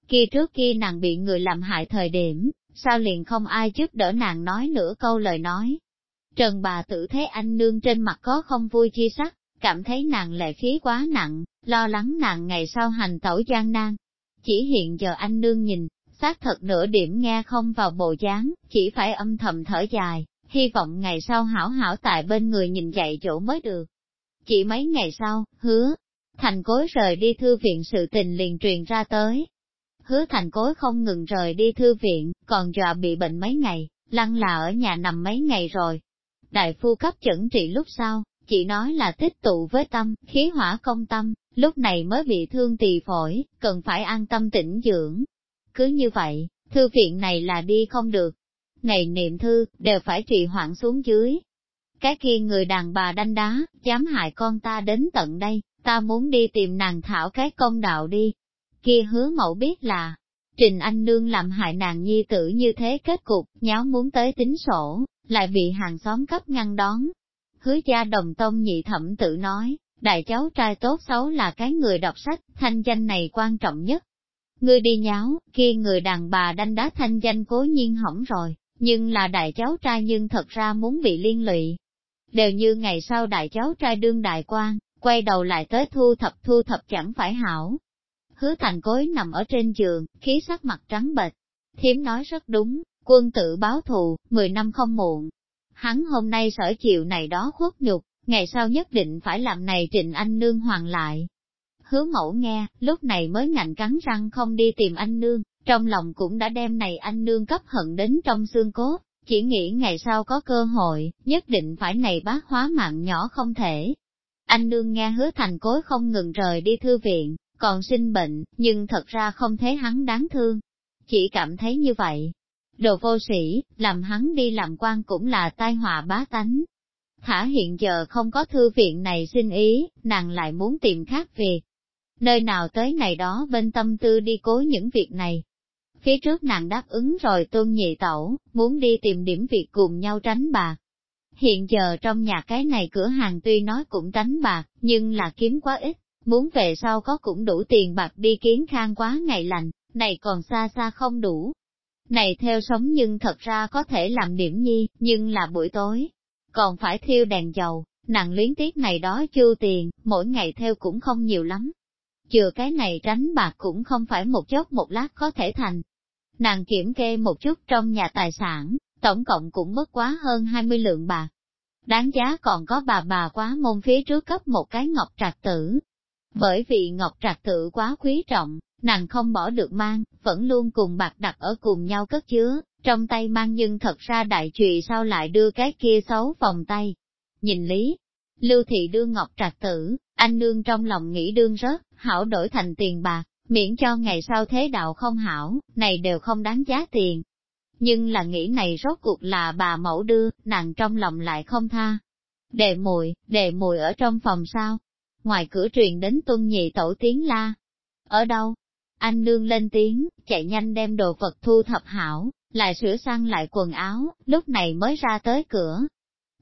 Khi trước khi nàng bị người làm hại thời điểm, sao liền không ai giúp đỡ nàng nói nửa câu lời nói, Trần bà tử thấy anh nương trên mặt có không vui chi sắc, cảm thấy nàng lệ khí quá nặng, lo lắng nàng ngày sau hành tẩu gian nan. Chỉ hiện giờ anh nương nhìn, xác thật nửa điểm nghe không vào bộ dáng, chỉ phải âm thầm thở dài, hy vọng ngày sau hảo hảo tại bên người nhìn dạy chỗ mới được. Chỉ mấy ngày sau, hứa, thành cối rời đi thư viện sự tình liền truyền ra tới. Hứa thành cối không ngừng rời đi thư viện, còn dọa bị bệnh mấy ngày, lăng là ở nhà nằm mấy ngày rồi. Đại phu cấp chẩn trị lúc sau, chỉ nói là tích tụ với tâm, khí hỏa công tâm, lúc này mới bị thương tỳ phổi, cần phải an tâm tĩnh dưỡng. Cứ như vậy, thư viện này là đi không được. Ngày niệm thư, đều phải trì hoãn xuống dưới. Cái kia người đàn bà đanh đá, dám hại con ta đến tận đây, ta muốn đi tìm nàng thảo cái công đạo đi. Kia hứa mẫu biết là, Trình Anh Nương làm hại nàng nhi tử như thế kết cục, nháo muốn tới tính sổ, lại bị hàng xóm cấp ngăn đón. Hứa gia đồng tông nhị thẩm tự nói, đại cháu trai tốt xấu là cái người đọc sách, thanh danh này quan trọng nhất. Ngươi đi nháo, kia người đàn bà đanh đá thanh danh cố nhiên hỏng rồi, nhưng là đại cháu trai nhưng thật ra muốn bị liên lụy. Đều như ngày sau đại cháu trai đương đại quan, quay đầu lại tới thu thập thu thập chẳng phải hảo. Hứa thành cối nằm ở trên giường, khí sắc mặt trắng bệch. Thiếm nói rất đúng, quân tử báo thù, 10 năm không muộn. Hắn hôm nay sở chịu này đó khuất nhục, ngày sau nhất định phải làm này trịnh anh nương hoàng lại. Hứa mẫu nghe, lúc này mới ngạnh cắn răng không đi tìm anh nương, trong lòng cũng đã đem này anh nương cấp hận đến trong xương cốt, chỉ nghĩ ngày sau có cơ hội, nhất định phải này bác hóa mạng nhỏ không thể. Anh nương nghe hứa thành cối không ngừng rời đi thư viện, còn sinh bệnh, nhưng thật ra không thấy hắn đáng thương. Chỉ cảm thấy như vậy. Đồ vô sĩ, làm hắn đi làm quan cũng là tai họa bá tánh. Thả hiện giờ không có thư viện này xin ý, nàng lại muốn tìm khác việc. Nơi nào tới này đó bên tâm tư đi cố những việc này. Phía trước nàng đáp ứng rồi tôn nhị tẩu, muốn đi tìm điểm việc cùng nhau tránh bạc. Hiện giờ trong nhà cái này cửa hàng tuy nói cũng tránh bạc, nhưng là kiếm quá ít, muốn về sau có cũng đủ tiền bạc đi kiến khang quá ngày lành, này còn xa xa không đủ. Này theo sống nhưng thật ra có thể làm điểm nhi, nhưng là buổi tối, còn phải thiêu đèn dầu, nặng luyến tiếc này đó chu tiền, mỗi ngày theo cũng không nhiều lắm. Chừa cái này tránh bạc cũng không phải một chốc một lát có thể thành. Nàng kiểm kê một chút trong nhà tài sản, tổng cộng cũng mất quá hơn 20 lượng bạc. Đáng giá còn có bà bà quá môn phía trước cấp một cái ngọc trạc tử. Bởi vì ngọc trạc tử quá quý trọng, nàng không bỏ được mang, vẫn luôn cùng bạc đặt ở cùng nhau cất chứa, trong tay mang nhưng thật ra đại trùy sao lại đưa cái kia xấu vòng tay. Nhìn lý, lưu thị đưa ngọc trạc tử, anh nương trong lòng nghĩ đương rớt, hảo đổi thành tiền bạc, miễn cho ngày sau thế đạo không hảo, này đều không đáng giá tiền. Nhưng là nghĩ này rốt cuộc là bà mẫu đưa, nàng trong lòng lại không tha. Đề mùi, đề mùi ở trong phòng sao? Ngoài cửa truyền đến tuân nhị tổ tiếng la. Ở đâu? Anh nương lên tiếng, chạy nhanh đem đồ vật thu thập hảo, lại sửa sang lại quần áo, lúc này mới ra tới cửa.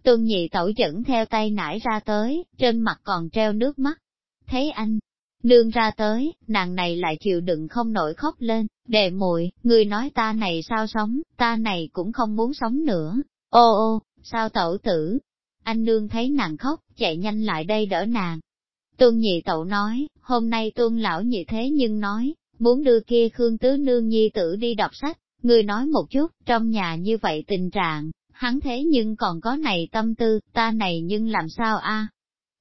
Tuân nhị tẩu dẫn theo tay nải ra tới, trên mặt còn treo nước mắt. Thấy anh, nương ra tới, nàng này lại chịu đựng không nổi khóc lên, đề muội người nói ta này sao sống, ta này cũng không muốn sống nữa. Ô ô, sao tẩu tử? Anh nương thấy nàng khóc, chạy nhanh lại đây đỡ nàng. Tuân nhị tẩu nói, hôm nay tuân lão nhị thế nhưng nói, muốn đưa kia Khương Tứ Nương Nhi tử đi đọc sách, người nói một chút, trong nhà như vậy tình trạng, hắn thế nhưng còn có này tâm tư, ta này nhưng làm sao a?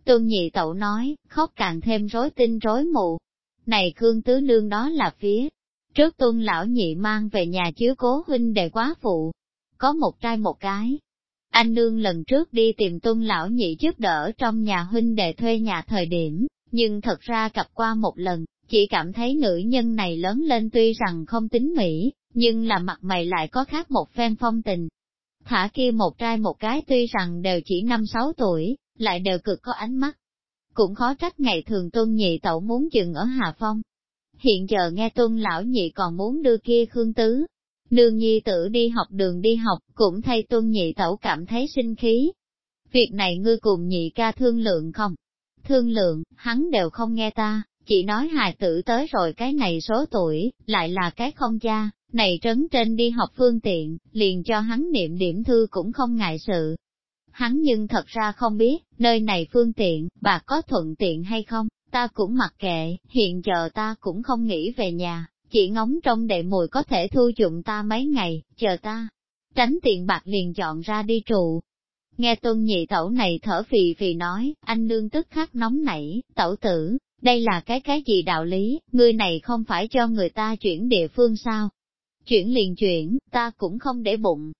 Tương nhị tẩu nói, khóc càng thêm rối tinh rối mù. Này Khương Tứ Nương đó là phía. Trước tuân lão nhị mang về nhà chiếu cố huynh đệ quá phụ. Có một trai một cái. Anh nương lần trước đi tìm tuân lão nhị giúp đỡ trong nhà huynh đệ thuê nhà thời điểm, nhưng thật ra cặp qua một lần, chỉ cảm thấy nữ nhân này lớn lên tuy rằng không tính mỹ, nhưng là mặt mày lại có khác một phen phong tình. Thả kia một trai một cái tuy rằng đều chỉ năm sáu tuổi, lại đều cực có ánh mắt. Cũng khó trách ngày thường tôn nhị tẩu muốn dừng ở Hà Phong. Hiện giờ nghe tôn lão nhị còn muốn đưa kia Khương Tứ. Nương nhi tử đi học đường đi học, cũng thay tôn nhị tẩu cảm thấy sinh khí. Việc này ngươi cùng nhị ca thương lượng không? Thương lượng, hắn đều không nghe ta, chỉ nói hài tử tới rồi cái này số tuổi, lại là cái không cha, này trấn trên đi học phương tiện, liền cho hắn niệm điểm thư cũng không ngại sự. Hắn nhưng thật ra không biết, nơi này phương tiện, bà có thuận tiện hay không, ta cũng mặc kệ, hiện giờ ta cũng không nghĩ về nhà, chỉ ngóng trong đệ mùi có thể thu dụng ta mấy ngày, chờ ta. Tránh tiền bạc liền chọn ra đi trụ. Nghe tuân nhị tẩu này thở phì phì nói, anh nương tức khắc nóng nảy, tẩu tử, đây là cái cái gì đạo lý, ngươi này không phải cho người ta chuyển địa phương sao? Chuyển liền chuyển, ta cũng không để bụng.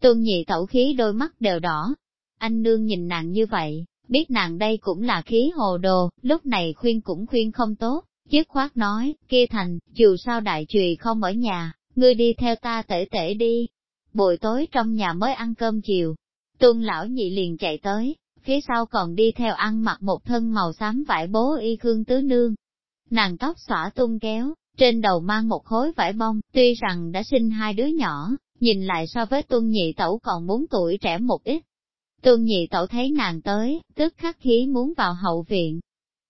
Tuân nhị tẩu khí đôi mắt đều đỏ. Anh nương nhìn nàng như vậy, biết nàng đây cũng là khí hồ đồ, lúc này khuyên cũng khuyên không tốt, dứt khoát nói, kia thành, dù sao đại trùy không ở nhà, ngươi đi theo ta tể tể đi. Buổi tối trong nhà mới ăn cơm chiều, tuân lão nhị liền chạy tới, phía sau còn đi theo ăn mặc một thân màu xám vải bố y khương tứ nương. Nàng tóc xõa tung kéo, trên đầu mang một khối vải bông, tuy rằng đã sinh hai đứa nhỏ, nhìn lại so với tuân nhị tẩu còn bốn tuổi trẻ một ít. Tuân nhị tẩu thấy nàng tới, tức khắc khí muốn vào hậu viện.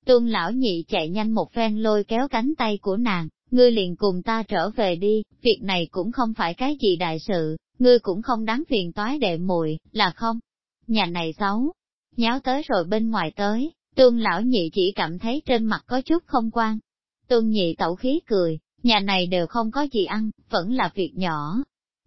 Tuân lão nhị chạy nhanh một phen lôi kéo cánh tay của nàng, ngươi liền cùng ta trở về đi, việc này cũng không phải cái gì đại sự, ngươi cũng không đáng phiền toái đệ muội là không? Nhà này xấu, nháo tới rồi bên ngoài tới, tuân lão nhị chỉ cảm thấy trên mặt có chút không quan. Tuân nhị tẩu khí cười, nhà này đều không có gì ăn, vẫn là việc nhỏ.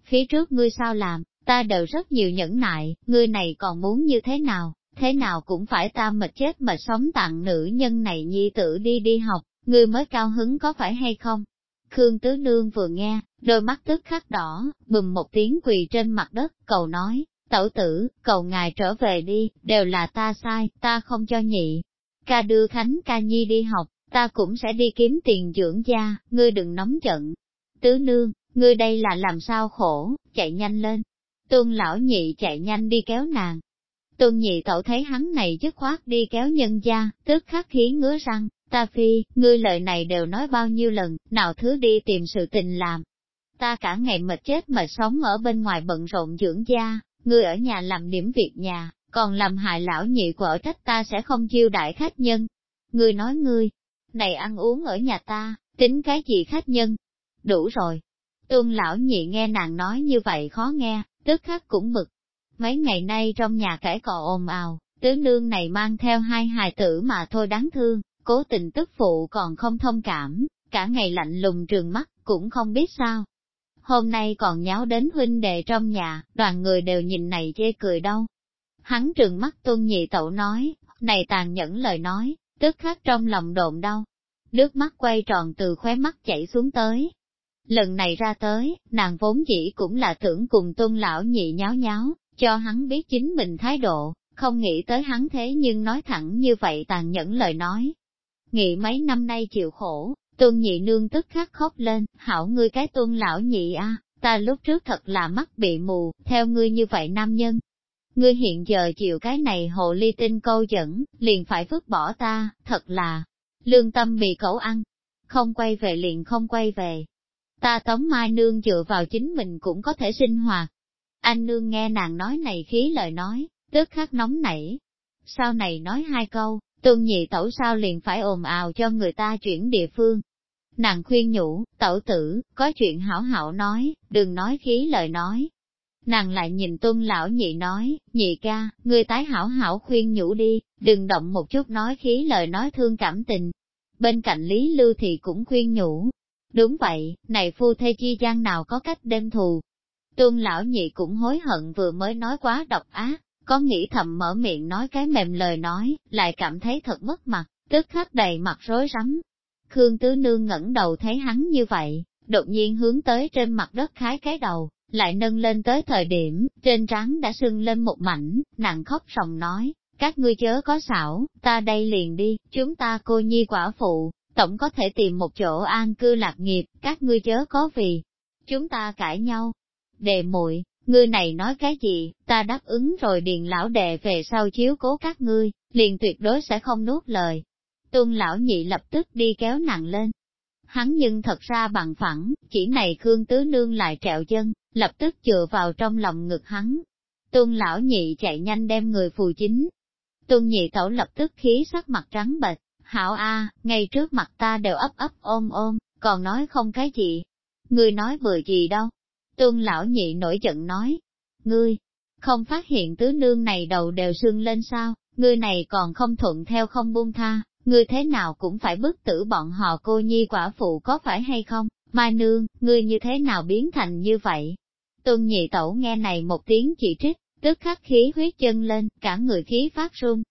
Phía trước ngươi sao làm, ta đều rất nhiều nhẫn nại, ngươi này còn muốn như thế nào, thế nào cũng phải ta mệt chết mệt sống tặng nữ nhân này nhi tử đi đi học, ngươi mới cao hứng có phải hay không? Khương Tứ Nương vừa nghe, đôi mắt tức khắc đỏ, bùm một tiếng quỳ trên mặt đất, cầu nói, tẩu tử, cầu ngài trở về đi, đều là ta sai, ta không cho nhị. Ca đưa Khánh ca nhi đi học, ta cũng sẽ đi kiếm tiền dưỡng gia, ngươi đừng nóng giận. Tứ Nương, ngươi đây là làm sao khổ, chạy nhanh lên. Tuân lão nhị chạy nhanh đi kéo nàng. Tuân nhị tẩu thấy hắn này dứt khoát đi kéo nhân gia, tức khắc khí ngứa răng, ta phi, ngươi lời này đều nói bao nhiêu lần, nào thứ đi tìm sự tình làm. Ta cả ngày mệt chết mệt sống ở bên ngoài bận rộn dưỡng gia, ngươi ở nhà làm điểm việc nhà, còn làm hại lão nhị của trách ta sẽ không chiêu đại khách nhân. Ngươi nói ngươi, này ăn uống ở nhà ta, tính cái gì khách nhân? Đủ rồi. Tuân lão nhị nghe nàng nói như vậy khó nghe, tức khắc cũng bực. Mấy ngày nay trong nhà cãi cọ ồn ào, tứ nương này mang theo hai hài tử mà thôi đáng thương, cố tình tức phụ còn không thông cảm, cả ngày lạnh lùng trường mắt, cũng không biết sao. Hôm nay còn nháo đến huynh đệ trong nhà, đoàn người đều nhìn này chê cười đâu. Hắn trường mắt tuân nhị tẩu nói, này tàn nhẫn lời nói, tức khắc trong lòng độn đau. Nước mắt quay tròn từ khóe mắt chảy xuống tới. Lần này ra tới, nàng vốn dĩ cũng là tưởng cùng tôn lão nhị nháo nháo, cho hắn biết chính mình thái độ, không nghĩ tới hắn thế nhưng nói thẳng như vậy tàn nhẫn lời nói, Nghị mấy năm nay chịu khổ, tôn nhị nương tức khắc khóc lên, hảo ngươi cái tôn lão nhị a, ta lúc trước thật là mắt bị mù, theo ngươi như vậy nam nhân. Ngươi hiện giờ chịu cái này hộ ly tinh câu dẫn, liền phải vứt bỏ ta, thật là, lương tâm bị cẩu ăn, không quay về liền không quay về. Ta tống mai nương dựa vào chính mình cũng có thể sinh hoạt. Anh nương nghe nàng nói này khí lời nói, tức khắc nóng nảy. Sau này nói hai câu, Tuân nhị tẩu sao liền phải ồn ào cho người ta chuyển địa phương. Nàng khuyên nhủ, tẩu tử, có chuyện hảo hảo nói, đừng nói khí lời nói. Nàng lại nhìn tuân lão nhị nói, nhị ca, người tái hảo hảo khuyên nhủ đi, đừng động một chút nói khí lời nói thương cảm tình. Bên cạnh Lý Lưu thì cũng khuyên nhủ. Đúng vậy, này phu thê chi gian nào có cách đem thù. tương lão nhị cũng hối hận vừa mới nói quá độc ác, có nghĩ thầm mở miệng nói cái mềm lời nói, lại cảm thấy thật mất mặt, tức khắc đầy mặt rối rắm. Khương Tứ Nương ngẩng đầu thấy hắn như vậy, đột nhiên hướng tới trên mặt đất khái cái đầu, lại nâng lên tới thời điểm, trên trán đã sưng lên một mảnh, nàng khóc sòng nói, các ngươi chớ có xảo, ta đây liền đi, chúng ta cô nhi quả phụ, tổng có thể tìm một chỗ an cư lạc nghiệp, các ngươi chớ có vì, chúng ta cãi nhau. Đề muội ngươi này nói cái gì, ta đáp ứng rồi điền lão đệ về sau chiếu cố các ngươi, liền tuyệt đối sẽ không nuốt lời. Tuân lão nhị lập tức đi kéo nặng lên. Hắn nhưng thật ra bằng phẳng, chỉ này Khương Tứ Nương lại trẹo chân, lập tức chừa vào trong lòng ngực hắn. Tuân lão nhị chạy nhanh đem người phù chính. Tuân nhị tẩu lập tức khí sắc mặt trắng bệch, hảo a, ngay trước mặt ta đều ấp ấp ôm ôm, còn nói không cái gì. Ngươi nói bừa gì đâu, Tuân lão nhị nổi giận nói, ngươi, không phát hiện tứ nương này đầu đều sưng lên sao, ngươi này còn không thuận theo không buông tha, ngươi thế nào cũng phải bức tử bọn họ cô nhi quả phụ có phải hay không, Mai nương, ngươi như thế nào biến thành như vậy? Tuân nhị tẩu nghe này một tiếng chỉ trích, tức khắc khí huyết chân lên, cả người khí phát run.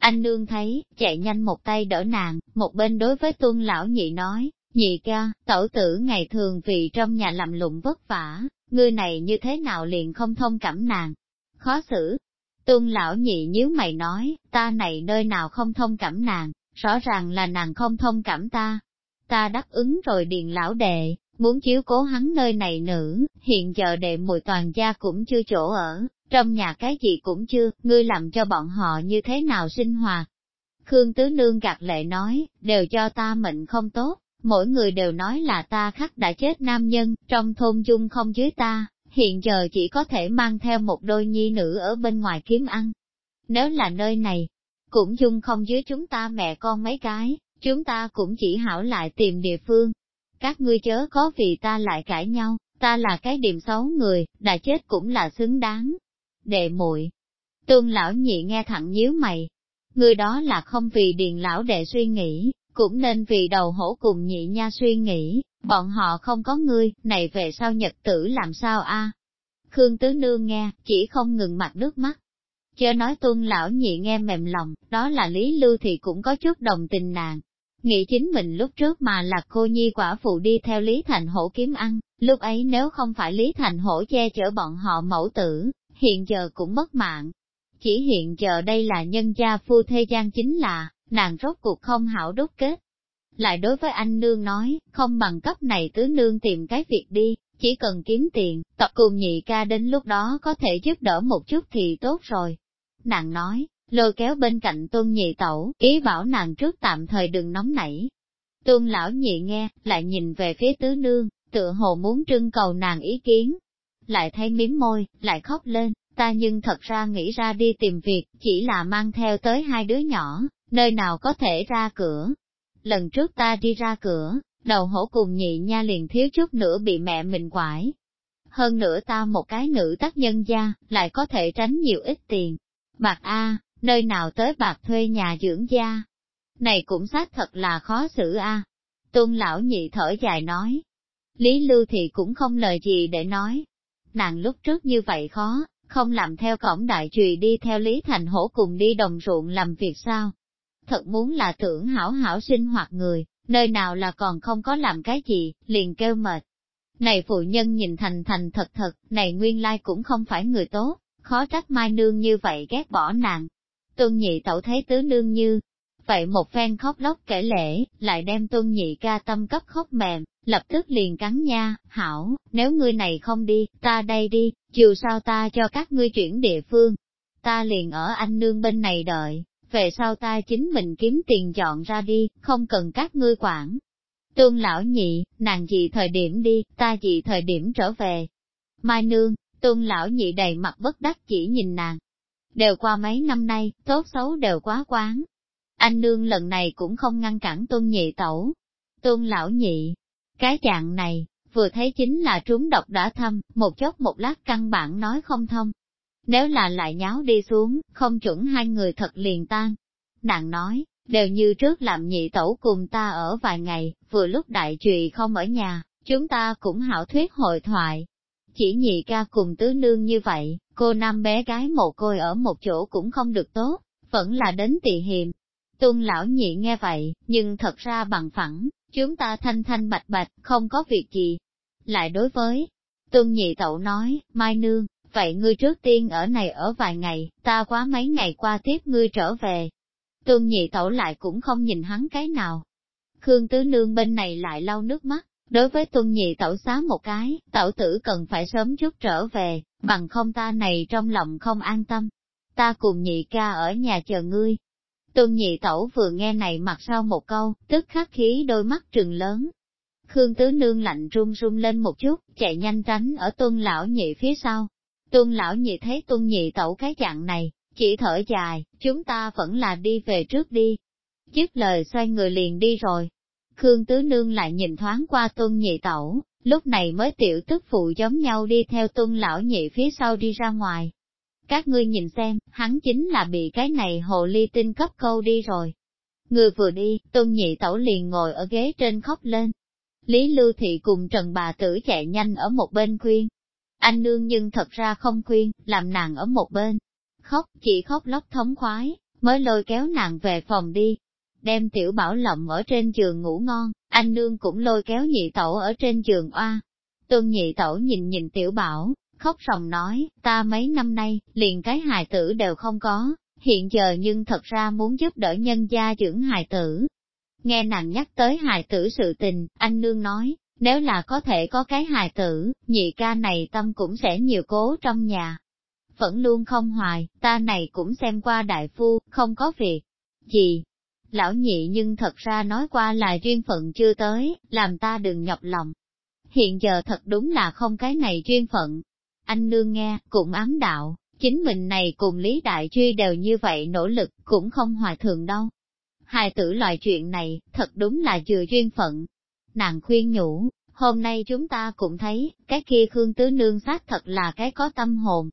Anh nương thấy, chạy nhanh một tay đỡ nàng, một bên đối với tuân lão nhị nói, nhị ca, tẩu tử ngày thường vì trong nhà làm lụng vất vả, ngươi này như thế nào liền không thông cảm nàng. Khó xử. Tuân lão nhị nhíu mày nói, ta này nơi nào không thông cảm nàng, rõ ràng là nàng không thông cảm ta. Ta đáp ứng rồi điền lão đệ, muốn chiếu cố hắn nơi này nữ, hiện giờ đệ mùi toàn gia cũng chưa chỗ ở, trong nhà cái gì cũng chưa, ngươi làm cho bọn họ như thế nào sinh hoạt. Khương Tứ Nương gạt lệ nói, đều cho ta mệnh không tốt, mỗi người đều nói là ta khắc đã chết nam nhân, trong thôn dung không dưới ta, hiện giờ chỉ có thể mang theo một đôi nhi nữ ở bên ngoài kiếm ăn. Nếu là nơi này, cũng dung không dưới chúng ta mẹ con mấy cái, chúng ta cũng chỉ hảo lại tìm địa phương. Các ngươi chớ có vì ta lại cãi nhau, ta là cái điểm xấu người, đã chết cũng là xứng đáng. Đệ muội Tương lão nhị nghe thẳng nhíu mày. Người đó là không vì điền lão đệ suy nghĩ, cũng nên vì đầu hổ cùng nhị nha suy nghĩ, bọn họ không có ngươi, này về sau nhật tử làm sao a? Khương Tứ Nương nghe, chỉ không ngừng mặt nước mắt. Chớ nói tuân lão nhị nghe mềm lòng, đó là Lý Lưu thì cũng có chút đồng tình nàng. Nghĩ chính mình lúc trước mà là cô nhi quả phụ đi theo Lý Thành Hổ kiếm ăn, lúc ấy nếu không phải Lý Thành Hổ che chở bọn họ mẫu tử, hiện giờ cũng mất mạng. Chỉ hiện giờ đây là nhân gia phu thê gian chính là, nàng rốt cuộc không hảo đúc kết. Lại đối với anh nương nói, không bằng cấp này tứ nương tìm cái việc đi, chỉ cần kiếm tiền, tập cùng nhị ca đến lúc đó có thể giúp đỡ một chút thì tốt rồi. Nàng nói, lôi kéo bên cạnh tôn nhị tẩu, ý bảo nàng trước tạm thời đừng nóng nảy. Tôn lão nhị nghe, lại nhìn về phía tứ nương, tựa hồ muốn trưng cầu nàng ý kiến. Lại thấy miếm môi, lại khóc lên, ta nhưng thật ra nghĩ ra đi tìm việc, chỉ là mang theo tới hai đứa nhỏ, nơi nào có thể ra cửa. Lần trước ta đi ra cửa, đầu hổ cùng nhị nha liền thiếu chút nữa bị mẹ mình quải. Hơn nữa ta một cái nữ tác nhân gia, lại có thể tránh nhiều ít tiền. Bạc A, nơi nào tới bạc thuê nhà dưỡng gia. Này cũng xác thật là khó xử A. Tôn lão nhị thở dài nói. Lý Lưu thì cũng không lời gì để nói. Nàng lúc trước như vậy khó, không làm theo cổng đại trùy đi theo Lý Thành Hổ cùng đi đồng ruộng làm việc sao thật muốn là tưởng hảo hảo sinh hoạt người, nơi nào là còn không có làm cái gì, liền kêu mệt. Này phụ nhân nhìn thành thành thật thật, này nguyên lai cũng không phải người tốt, khó trách mai nương như vậy ghét bỏ nàng. tôn nhị tẩu thấy tứ nương như, vậy một phen khóc lóc kể lễ, lại đem tuân nhị ca tâm cấp khóc mềm, lập tức liền cắn nha, hảo, nếu ngươi này không đi, ta đây đi, dù sao ta cho các ngươi chuyển địa phương. Ta liền ở anh nương bên này đợi, về sau ta chính mình kiếm tiền chọn ra đi, không cần các ngươi quản. Tương lão nhị, nàng gì thời điểm đi, ta gì thời điểm trở về. Mai nương, tương lão nhị đầy mặt bất đắc chỉ nhìn nàng. Đều qua mấy năm nay, tốt xấu đều quá quán. Anh nương lần này cũng không ngăn cản tôn nhị tẩu. Tôn lão nhị, cái dạng này, vừa thấy chính là trúng độc đã thâm, một chốc một lát căn bản nói không thông. Nếu là lại nháo đi xuống, không chuẩn hai người thật liền tan. Nàng nói, đều như trước làm nhị tẩu cùng ta ở vài ngày, vừa lúc đại trùy không ở nhà, chúng ta cũng hảo thuyết hội thoại. Chỉ nhị ca cùng tứ nương như vậy, cô năm bé gái mồ côi ở một chỗ cũng không được tốt, vẫn là đến tỳ hiềm. Tuân lão nhị nghe vậy, nhưng thật ra bằng phẳng, chúng ta thanh thanh bạch bạch, không có việc gì. Lại đối với, tuân nhị tẩu nói, mai nương, vậy ngươi trước tiên ở này ở vài ngày, ta quá mấy ngày qua tiếp ngươi trở về. Tôn nhị tẩu lại cũng không nhìn hắn cái nào. Khương Tứ Nương bên này lại lau nước mắt, đối với tuân nhị tẩu xá một cái, tẩu tử cần phải sớm chút trở về, bằng không ta này trong lòng không an tâm. Ta cùng nhị ca ở nhà chờ ngươi tôn nhị tẩu vừa nghe này mặt sau một câu, tức khắc khí đôi mắt trừng lớn. Khương Tứ Nương lạnh run run lên một chút, chạy nhanh tránh ở tôn lão nhị phía sau, tôn lão nhị thấy tôn nhị tẩu cái dạng này, chỉ thở dài, chúng ta vẫn là đi về trước đi. Dứt lời xoay người liền đi rồi. Khương Tứ Nương lại nhìn thoáng qua tôn nhị tẩu, lúc này mới tiểu tức phụ giống nhau đi theo tôn lão nhị phía sau đi ra ngoài. Các ngươi nhìn xem, hắn chính là bị cái này hồ ly tinh cấp câu đi rồi. Người vừa đi, tôn nhị tẩu liền ngồi ở ghế trên khóc lên. Lý Lưu Thị cùng Trần bà tử chạy nhanh ở một bên khuyên. Anh nương nhưng thật ra không khuyên, làm nàng ở một bên. Khóc, chỉ khóc lóc thống khoái, mới lôi kéo nàng về phòng đi. Đem tiểu bảo lộng ở trên giường ngủ ngon, anh nương cũng lôi kéo nhị tẩu ở trên giường oa. tôn nhị tẩu nhìn nhìn tiểu bảo, khóc ròng nói, ta mấy năm nay, liền cái hài tử đều không có, hiện giờ nhưng thật ra muốn giúp đỡ nhân gia dưỡng hài tử. Nghe nàng nhắc tới hài tử sự tình, anh nương nói, nếu là có thể có cái hài tử, nhị ca này tâm cũng sẽ nhiều cố trong nhà. Vẫn luôn không hoài, ta này cũng xem qua đại phu, không có việc. Gì? Lão nhị nhưng thật ra nói qua là duyên phận chưa tới, làm ta đừng nhọc lòng. Hiện giờ thật đúng là không cái này duyên phận. Anh nương nghe, cũng ám đạo, chính mình này cùng Lý Đại Truy đều như vậy nỗ lực, cũng không hòa thường đâu. Hai tử loại chuyện này, thật đúng là vừa duyên phận. Nàng khuyên nhủ, hôm nay chúng ta cũng thấy, cái kia Khương Tứ Nương sát thật là cái có tâm hồn.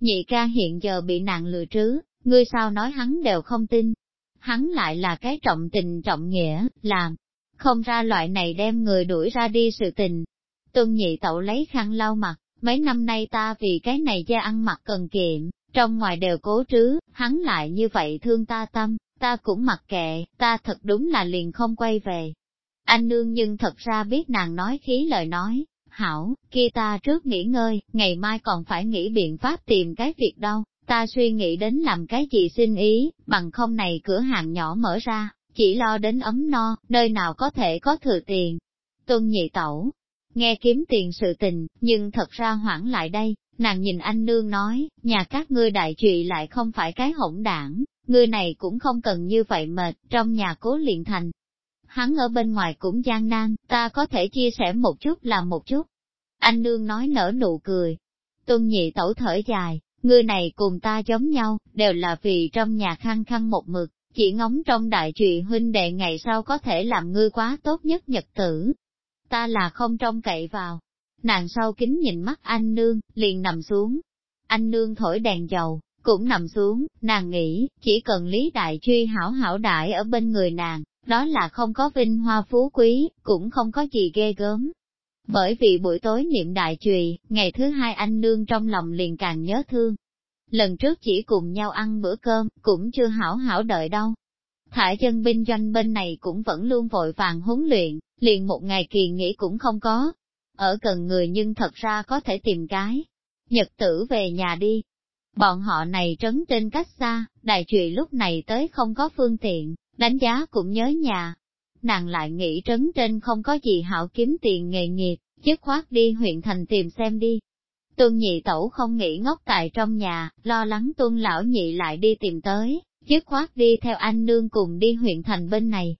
Nhị ca hiện giờ bị nàng lừa trứ, ngươi sao nói hắn đều không tin. Hắn lại là cái trọng tình trọng nghĩa, làm, không ra loại này đem người đuổi ra đi sự tình. Tuân nhị tẩu lấy khăn lau mặt, mấy năm nay ta vì cái này da ăn mặc cần kiệm, trong ngoài đều cố trứ, hắn lại như vậy thương ta tâm, ta cũng mặc kệ, ta thật đúng là liền không quay về. Anh nương nhưng thật ra biết nàng nói khí lời nói, hảo, kia ta trước nghỉ ngơi, ngày mai còn phải nghĩ biện pháp tìm cái việc đâu, ta suy nghĩ đến làm cái gì xin ý, bằng không này cửa hàng nhỏ mở ra, chỉ lo đến ấm no, nơi nào có thể có thừa tiền. Tuân nhị tẩu, nghe kiếm tiền sự tình, nhưng thật ra hoãn lại đây, nàng nhìn anh nương nói, nhà các ngươi đại trụy lại không phải cái hỗn đảng, ngươi này cũng không cần như vậy mệt, trong nhà cố luyện thành. Hắn ở bên ngoài cũng gian nan, ta có thể chia sẻ một chút là một chút. Anh nương nói nở nụ cười. Tuân nhị tẩu thở dài, ngươi này cùng ta giống nhau, đều là vì trong nhà khăn khăn một mực, chỉ ngóng trong đại trụy huynh đệ ngày sau có thể làm ngươi quá tốt nhất nhật tử, ta là không trông cậy vào. Nàng sau kính nhìn mắt anh nương, liền nằm xuống. Anh nương thổi đèn dầu, cũng nằm xuống, nàng nghĩ, chỉ cần Lý Đại Truy hảo hảo đại ở bên người nàng, đó là không có vinh hoa phú quý, cũng không có gì ghê gớm. Bởi vì buổi tối niệm đại trùy, ngày thứ hai anh nương trong lòng liền càng nhớ thương. Lần trước chỉ cùng nhau ăn bữa cơm, cũng chưa hảo hảo đợi đâu. Thả chân binh doanh bên này cũng vẫn luôn vội vàng huấn luyện, liền một ngày kỳ nghỉ cũng không có. Ở cần người nhưng thật ra có thể tìm cái. Nhật tử về nhà đi. Bọn họ này trấn trên cách xa, đại trụy lúc này tới không có phương tiện, đánh giá cũng nhớ nhà. Nàng lại nghĩ trấn trên không có gì hảo kiếm tiền nghề nghiệp, dứt khoát đi huyện thành tìm xem đi. Tuân nhị tẩu không nghĩ ngốc tại trong nhà, lo lắng tuân lão nhị lại đi tìm tới, dứt khoát đi theo anh nương cùng đi huyện thành bên này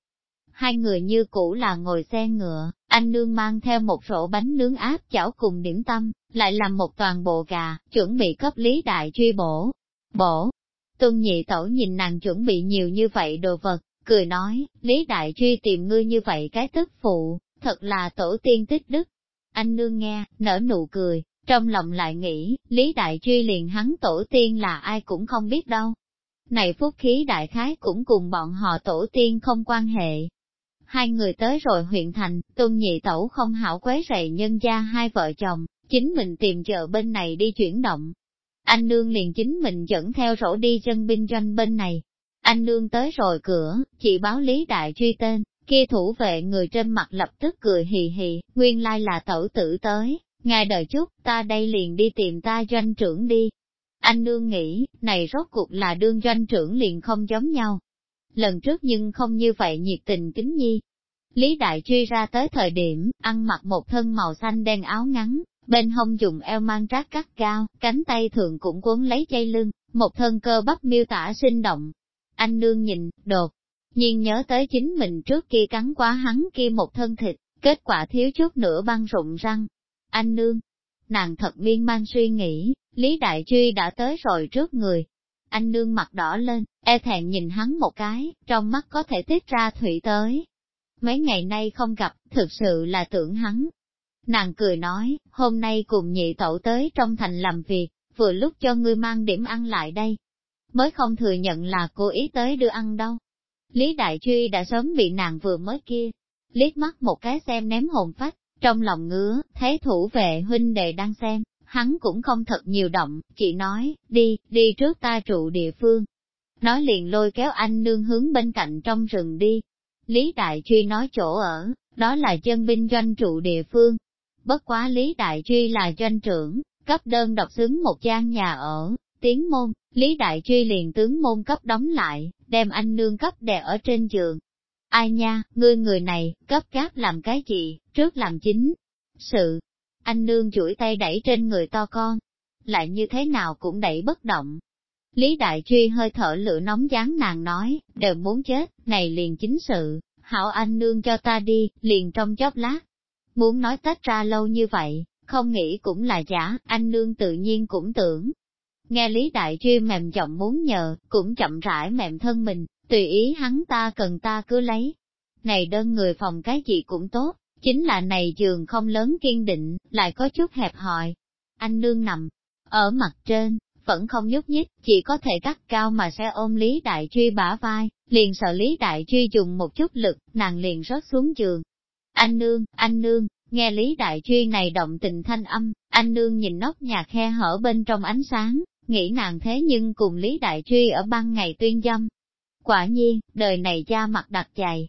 hai người như cũ là ngồi xe ngựa, anh nương mang theo một rổ bánh nướng áp chảo cùng điểm tâm, lại làm một toàn bộ gà, chuẩn bị cấp lý đại truy bổ. Bổ, tuân nhị tẩu nhìn nàng chuẩn bị nhiều như vậy đồ vật, cười nói, lý đại truy tìm ngươi như vậy cái tức phụ, thật là tổ tiên tích đức. Anh nương nghe, nở nụ cười, trong lòng lại nghĩ, lý đại truy liền hắn tổ tiên là ai cũng không biết đâu. Này phúc khí đại khái cũng cùng bọn họ tổ tiên không quan hệ, Hai người tới rồi huyện thành, tuân nhị tẩu không hảo quấy rầy nhân gia hai vợ chồng, chính mình tìm chợ bên này đi chuyển động. Anh nương liền chính mình dẫn theo rổ đi chân binh doanh bên này. Anh nương tới rồi cửa, chỉ báo lý đại truy tên, kia thủ vệ người trên mặt lập tức cười hì hì, nguyên lai là tẩu tử tới, ngài đợi chút, ta đây liền đi tìm ta doanh trưởng đi. Anh nương nghĩ, này rốt cuộc là đương doanh trưởng liền không giống nhau, lần trước nhưng không như vậy nhiệt tình kính nhi. Lý Đại Truy ra tới thời điểm, ăn mặc một thân màu xanh đen áo ngắn, bên hông dùng eo mang rác cắt cao, cánh tay thường cũng cuốn lấy dây lưng, một thân cơ bắp miêu tả sinh động. Anh nương nhìn, đột, nhiên nhớ tới chính mình trước kia cắn quá hắn kia một thân thịt, kết quả thiếu chút nữa băng rụng răng. Anh nương, nàng thật miên man suy nghĩ, Lý Đại Truy đã tới rồi trước người, anh nương mặt đỏ lên, e thẹn nhìn hắn một cái, trong mắt có thể tiết ra thủy tới. Mấy ngày nay không gặp, thực sự là tưởng hắn. Nàng cười nói, hôm nay cùng nhị tẩu tới trong thành làm việc, vừa lúc cho ngươi mang điểm ăn lại đây. Mới không thừa nhận là cô ý tới đưa ăn đâu. Lý Đại Truy đã sớm bị nàng vừa mới kia, liếc mắt một cái xem ném hồn phách, trong lòng ngứa, thấy thủ vệ huynh đệ đang xem, hắn cũng không thật nhiều động, chỉ nói, đi, đi trước ta trụ địa phương. Nói liền lôi kéo anh nương hướng bên cạnh trong rừng đi. Lý Đại Truy nói chỗ ở, đó là chân binh doanh trụ địa phương. Bất quá Lý Đại Truy là doanh trưởng, cấp đơn độc xứng một gian nhà ở, tiếng môn, Lý Đại Truy liền tướng môn cấp đóng lại, đem anh nương cấp đè ở trên giường. Ai nha, ngươi người này, cấp cáp làm cái gì, trước làm chính. Sự, anh nương chuỗi tay đẩy trên người to con, lại như thế nào cũng đẩy bất động. Lý Đại Truy hơi thở lửa nóng dáng nàng nói, đều muốn chết, này liền chính sự, hảo anh nương cho ta đi, liền trong chốc lát. Muốn nói tách ra lâu như vậy, không nghĩ cũng là giả, anh nương tự nhiên cũng tưởng. Nghe Lý Đại Truy mềm giọng muốn nhờ, cũng chậm rãi mềm thân mình, tùy ý hắn ta cần ta cứ lấy. Này đơn người phòng cái gì cũng tốt, chính là này giường không lớn kiên định, lại có chút hẹp hòi. Anh nương nằm ở mặt trên, vẫn không nhúc nhích, chỉ có thể cắt cao mà sẽ ôm Lý Đại Truy bả vai, liền sợ Lý Đại Truy dùng một chút lực, nàng liền rớt xuống giường. Anh nương, anh nương, nghe Lý Đại Truy này động tình thanh âm, anh nương nhìn nóc nhà khe hở bên trong ánh sáng, nghĩ nàng thế nhưng cùng Lý Đại Truy ở ban ngày tuyên dâm. Quả nhiên, đời này da mặt đặc dày.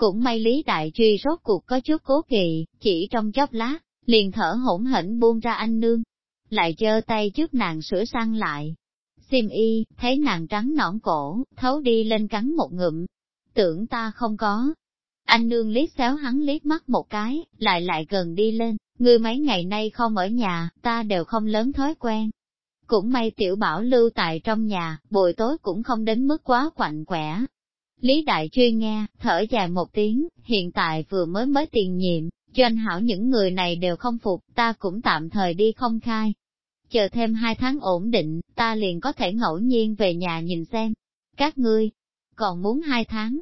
Cũng may Lý Đại Truy rốt cuộc có chút cố kỵ, chỉ trong chốc lát, liền thở hỗn hển buông ra anh nương, lại giơ tay trước nàng sửa sang lại. Sim y, thấy nàng trắng nõn cổ, thấu đi lên cắn một ngụm. Tưởng ta không có. Anh nương liếc xéo hắn liếc mắt một cái, lại lại gần đi lên, ngươi mấy ngày nay không ở nhà, ta đều không lớn thói quen. Cũng may tiểu bảo lưu tại trong nhà, buổi tối cũng không đến mức quá quạnh quẻ. Lý Đại Chuyên nghe, thở dài một tiếng, hiện tại vừa mới mới tiền nhiệm, doanh hảo những người này đều không phục, ta cũng tạm thời đi không khai, chờ thêm hai tháng ổn định, ta liền có thể ngẫu nhiên về nhà nhìn xem. Các ngươi, còn muốn hai tháng.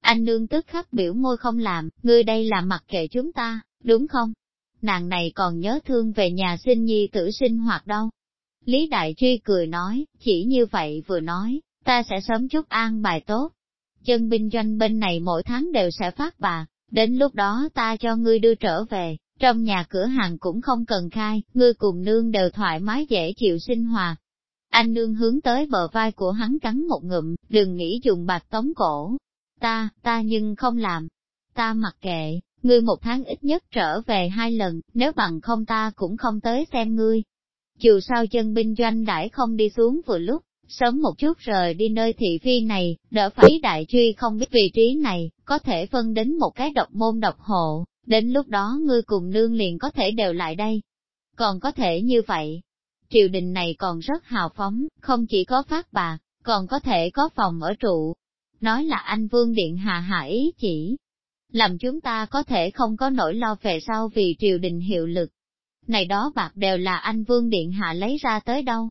Anh nương tức khắc biểu môi không làm, ngươi đây là mặc kệ chúng ta, đúng không? Nàng này còn nhớ thương về nhà sinh nhi tử sinh hoạt đâu. Lý Đại Truy cười nói, chỉ như vậy vừa nói, ta sẽ sớm chút an bài tốt. Chân binh doanh bên này mỗi tháng đều sẽ phát bạc, đến lúc đó ta cho ngươi đưa trở về, trong nhà cửa hàng cũng không cần khai, ngươi cùng nương đều thoải mái dễ chịu sinh hoạt. Anh nương hướng tới bờ vai của hắn cắn một ngụm, đừng nghĩ dùng bạc tống cổ. Ta, ta nhưng không làm. Ta mặc kệ, ngươi một tháng ít nhất trở về hai lần, nếu bằng không ta cũng không tới xem ngươi. Dù sao chân binh doanh đãi không đi xuống vừa lúc, sớm một chút rời đi nơi thị phi này, đỡ phải đại truy không biết vị trí này, có thể phân đến một cái độc môn độc hộ, đến lúc đó ngươi cùng nương liền có thể đều lại đây. Còn có thể như vậy, triều đình này còn rất hào phóng, không chỉ có phát bạc, còn có thể có phòng ở trụ. Nói là anh Vương Điện Hạ hạ ý chỉ, làm chúng ta có thể không có nỗi lo về sau vì triều đình hiệu lực. Này đó bạc đều là anh Vương Điện Hạ lấy ra tới đâu.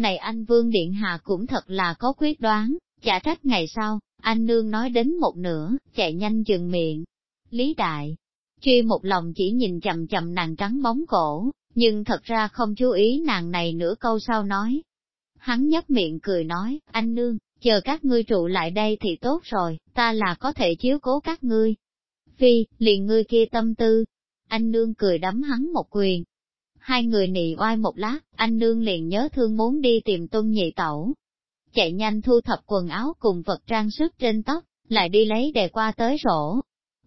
Này anh Vương Điện Hạ cũng thật là có quyết đoán, chả trách ngày sau, anh nương nói đến một nửa, chạy nhanh dừng miệng. Lý Đại, Truy một lòng chỉ nhìn chầm chầm nàng trắng bóng cổ, nhưng thật ra không chú ý nàng này nửa câu sau nói. Hắn nhấp miệng cười nói, anh nương, chờ các ngươi trụ lại đây thì tốt rồi, ta là có thể chiếu cố các ngươi. Phi, liền ngươi kia tâm tư. Anh nương cười đấm hắn một quyền. Hai người nị oai một lát, anh nương liền nhớ thương muốn đi tìm tôn nhị tẩu. Chạy nhanh thu thập quần áo cùng vật trang sức trên tóc, lại đi lấy đề qua tới rổ,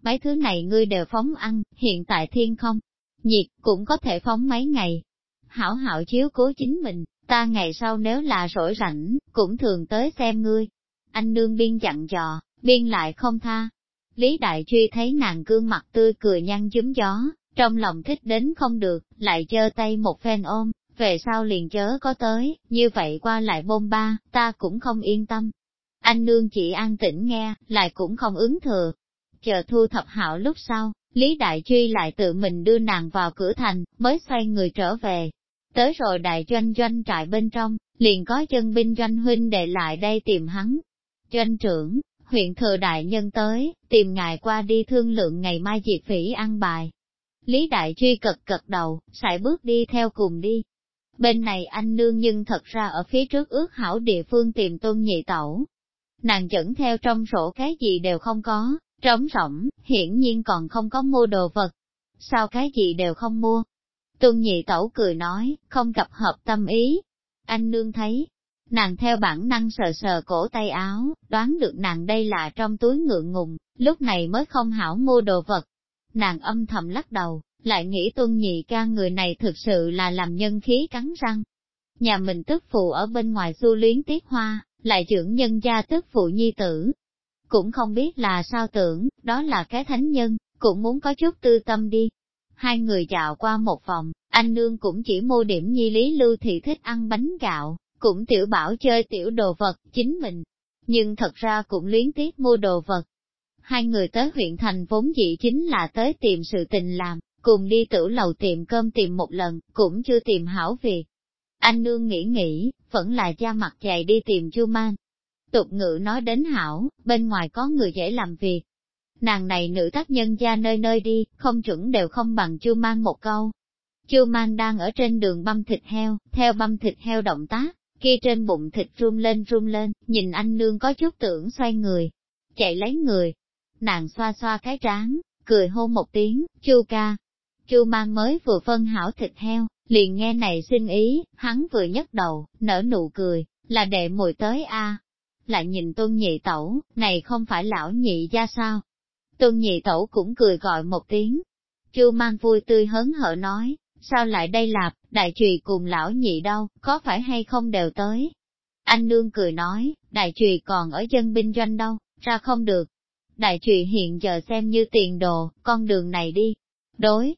mấy thứ này ngươi đều phóng ăn, hiện tại thiên không, nhiệt cũng có thể phóng mấy ngày. Hảo hảo chiếu cố chính mình, ta ngày sau nếu là rỗi rảnh, cũng thường tới xem ngươi. Anh nương biên dặn dò, biên lại không tha. Lý Đại Truy thấy nàng gương mặt tươi cười nhăn chúm gió, trong lòng thích đến không được, lại giơ tay một phen ôm, về sau liền chớ có tới, như vậy qua lại bôn ba, ta cũng không yên tâm. Anh nương chỉ an tĩnh nghe, lại cũng không ứng thừa, chờ thu thập hảo lúc sau, Lý Đại Truy lại tự mình đưa nàng vào cửa thành, mới xoay người trở về. Tới rồi đại doanh doanh trại bên trong, liền có chân binh doanh huynh để lại đây tìm hắn. Doanh trưởng, huyện thừa đại nhân tới, tìm ngài qua đi thương lượng ngày mai diệt phỉ ăn bài. Lý Đại Truy cật cật đầu, xài bước đi theo cùng đi. Bên này anh nương nhưng thật ra ở phía trước ước hảo địa phương tìm tôn nhị tẩu. Nàng dẫn theo trong sổ cái gì đều không có, Trống rỗng, hiển nhiên còn không có mua đồ vật. Sao cái gì đều không mua? Tôn nhị tẩu cười nói, không gặp hợp tâm ý. Anh nương thấy, nàng theo bản năng sờ sờ cổ tay áo, đoán được nàng đây là trong túi ngượng ngùng, lúc này mới không hảo mua đồ vật. Nàng âm thầm lắc đầu, lại nghĩ tuân nhị ca người này thực sự là làm nhân khí cắn răng. Nhà mình tức phụ ở bên ngoài du luyến tiết hoa, lại trưởng nhân gia tức phụ nhi tử. Cũng không biết là sao tưởng, đó là cái thánh nhân, cũng muốn có chút tư tâm đi. Hai người dạo qua một vòng, anh nương cũng chỉ mua điểm nhi lý lưu thị thích ăn bánh gạo, cũng tiểu bảo chơi tiểu đồ vật, chính mình. Nhưng thật ra cũng luyến tiếc mua đồ vật. Hai người tới huyện thành vốn dĩ chính là tới tìm sự tình làm, cùng đi tử lầu tiệm cơm tìm một lần, cũng chưa tìm hảo việc. Anh nương nghĩ nghĩ, vẫn là da mặt dày đi tìm chu man. Tục ngữ nói đến hảo, bên ngoài có người dễ làm việc. Nàng này nữ tác nhân gia nơi nơi đi, không chuẩn đều không bằng chu man một câu. Chu man đang ở trên đường băm thịt heo, theo băm thịt heo động tác, kia trên bụng thịt run lên run lên, nhìn anh nương có chút tưởng xoay người, chạy lấy người. Nàng xoa xoa cái trán, cười hô một tiếng, chu ca. Chu mang mới vừa phân hảo thịt heo, liền nghe này xin ý, hắn vừa nhấc đầu, nở nụ cười, là đệ mùi tới a. Lại nhìn tôn nhị tẩu, này không phải lão nhị ra sao? Tôn nhị tẩu cũng cười gọi một tiếng. Chu mang vui tươi hớn hở nói, sao lại đây lạp, đại trùy cùng lão nhị đâu, có phải hay không đều tới. Anh nương cười nói, đại trùy còn ở dân binh doanh đâu, ra không được. Đại trụy hiện giờ xem như tiền đồ, con đường này đi. Đối.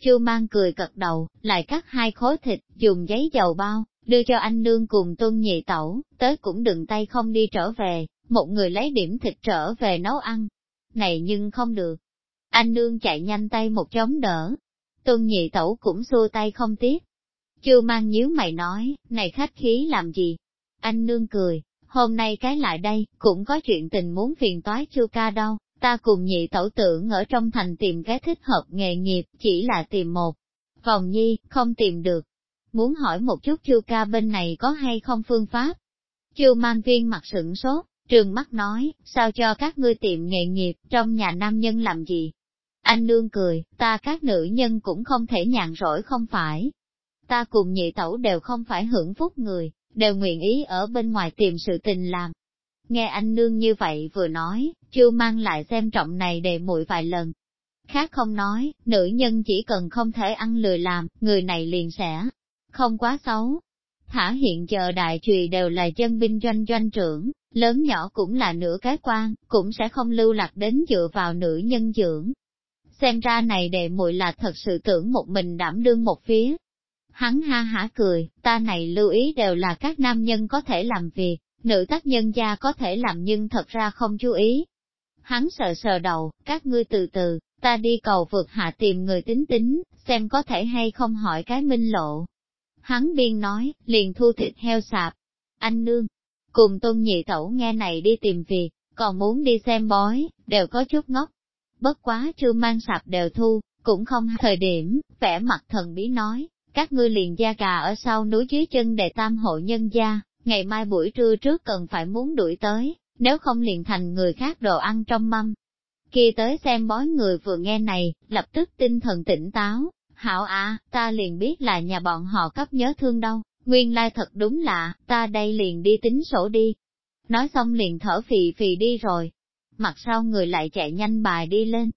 Chu mang cười cật đầu, lại cắt hai khối thịt, dùng giấy dầu bao, đưa cho anh nương cùng tôn nhị tẩu, tới cũng đừng tay không đi trở về, một người lấy điểm thịt trở về nấu ăn. Này nhưng không được. Anh nương chạy nhanh tay một chống đỡ, Tuân nhị tẩu cũng xua tay không tiếc. Chu mang nhíu mày nói, này khách khí làm gì? Anh nương cười, hôm nay cái lại đây, cũng có chuyện tình muốn phiền toái chu ca đâu, ta cùng nhị tẩu tưởng ở trong thành tìm cái thích hợp nghề nghiệp, chỉ là tìm một vòng nhi, không tìm được. Muốn hỏi một chút chu ca bên này có hay không phương pháp? Chu mang viên mặt sửng sốt, trường mắt nói, sao cho các ngươi tìm nghề nghiệp, trong nhà nam nhân làm gì? Anh nương cười, ta các nữ nhân cũng không thể nhàn rỗi không phải. Ta cùng nhị tẩu đều không phải hưởng phúc người, đều nguyện ý ở bên ngoài tìm sự tình làm. Nghe anh nương như vậy vừa nói, chưa mang lại xem trọng này đề muội vài lần. Khác không nói, nữ nhân chỉ cần không thể ăn lười làm, người này liền sẽ không quá xấu. Thả hiện giờ đại trùy đều là dân binh doanh doanh trưởng, lớn nhỏ cũng là nửa cái quan, cũng sẽ không lưu lạc đến dựa vào nữ nhân dưỡng, xem ra này đệ muội là thật sự tưởng một mình đảm đương một phía. Hắn ha hả cười, ta này lưu ý đều là các nam nhân có thể làm việc, nữ tác nhân gia có thể làm nhưng thật ra không chú ý. Hắn sờ sờ đầu, các ngươi từ từ, ta đi cầu vượt hạ tìm người tính tính, xem có thể hay không hỏi cái minh lộ. Hắn biên nói, liền thu thịt heo sạp. Anh nương, cùng tôn nhị tẩu nghe này đi tìm việc, còn muốn đi xem bói, đều có chút ngốc bất quá chưa mang sạp đều thu, cũng không thời điểm, vẻ mặt thần bí nói, các ngươi liền gia gà ở sau núi dưới chân để tam hộ nhân gia, ngày mai buổi trưa trước cần phải muốn đuổi tới, nếu không liền thành người khác đồ ăn trong mâm. Khi tới xem bói người vừa nghe này, lập tức tinh thần tỉnh táo, hảo à, ta liền biết là nhà bọn họ cấp nhớ thương đâu, nguyên lai thật đúng lạ, ta đây liền đi tính sổ đi. Nói xong liền thở phì phì đi rồi, mặt sau người lại chạy nhanh bài đi lên.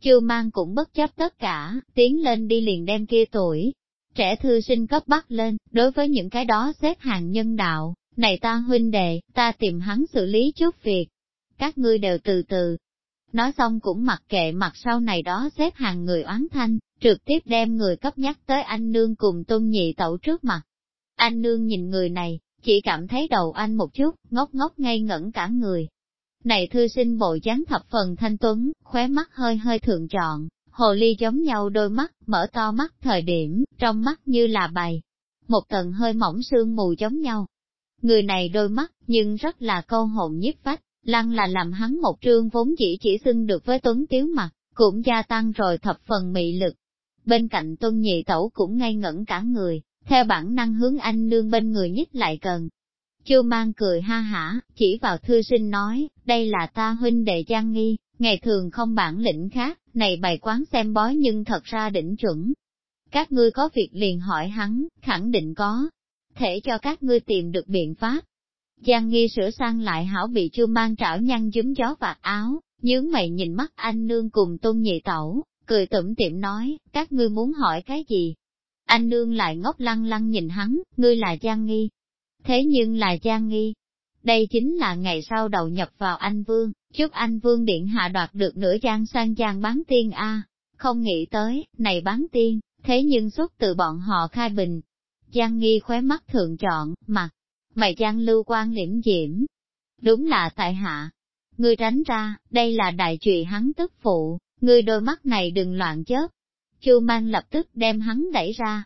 Chư mang cũng bất chấp tất cả, tiến lên đi liền đem kia tuổi. Trẻ thư sinh cấp bắt lên, đối với những cái đó xếp hàng nhân đạo, này ta huynh đệ, ta tìm hắn xử lý chút việc. Các ngươi đều từ từ. Nói xong cũng mặc kệ mặt sau này đó xếp hàng người oán thanh, trực tiếp đem người cấp nhắc tới anh nương cùng tôn nhị tẩu trước mặt. Anh nương nhìn người này, chỉ cảm thấy đầu anh một chút, ngốc ngốc ngây ngẩn cả người, này thư sinh bộ dáng thập phần thanh tuấn, khóe mắt hơi hơi thượng chọn, hồ ly giống nhau đôi mắt, mở to mắt thời điểm, trong mắt như là bày. Một tầng hơi mỏng sương mù giống nhau. Người này đôi mắt, nhưng rất là câu hồn nhiếp phách, lăng là làm hắn một trương vốn chỉ chỉ xưng được với tuấn tiếu mặt, cũng gia tăng rồi thập phần mị lực. Bên cạnh tuân nhị tẩu cũng ngây ngẩn cả người, theo bản năng hướng anh nương bên người nhích lại gần, Chu mang cười ha hả, chỉ vào thư sinh nói, đây là ta huynh đệ Giang Nghi, ngày thường không bản lĩnh khác, này bày quán xem bói nhưng thật ra đỉnh chuẩn. Các ngươi có việc liền hỏi hắn, khẳng định có, thể cho các ngươi tìm được biện pháp. Giang nghi sửa sang lại hảo bị chu mang trảo nhăn dúm gió vạt áo, nhướng mày nhìn mắt anh nương cùng tôn nhị tẩu, cười tủm tiệm nói, các ngươi muốn hỏi cái gì? Anh nương lại ngốc lăng lăng nhìn hắn, ngươi là Giang nghi. Thế nhưng là Giang nghi. Đây chính là ngày sau đầu nhập vào anh Vương, chúc anh Vương Điện hạ đoạt được nửa trang sang giang bán tiên A. Không nghĩ tới, này bán tiên, thế nhưng xuất từ bọn họ khai bình. Giang nghi khóe mắt thượng chọn, mặt, mày Giang lưu quan liễm diễm. Đúng là tại hạ. Ngươi tránh ra, đây là đại trụy hắn tức phụ, ngươi đôi mắt này đừng loạn chớp. Chu mang lập tức đem hắn đẩy ra.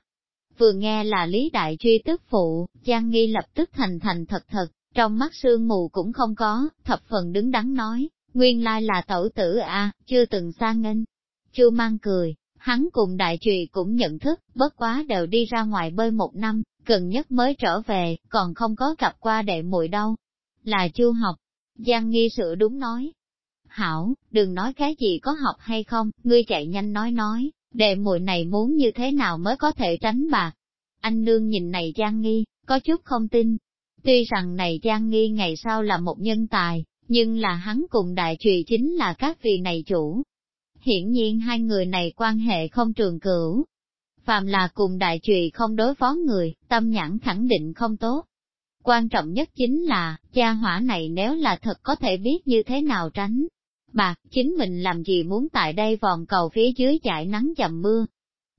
Vừa nghe là lý đại truy tức phụ, Giang nghi lập tức thành thành thật thật, trong mắt sương mù cũng không có, thập phần đứng đắn nói, nguyên lai là tẩu tử a, chưa từng xa nghênh. Chu mang cười, hắn cùng đại trùy cũng nhận thức, bất quá đều đi ra ngoài bơi một năm, gần nhất mới trở về, còn không có gặp qua đệ muội đâu. Là chu học, Giang nghi sự đúng nói. Hảo, đừng nói cái gì có học hay không, ngươi chạy nhanh nói nói, đệ muội này muốn như thế nào mới có thể tránh bạc. Anh nương nhìn này Giang nghi, có chút không tin, Tuy rằng này Giang Nghi ngày sau là một nhân tài, nhưng là hắn cùng đại trùy chính là các vị này chủ. Hiển nhiên hai người này quan hệ không trường cửu. Phạm là cùng đại trùy không đối phó người, tâm nhãn khẳng định không tốt. Quan trọng nhất chính là, gia hỏa này nếu là thật có thể biết như thế nào tránh. Bạc, chính mình làm gì muốn tại đây vòng cầu phía dưới chạy nắng dầm mưa.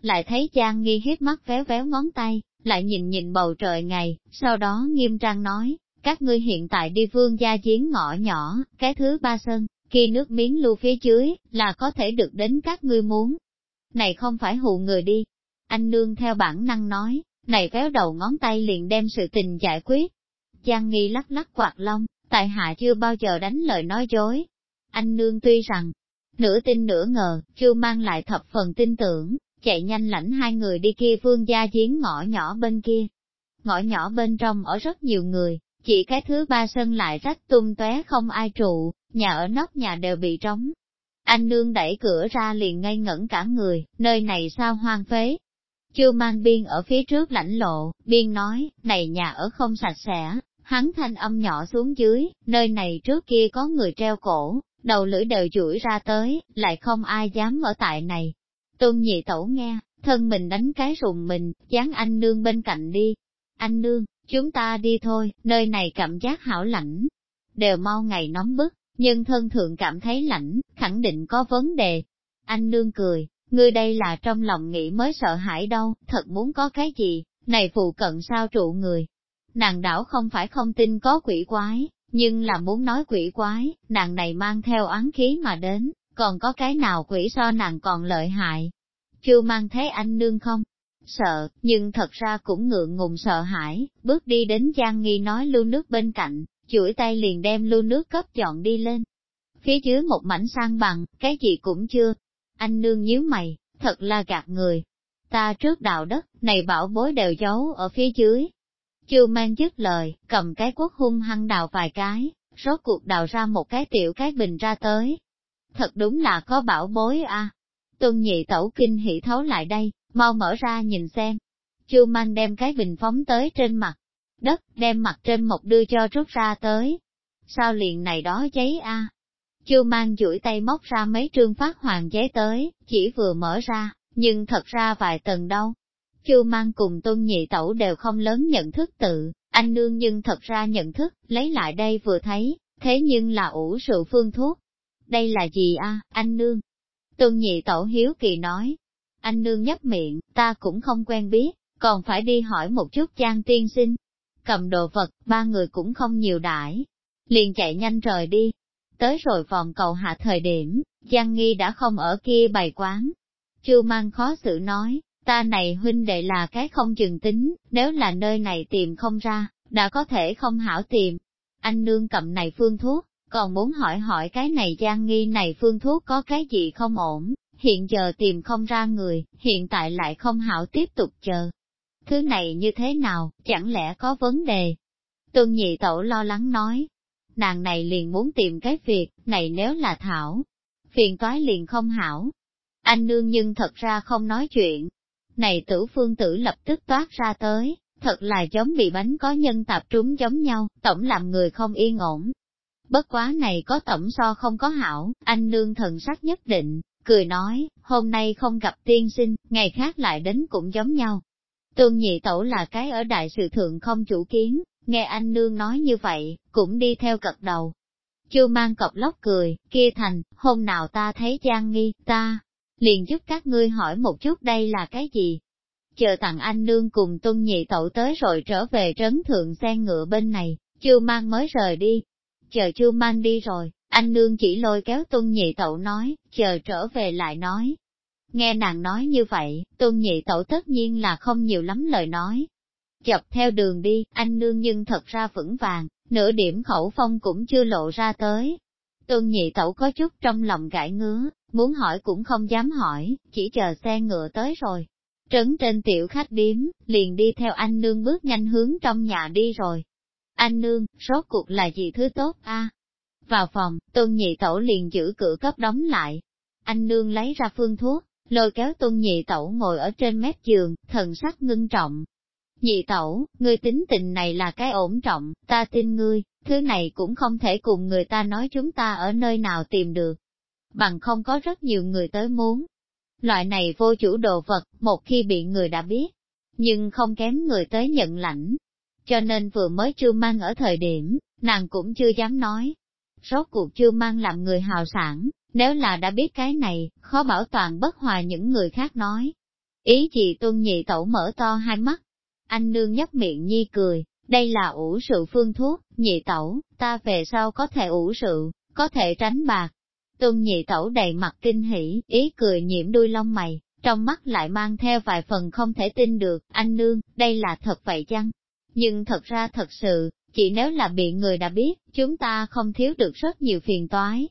Lại thấy Giang Nghi hiếp mắt véo véo ngón tay, lại nhìn nhìn bầu trời ngày, sau đó nghiêm trang nói, các ngươi hiện tại đi vương gia chiến ngõ nhỏ, cái thứ ba sân, khi nước miếng lưu phía dưới, là có thể được đến các ngươi muốn. Này không phải hù người đi. Anh nương theo bản năng nói, này véo đầu ngón tay liền đem sự tình giải quyết. Giang nghi lắc lắc quạt lông, tại hạ chưa bao giờ đánh lời nói dối. Anh nương tuy rằng, nửa tin nửa ngờ, chưa mang lại thập phần tin tưởng, chạy nhanh lãnh hai người đi kia vương gia giếng ngõ nhỏ bên kia. Ngõ nhỏ bên trong ở rất nhiều người, chỉ cái thứ ba sân lại rách tung tóe không ai trụ, nhà ở nóc nhà đều bị trống. Anh nương đẩy cửa ra liền ngây ngẩn cả người, nơi này sao hoang phế. Chưa mang biên ở phía trước lãnh lộ, biên nói, này nhà ở không sạch sẽ, hắn thanh âm nhỏ xuống dưới, nơi này trước kia có người treo cổ, đầu lưỡi đều chuỗi ra tới, lại không ai dám ở tại này, Tôn nhị tẩu nghe, thân mình đánh cái rùng mình, dán anh nương bên cạnh đi. Anh nương, chúng ta đi thôi, nơi này cảm giác hảo lạnh. Đều mau ngày nóng bức, nhưng thân thượng cảm thấy lạnh, khẳng định có vấn đề. Anh nương cười, ngươi đây là trong lòng nghĩ mới sợ hãi đâu, thật muốn có cái gì, này phụ cận sao trụ người. Nàng đảo không phải không tin có quỷ quái, nhưng là muốn nói quỷ quái, nàng này mang theo oán khí mà đến, còn có cái nào quỷ so nàng còn lợi hại. Chưa mang thế anh nương không? Sợ, nhưng thật ra cũng ngượng ngùng sợ hãi, bước đi đến Giang Nghi nói lưu nước bên cạnh, chuỗi tay liền đem lưu nước cấp chọn đi lên. Phía dưới một mảnh sang bằng, cái gì cũng chưa. Anh nương nhíu mày, thật là gạt người. Ta trước đào đất, này bảo bối đều giấu ở phía dưới. Chưa mang dứt lời, cầm cái quốc hung hăng đào vài cái, rốt cuộc đào ra một cái tiểu cái bình ra tới, thật đúng là có bảo bối a. À. Tuân nhị tẩu kinh hỉ thấu lại đây, mau mở ra nhìn xem. Chu mang đem cái bình phóng tới trên mặt đất, đem mặt trên một đưa cho rút ra tới. Sao liền này đó giấy a? À? Chu mang duỗi tay móc ra mấy trương phát hoàng giấy tới, chỉ vừa mở ra, nhưng thật ra vài tầng đâu. Chu mang cùng tôn nhị tẩu đều không lớn nhận thức tự, anh nương nhưng thật ra nhận thức, lấy lại đây vừa thấy, thế nhưng là ủ rượu phương thuốc, đây là gì a, anh nương? tôn nhị tổ hiếu kỳ nói, anh nương nhấp miệng, ta cũng không quen biết, còn phải đi hỏi một chút trang tiên sinh. Cầm đồ vật, ba người cũng không nhiều đãi, liền chạy nhanh rời đi. Tới rồi vòng cầu hạ thời điểm, Giang Nghi đã không ở kia bày quán. Chưa mang khó xử nói, ta này huynh đệ là cái không chừng tính, nếu là nơi này tìm không ra, đã có thể không hảo tìm. Anh nương cầm này phương thuốc, còn muốn hỏi hỏi cái này gian nghi này phương thuốc có cái gì không ổn, hiện giờ tìm không ra người, hiện tại lại không hảo tiếp tục chờ. Thứ này như thế nào, chẳng lẽ có vấn đề? Tuân nhị tẩu lo lắng nói, nàng này liền muốn tìm cái việc, này nếu là Thảo, phiền toái liền không hảo. Anh nương nhưng thật ra không nói chuyện. Này tử phương tử lập tức toát ra tới, thật là giống bị bánh có nhân tạp trúng giống nhau, tổng làm người không yên ổn. Bất quá này có tổng so không có hảo, anh nương thần sắc nhất định, cười nói, hôm nay không gặp tiên sinh, ngày khác lại đến cũng giống nhau. Tương nhị tẩu là cái ở đại sự thượng không chủ kiến, nghe anh nương nói như vậy, cũng đi theo cật đầu. Chu mang cọc lóc cười, kia thành, hôm nào ta thấy Giang nghi, ta, liền giúp các ngươi hỏi một chút đây là cái gì. Chờ tặng anh nương cùng tuân nhị tẩu tới rồi trở về trấn thượng xe ngựa bên này, chưa mang mới rời đi. Chờ chưa mang đi rồi, anh nương chỉ lôi kéo tuân nhị tẩu nói, chờ trở về lại nói. Nghe nàng nói như vậy, tuân nhị tẩu tất nhiên là không nhiều lắm lời nói. Chập theo đường đi, anh nương nhưng thật ra vững vàng, nửa điểm khẩu phong cũng chưa lộ ra tới. Tuân nhị tẩu có chút trong lòng gãi ngứa, muốn hỏi cũng không dám hỏi, chỉ chờ xe ngựa tới rồi. Trấn trên tiểu khách điếm, liền đi theo anh nương bước nhanh hướng trong nhà đi rồi. Anh nương, rốt cuộc là gì thứ tốt a? Vào phòng, tôn nhị tẩu liền giữ cửa cấp đóng lại. Anh nương lấy ra phương thuốc, lôi kéo tôn nhị tẩu ngồi ở trên mép giường, thần sắc ngưng trọng. Nhị tẩu, ngươi tính tình này là cái ổn trọng, ta tin ngươi, thứ này cũng không thể cùng người ta nói chúng ta ở nơi nào tìm được. Bằng không có rất nhiều người tới muốn. Loại này vô chủ đồ vật, một khi bị người đã biết, nhưng không kém người tới nhận lãnh. Cho nên vừa mới chưa mang ở thời điểm, nàng cũng chưa dám nói, rốt cuộc chưa mang làm người hào sản, nếu là đã biết cái này, khó bảo toàn bất hòa những người khác nói. Ý chị tuân nhị tẩu mở to hai mắt, anh nương nhấp miệng nhi cười, đây là ủ sự phương thuốc, nhị tẩu, ta về sau có thể ủ sự có thể tránh bạc. Tuân nhị tẩu đầy mặt kinh hỉ, ý cười nhiễm đuôi lông mày, trong mắt lại mang theo vài phần không thể tin được, anh nương, đây là thật vậy chăng? Nhưng thật ra thật sự, chỉ nếu là bị người đã biết, chúng ta không thiếu được rất nhiều phiền toái.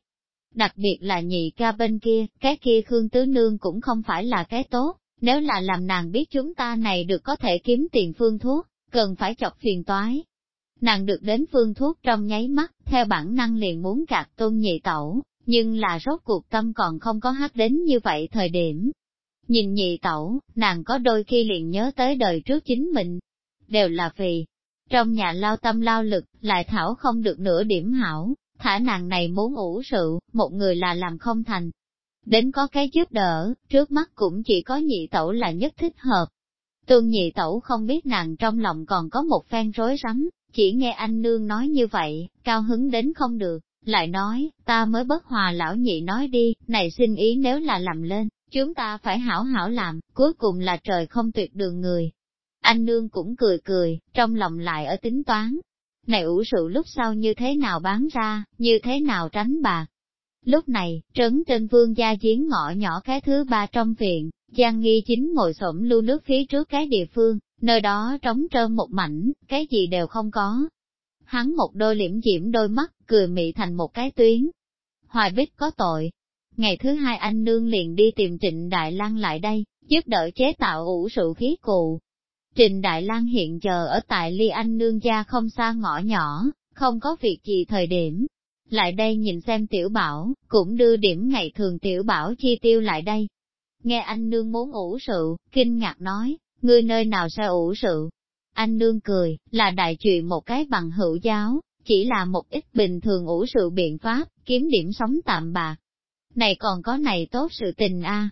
Đặc biệt là nhị ca bên kia, cái kia Khương Tứ Nương cũng không phải là cái tốt, nếu là làm nàng biết chúng ta này được có thể kiếm tiền phương thuốc, cần phải chọc phiền toái. Nàng được đến phương thuốc trong nháy mắt, theo bản năng liền muốn gạt tôn nhị tẩu, nhưng là rốt cuộc tâm còn không có hát đến như vậy thời điểm. Nhìn nhị tẩu, nàng có đôi khi liền nhớ tới đời trước chính mình, đều là vì, trong nhà lao tâm lao lực, lại thảo không được nửa điểm hảo, thả nàng này muốn ủ rượu, một người là làm không thành. Đến có cái giúp đỡ, trước mắt cũng chỉ có nhị tẩu là nhất thích hợp. Tương nhị tẩu không biết nàng trong lòng còn có một phen rối rắm, chỉ nghe anh nương nói như vậy, cao hứng đến không được, lại nói, ta mới bất hòa lão nhị nói đi, này xin ý nếu là làm lên, chúng ta phải hảo hảo làm, cuối cùng là trời không tuyệt đường người, anh nương cũng cười cười, trong lòng lại ở tính toán. Này ủ rượu lúc sau như thế nào bán ra, như thế nào tránh bạc. Lúc này, trấn trên vương gia giếng ngõ nhỏ cái thứ ba trong viện, Giang Nghi chính ngồi xổm lưu nước phía trước cái địa phương, nơi đó trống trơn một mảnh, cái gì đều không có. Hắn một đôi liễm diễm đôi mắt, cười mị thành một cái tuyến. Hoài Bích có tội. Ngày thứ hai anh nương liền đi tìm Trịnh Đại Lang lại đây, giúp đỡ chế tạo ủ rượu khí cụ, Trình Đại Lang hiện giờ ở tại Ly Anh Nương gia không xa ngõ nhỏ, không có việc gì thời điểm. Lại đây nhìn xem tiểu bảo, cũng đưa điểm ngày thường tiểu bảo chi tiêu lại đây. Nghe anh nương muốn ủ rượu, kinh ngạc nói, ngươi nơi nào sẽ ủ rượu? Anh nương cười, là đại chuyện một cái bằng hữu giáo, chỉ là một ít bình thường ủ rượu biện pháp, kiếm điểm sống tạm bạc. Này còn có này tốt sự tình a à?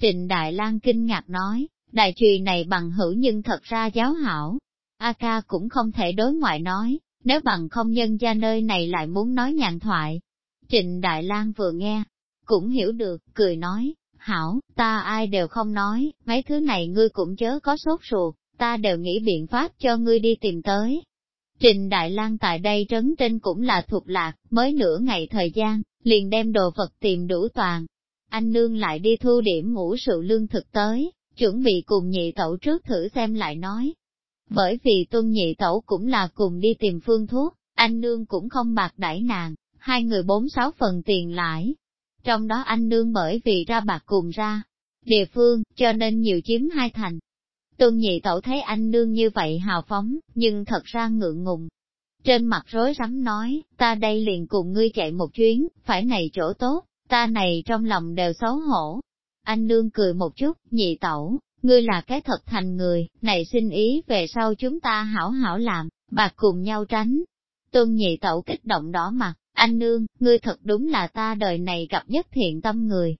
Trịnh Đại Lang kinh ngạc nói, Đại trùy này bằng hữu nhưng thật ra giáo hảo. A ca cũng không thể đối ngoại nói, nếu bằng không nhân gia nơi này lại muốn nói nhàn thoại. Trịnh Đại Lang vừa nghe, cũng hiểu được, cười nói, hảo, ta ai đều không nói, mấy thứ này ngươi cũng chớ có sốt ruột, ta đều nghĩ biện pháp cho ngươi đi tìm tới. Trình Đại Lang tại đây trấn trên cũng là thuộc lạc, mới nửa ngày thời gian, liền đem đồ vật tìm đủ toàn. Anh nương lại đi thu điểm ngũ sự lương thực tới, chuẩn bị cùng nhị tẩu trước thử xem lại nói. Bởi vì tuân nhị tẩu cũng là cùng đi tìm phương thuốc, anh nương cũng không bạc đãi nàng, hai người bốn sáu phần tiền lãi. Trong đó anh nương bởi vì ra bạc cùng ra, địa phương, cho nên nhiều chiếm hai thành. Tuân nhị tẩu thấy anh nương như vậy hào phóng, nhưng thật ra ngượng ngùng. Trên mặt rối rắm nói, ta đây liền cùng ngươi chạy một chuyến, phải này chỗ tốt, ta này trong lòng đều xấu hổ. Anh nương cười một chút, nhị tẩu, ngươi là cái thật thành người, này xin ý về sau chúng ta hảo hảo làm, bạc cùng nhau tránh. Tôn nhị tẩu kích động đỏ mặt, anh nương, ngươi thật đúng là ta đời này gặp nhất thiện tâm người.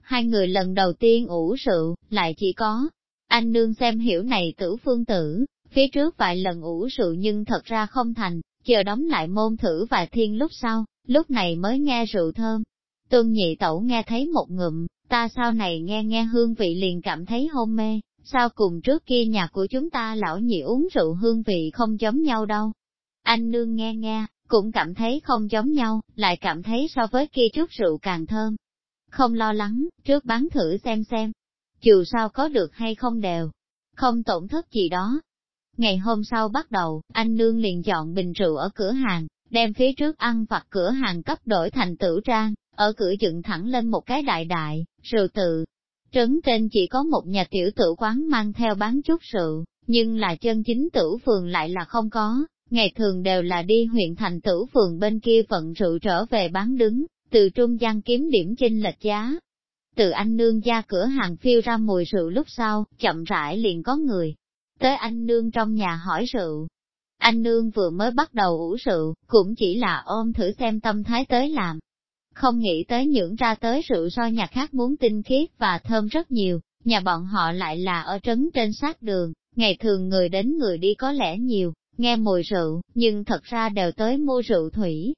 Hai người lần đầu tiên ủ rượu, lại chỉ có, anh nương xem hiểu này tử phương tử, phía trước vài lần ủ rượu nhưng thật ra không thành, chờ đóng lại môn thử vài thiên lúc sau, lúc này mới nghe rượu thơm. Tôn nhị tẩu nghe thấy một ngụm, ta sau này nghe nghe hương vị liền cảm thấy hôn mê, sao cùng trước kia nhà của chúng ta lão nhị uống rượu hương vị không giống nhau đâu. Anh nương nghe nghe, cũng cảm thấy không giống nhau, lại cảm thấy so với kia chút rượu càng thơm. Không lo lắng, trước bán thử xem xem, dù sao có được hay không đều, không tổn thất gì đó. Ngày hôm sau bắt đầu, anh nương liền chọn bình rượu ở cửa hàng, đem phía trước ăn vặt cửa hàng cấp đổi thành tử trang, ở cửa dựng thẳng lên một cái đại đại, rượu tự. Trấn trên chỉ có một nhà tiểu tử quán mang theo bán chút rượu, nhưng là chân chính tử phường lại là không có, ngày thường đều là đi huyện thành tử phường bên kia vận rượu trở về bán đứng, từ trung gian kiếm điểm chinh lệch giá. Từ anh nương ra cửa hàng phiêu ra mùi rượu lúc sau, chậm rãi liền có người. Tới anh nương trong nhà hỏi rượu. Anh nương vừa mới bắt đầu ủ rượu, cũng chỉ là ôm thử xem tâm thái tới làm. Không nghĩ tới những ra tới rượu do nhà khác muốn tinh khiết và thơm rất nhiều, nhà bọn họ lại là ở trấn trên sát đường, ngày thường người đến người đi có lẽ nhiều, nghe mùi rượu, nhưng thật ra đều tới mua rượu thủy.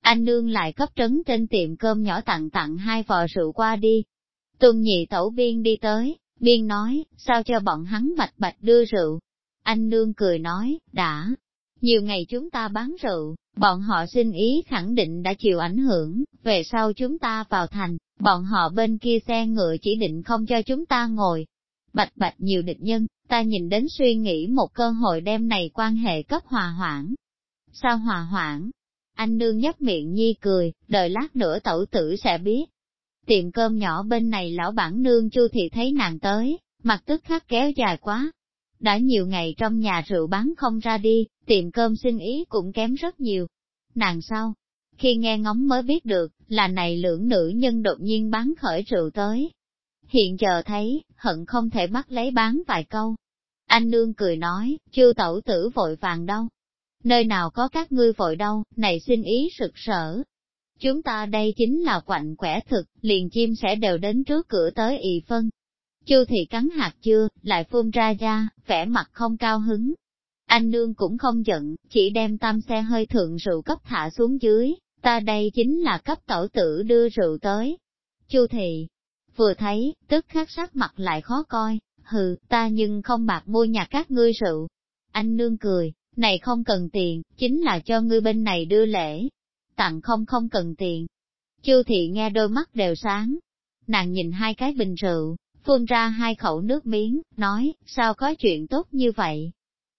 Anh nương lại cấp trấn trên tiệm cơm nhỏ tặng tặng hai vò rượu qua đi. Tuần nhị tẩu biên đi tới, biên nói, sao cho bọn hắn bạch bạch đưa rượu. Anh nương cười nói, đã, nhiều ngày chúng ta bán rượu, bọn họ xin ý khẳng định đã chịu ảnh hưởng, về sau chúng ta vào thành, bọn họ bên kia xe ngựa chỉ định không cho chúng ta ngồi. Bạch bạch nhiều địch nhân, ta nhìn đến suy nghĩ một cơ hội đem này quan hệ cấp hòa hoãn. Sao hòa hoãn? Anh nương nhấp miệng nhi cười, đợi lát nữa tẩu tử sẽ biết. Tiệm cơm nhỏ bên này lão bản nương chu thì thấy nàng tới, mặt tức khắc kéo dài quá. Đã nhiều ngày trong nhà rượu bán không ra đi, tiệm cơm sinh ý cũng kém rất nhiều. Nàng sau Khi nghe ngóng mới biết được, là này lưỡng nữ nhân đột nhiên bán khởi rượu tới. Hiện giờ thấy, hận không thể bắt lấy bán vài câu, anh nương cười nói, chưa tẩu tử vội vàng đâu. Nơi nào có các ngươi vội đâu, này xin ý sực sở. Chúng ta đây chính là quạnh quẻ thực, liền chim sẽ đều đến trước cửa tới ị phân. Chu thị cắn hạt chưa, lại phun ra ra, vẻ mặt không cao hứng. Anh nương cũng không giận, chỉ đem tam xe hơi thượng rượu cấp thả xuống dưới, ta đây chính là cấp tẩu tử đưa rượu tới. Chu thị, vừa thấy, tức khắc sắc mặt lại khó coi, hừ, ta nhưng không bạc mua nhà các ngươi rượu. Anh nương cười, này không cần tiền, chính là cho ngươi bên này đưa lễ. Tặng không không cần tiền. Chu thị nghe đôi mắt đều sáng. Nàng nhìn hai cái bình rượu, phun ra hai khẩu nước miếng, nói, sao có chuyện tốt như vậy?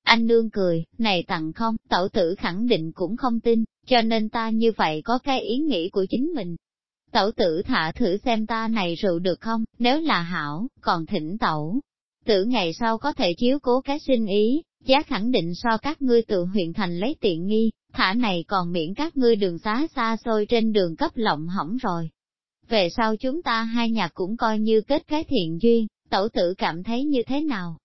Anh nương cười, này tặng không, tẩu tử khẳng định cũng không tin, cho nên ta như vậy có cái ý nghĩ của chính mình. Tẩu tử thả thử xem ta này rượu được không, nếu là hảo, còn thỉnh tẩu, Tử ngày sau có thể chiếu cố cái sinh ý, giá khẳng định so các ngươi tự huyện thành lấy tiện nghi, thả này còn miễn các ngươi đường xá xa xôi trên đường cấp lộng hỏng rồi. Về sau chúng ta hai nhà cũng coi như kết cái thiện duyên, tẩu tử cảm thấy như thế nào?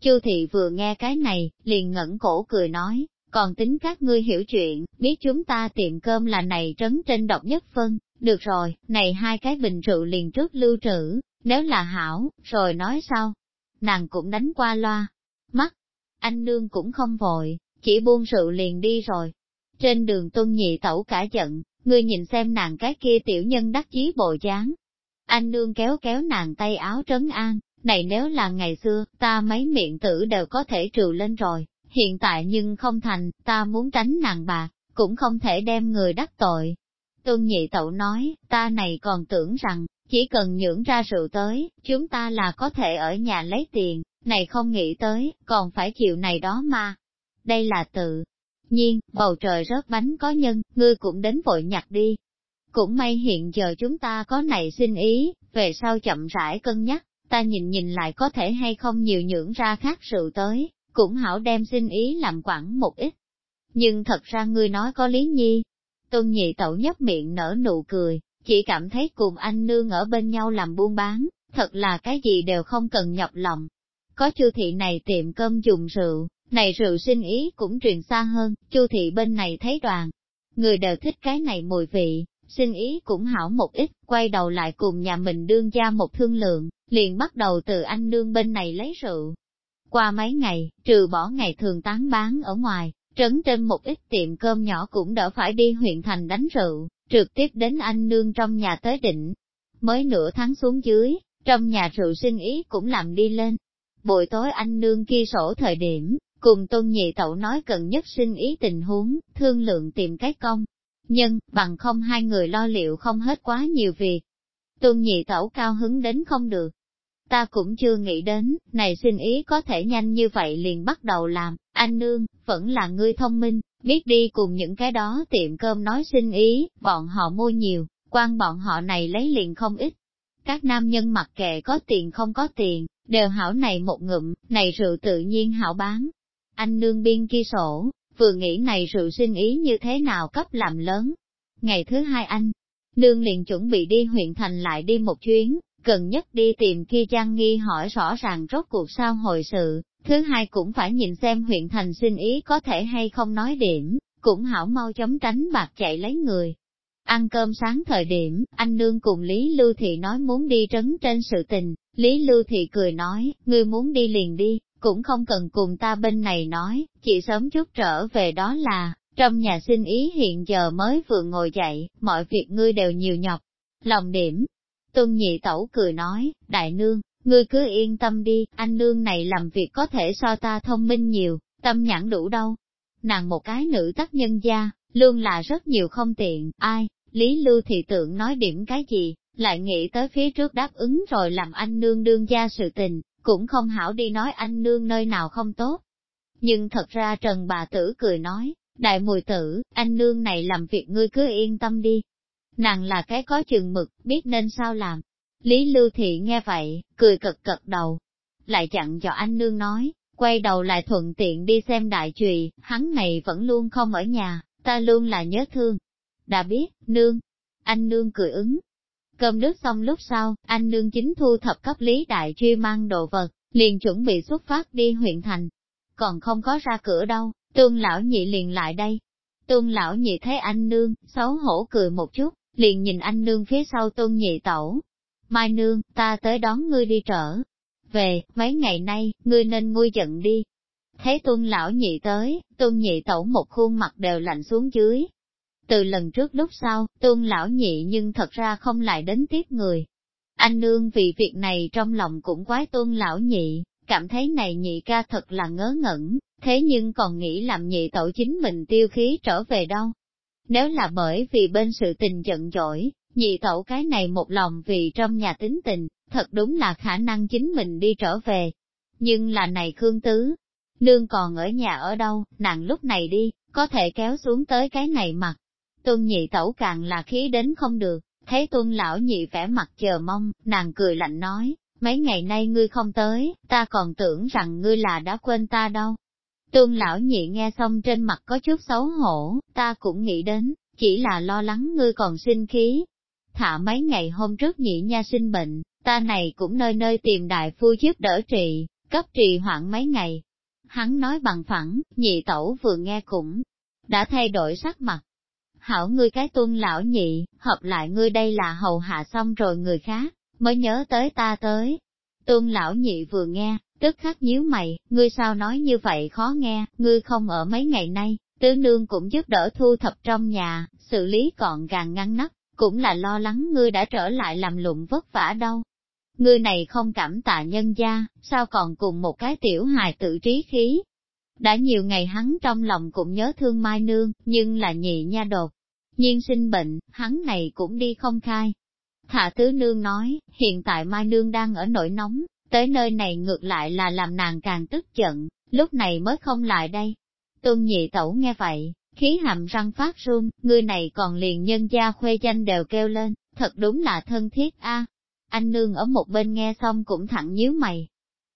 Chu thị vừa nghe cái này, liền ngẩn cổ cười nói, còn tính các ngươi hiểu chuyện, biết chúng ta tiệm cơm là này trấn trên độc nhất phân, được rồi, này hai cái bình rượu liền trước lưu trữ, nếu là hảo, rồi nói sau, nàng cũng đánh qua loa. Mắt, anh nương cũng không vội, chỉ buông rượu liền đi rồi. Trên đường tuân nhị tẩu cả giận, ngươi nhìn xem nàng cái kia tiểu nhân đắc chí bộ dáng. Anh nương kéo kéo nàng tay áo trấn an, này nếu là ngày xưa, ta mấy miệng tử đều có thể trừ lên rồi, hiện tại nhưng không thành, ta muốn tránh nàng bạc, cũng không thể đem người đắc tội. tôn nhị tẩu nói, ta này còn tưởng rằng, chỉ cần nhưỡng ra rượu tới, chúng ta là có thể ở nhà lấy tiền, này không nghĩ tới, còn phải chịu này đó mà. Đây là tự nhiên, bầu trời rớt bánh có nhân, ngươi cũng đến vội nhặt đi. Cũng may hiện giờ chúng ta có này xin ý, về sau chậm rãi cân nhắc, ta nhìn nhìn lại có thể hay không nhiều nhưỡng ra khác rượu tới, cũng hảo đem xin ý làm quẳng một ít. Nhưng thật ra ngươi nói có lý nhi. Tôn nhị tẩu nhấp miệng nở nụ cười, chỉ cảm thấy cùng anh nương ở bên nhau làm buôn bán, thật là cái gì đều không cần nhọc lòng. Có chư thị này tiệm cơm dùng rượu, này rượu sinh ý cũng truyền xa hơn, chu thị bên này thấy đoàn. Người đều thích cái này mùi vị, sinh ý cũng hảo một ít, quay đầu lại cùng nhà mình đương ra một thương lượng, liền bắt đầu từ anh nương bên này lấy rượu. Qua mấy ngày, trừ bỏ ngày thường tán bán ở ngoài, trấn trên một ít tiệm cơm nhỏ cũng đỡ phải đi huyện thành đánh rượu, trực tiếp đến anh nương trong nhà tới đỉnh. Mới nửa tháng xuống dưới, trong nhà rượu sinh ý cũng làm đi lên. Buổi tối anh nương kia sổ thời điểm, cùng tôn nhị tẩu nói cần nhất sinh ý tình huống, thương lượng tìm cái công. Nhưng, bằng không hai người lo liệu không hết quá nhiều việc. Tôn nhị tẩu cao hứng đến không được. Ta cũng chưa nghĩ đến, này sinh ý có thể nhanh như vậy liền bắt đầu làm, anh nương, vẫn là ngươi thông minh, biết đi cùng những cái đó tiệm cơm nói sinh ý, bọn họ mua nhiều, quan bọn họ này lấy liền không ít. Các nam nhân mặc kệ có tiền không có tiền, đều hảo này một ngụm, này rượu tự nhiên hảo bán. Anh nương biên ghi sổ, vừa nghĩ này rượu sinh ý như thế nào cấp làm lớn. Ngày thứ hai anh, nương liền chuẩn bị đi huyện thành lại đi một chuyến, cần nhất đi tìm kia Giang Nghi hỏi rõ ràng rốt cuộc sao hồi sự, thứ hai cũng phải nhìn xem huyện thành sinh ý có thể hay không nói điểm, cũng hảo mau chóng tránh bạc chạy lấy người. Ăn cơm sáng thời điểm, anh nương cùng Lý Lưu Thị nói muốn đi trấn trên sự tình, Lý Lưu Thị cười nói, ngươi muốn đi liền đi, cũng không cần cùng ta bên này nói, chỉ sớm chút trở về đó là, trong nhà sinh ý hiện giờ mới vừa ngồi dậy, mọi việc ngươi đều nhiều nhọc. Lòng điểm, Tuân nhị tẩu cười nói, đại nương, ngươi cứ yên tâm đi, anh nương này làm việc có thể so ta thông minh nhiều, tâm nhãn đủ đâu. Nàng một cái nữ tác nhân gia, luôn là rất nhiều không tiện, ai, Lý Lưu thị tượng nói điểm cái gì, lại nghĩ tới phía trước đáp ứng rồi làm anh nương đương gia sự tình, cũng không hảo đi nói anh nương nơi nào không tốt. Nhưng thật ra Trần bà tử cười nói, đại mùi tử, anh nương này làm việc ngươi cứ yên tâm đi. Nàng là cái có chừng mực, biết nên sao làm. Lý Lưu Thị nghe vậy, cười cật cật đầu. Lại chặn cho anh nương nói, quay đầu lại thuận tiện đi xem đại trùy, hắn này vẫn luôn không ở nhà, ta luôn là nhớ thương. Đã biết, nương. Anh nương cười ứng, Cơm nước xong lúc sau, anh nương chính thu thập cấp lý đại truy mang đồ vật, liền chuẩn bị xuất phát đi huyện thành. Còn không có ra cửa đâu, tương lão nhị liền lại đây. Tương lão nhị thấy anh nương, xấu hổ cười một chút, liền nhìn anh nương phía sau tôn nhị tẩu. Mai nương, ta tới đón ngươi đi trở. Về, mấy ngày nay, ngươi nên nguôi giận đi. Thấy tôn lão nhị tới, tôn nhị tẩu một khuôn mặt đều lạnh xuống dưới, từ lần trước lúc sau, tôn lão nhị nhưng thật ra không lại đến tiếp người. Anh nương vì việc này trong lòng cũng quái tôn lão nhị, cảm thấy này nhị ca thật là ngớ ngẩn, thế nhưng còn nghĩ làm nhị tẩu chính mình tiêu khí trở về đâu. Nếu là bởi vì bên sự tình giận dỗi, nhị tẩu cái này một lòng vì trong nhà tính tình, thật đúng là khả năng chính mình đi trở về. Nhưng là này Khương Tứ, nương còn ở nhà ở đâu, nàng lúc này đi, có thể kéo xuống tới cái này mặt, Tuân nhị tẩu càng là khí đến không được, thấy tuân lão nhị vẻ mặt chờ mong, nàng cười lạnh nói, mấy ngày nay ngươi không tới, ta còn tưởng rằng ngươi là đã quên ta đâu. Tuân lão nhị nghe xong trên mặt có chút xấu hổ, ta cũng nghĩ đến, chỉ là lo lắng ngươi còn sinh khí. Thả mấy ngày hôm trước nhị nha sinh bệnh, ta này cũng nơi nơi tìm đại phu giúp đỡ trị, cấp trì hoãn mấy ngày. Hắn nói bằng phẳng, nhị tẩu vừa nghe cũng đã thay đổi sắc mặt, hảo ngươi cái tuân lão nhị, hợp lại ngươi đây là hầu hạ xong rồi người khác, mới nhớ tới ta tới. Tuân lão nhị vừa nghe, tức khắc nhíu mày, ngươi sao nói như vậy khó nghe, ngươi không ở mấy ngày nay, tứ nương cũng giúp đỡ thu thập trong nhà, xử lý gọn gàng ngăn nắp, cũng là lo lắng ngươi đã trở lại làm lụng vất vả đâu. Ngươi này không cảm tạ nhân gia, sao còn cùng một cái tiểu hài tự trí khí, đã nhiều ngày hắn trong lòng cũng nhớ thương Mai Nương, nhưng là nhị nha đột. Nhiên sinh bệnh, hắn này cũng đi không khai. Thả tứ nương nói, hiện tại Mai Nương đang ở nỗi nóng, tới nơi này ngược lại là làm nàng càng tức giận, lúc này mới không lại đây. tôn nhị tẩu nghe vậy, khí hàm răng phát run, người này còn liền nhân gia khuê danh đều kêu lên, thật đúng là thân thiết a. Anh nương ở một bên nghe xong cũng thẳng nhíu mày.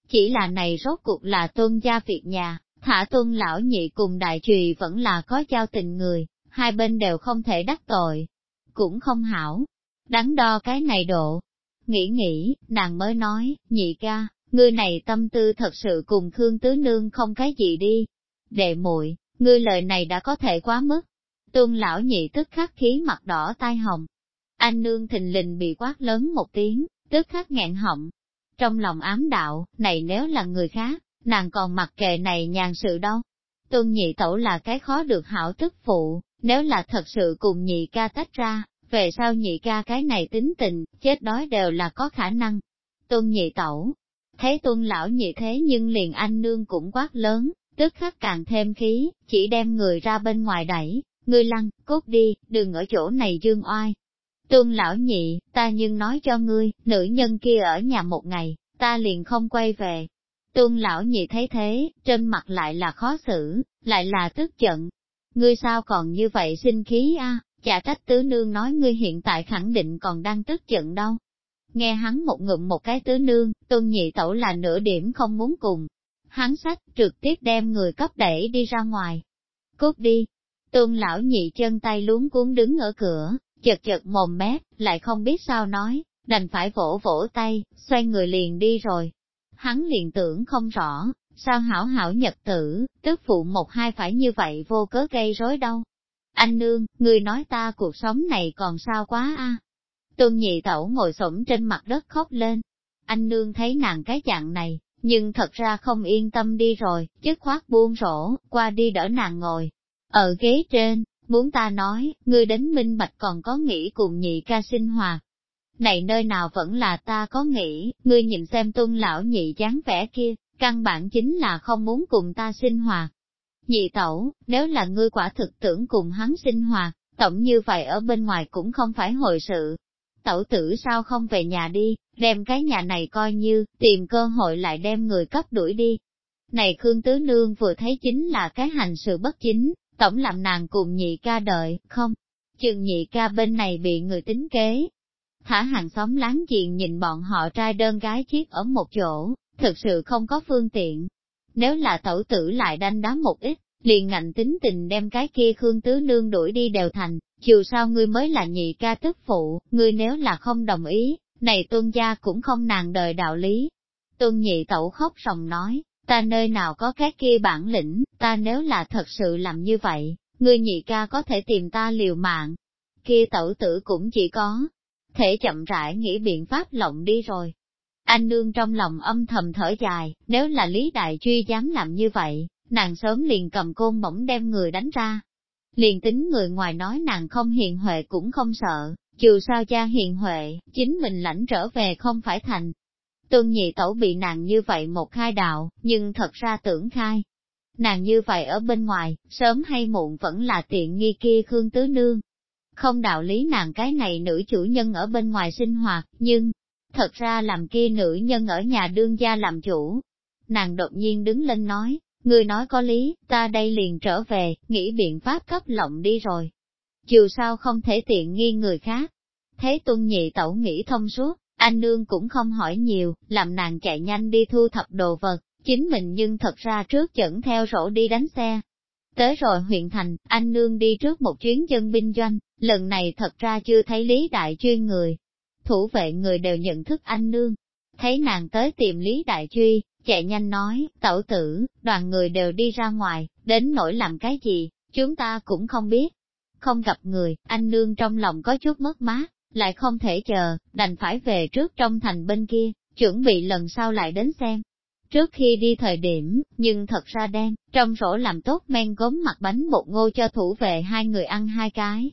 Chỉ là này rốt cuộc là tôn gia việc nhà, Thả tuân lão nhị cùng đại trùy vẫn là có giao tình người, hai bên đều không thể đắc tội. Cũng không hảo. đắn đo cái này độ. Nghĩ nghĩ, nàng mới nói, nhị ca, ngươi này tâm tư thật sự cùng Khương Tứ Nương không cái gì đi. Đệ muội, ngươi lời này đã có thể quá mức. tuân lão nhị tức khắc khí mặt đỏ tai hồng. Anh nương thình lình bị quát lớn một tiếng, tức khắc nghẹn họng. Trong lòng ám đạo, này nếu là người khác, nàng còn mặc kệ này nhàn sự đâu. Tôn nhị tẩu là cái khó được hảo tức phụ, nếu là thật sự cùng nhị ca tách ra, về sau nhị ca cái này tính tình, chết đói đều là có khả năng. Tôn nhị tẩu, thấy tôn lão nhị thế nhưng liền anh nương cũng quát lớn, tức khắc càng thêm khí, chỉ đem người ra bên ngoài đẩy, ngươi lăn, cút đi, đừng ở chỗ này dương oai. Tôn lão nhị, ta nhưng nói cho ngươi, nữ nhân kia ở nhà một ngày, ta liền không quay về. Tôn lão nhị thấy thế, trên mặt lại là khó xử, lại là tức giận. Ngươi sao còn như vậy sinh khí a? chả trách tứ nương nói ngươi hiện tại khẳng định còn đang tức giận đâu. Nghe hắn một ngụm một cái tứ nương, tôn nhị tẩu là nửa điểm không muốn cùng. Hắn sách trực tiếp đem người cấp đẩy đi ra ngoài. Cút đi. Tôn lão nhị chân tay luống cuốn đứng ở cửa, chật chật mồm mép, lại không biết sao nói, đành phải vỗ vỗ tay, xoay người liền đi rồi. Hắn liền tưởng không rõ, sao hảo hảo nhật tử, tức phụ một hai phải như vậy vô cớ gây rối đâu. Anh nương, người nói ta cuộc sống này còn sao quá a? À? Tôn nhị tẩu ngồi xổm trên mặt đất khóc lên. Anh nương thấy nàng cái dạng này, nhưng thật ra không yên tâm đi rồi, chức khoát buông rổ, qua đi đỡ nàng ngồi. Ở ghế trên, muốn ta nói, ngươi đến minh bạch còn có nghĩ cùng nhị ca sinh hoạt. Này nơi nào vẫn là ta có nghĩ, ngươi nhìn xem tôn lão nhị dáng vẻ kia, căn bản chính là không muốn cùng ta sinh hoạt. Nhị tẩu, nếu là ngươi quả thực tưởng cùng hắn sinh hoạt, tổng như vậy ở bên ngoài cũng không phải hồi sự. Tẩu tử sao không về nhà đi, đem cái nhà này coi như, tìm cơ hội lại đem người cấp đuổi đi. Này Khương Tứ Nương vừa thấy chính là cái hành sự bất chính, tổng làm nàng cùng nhị ca đợi, không? Chừng nhị ca bên này bị người tính kế. Thả hàng xóm láng giềng nhìn bọn họ trai đơn gái chiếc ở một chỗ, thực sự không có phương tiện. Nếu là tẩu tử lại đanh đá một ít, liền ngạnh tính tình đem cái kia Khương Tứ Nương đuổi đi đều thành, chiều sao ngươi mới là nhị ca tức phụ, ngươi nếu là không đồng ý, này tuân gia cũng không nàng đời đạo lý. Tuân nhị tẩu khóc sòng nói, ta nơi nào có cái kia bản lĩnh, ta nếu là thật sự làm như vậy, ngươi nhị ca có thể tìm ta liều mạng. Kia tẩu tử cũng chỉ có thể chậm rãi nghĩ biện pháp lộng đi rồi. Anh nương trong lòng âm thầm thở dài, nếu là Lý Đại Truy dám làm như vậy, nàng sớm liền cầm côn bỗng đem người đánh ra. Liền tính người ngoài nói nàng không hiền huệ cũng không sợ, dù sao cha hiền huệ, chính mình lãnh trở về không phải thành. Tuân nhị tẩu bị nàng như vậy một khai đạo, nhưng thật ra tưởng khai. Nàng như vậy ở bên ngoài, sớm hay muộn vẫn là tiện nghi kia Khương Tứ Nương. Không đạo lý nàng cái này nữ chủ nhân ở bên ngoài sinh hoạt, nhưng, thật ra làm kia nữ nhân ở nhà đương gia làm chủ. Nàng đột nhiên đứng lên nói, người nói có lý, ta đây liền trở về, nghĩ biện pháp cấp lộng đi rồi. Dù sao không thể tiện nghi người khác. Thế tuân nhị tẩu nghĩ thông suốt, anh nương cũng không hỏi nhiều, làm nàng chạy nhanh đi thu thập đồ vật, chính mình nhưng thật ra trước dẫn theo rổ đi đánh xe. Tới rồi huyện thành, anh nương đi trước một chuyến dân binh doanh, lần này thật ra chưa thấy Lý Đại Chuyên người, thủ vệ người đều nhận thức anh nương. Thấy nàng tới tìm Lý Đại Truy, chạy nhanh nói, tẩu tử, đoàn người đều đi ra ngoài, đến nỗi làm cái gì, chúng ta cũng không biết. Không gặp người, anh nương trong lòng có chút mất mát, lại không thể chờ, đành phải về trước trong thành bên kia, chuẩn bị lần sau lại đến xem. Trước khi đi thời điểm, nhưng thật ra đen, trong sổ làm tốt men gốm mặt bánh bột ngô cho thủ vệ hai người ăn hai cái.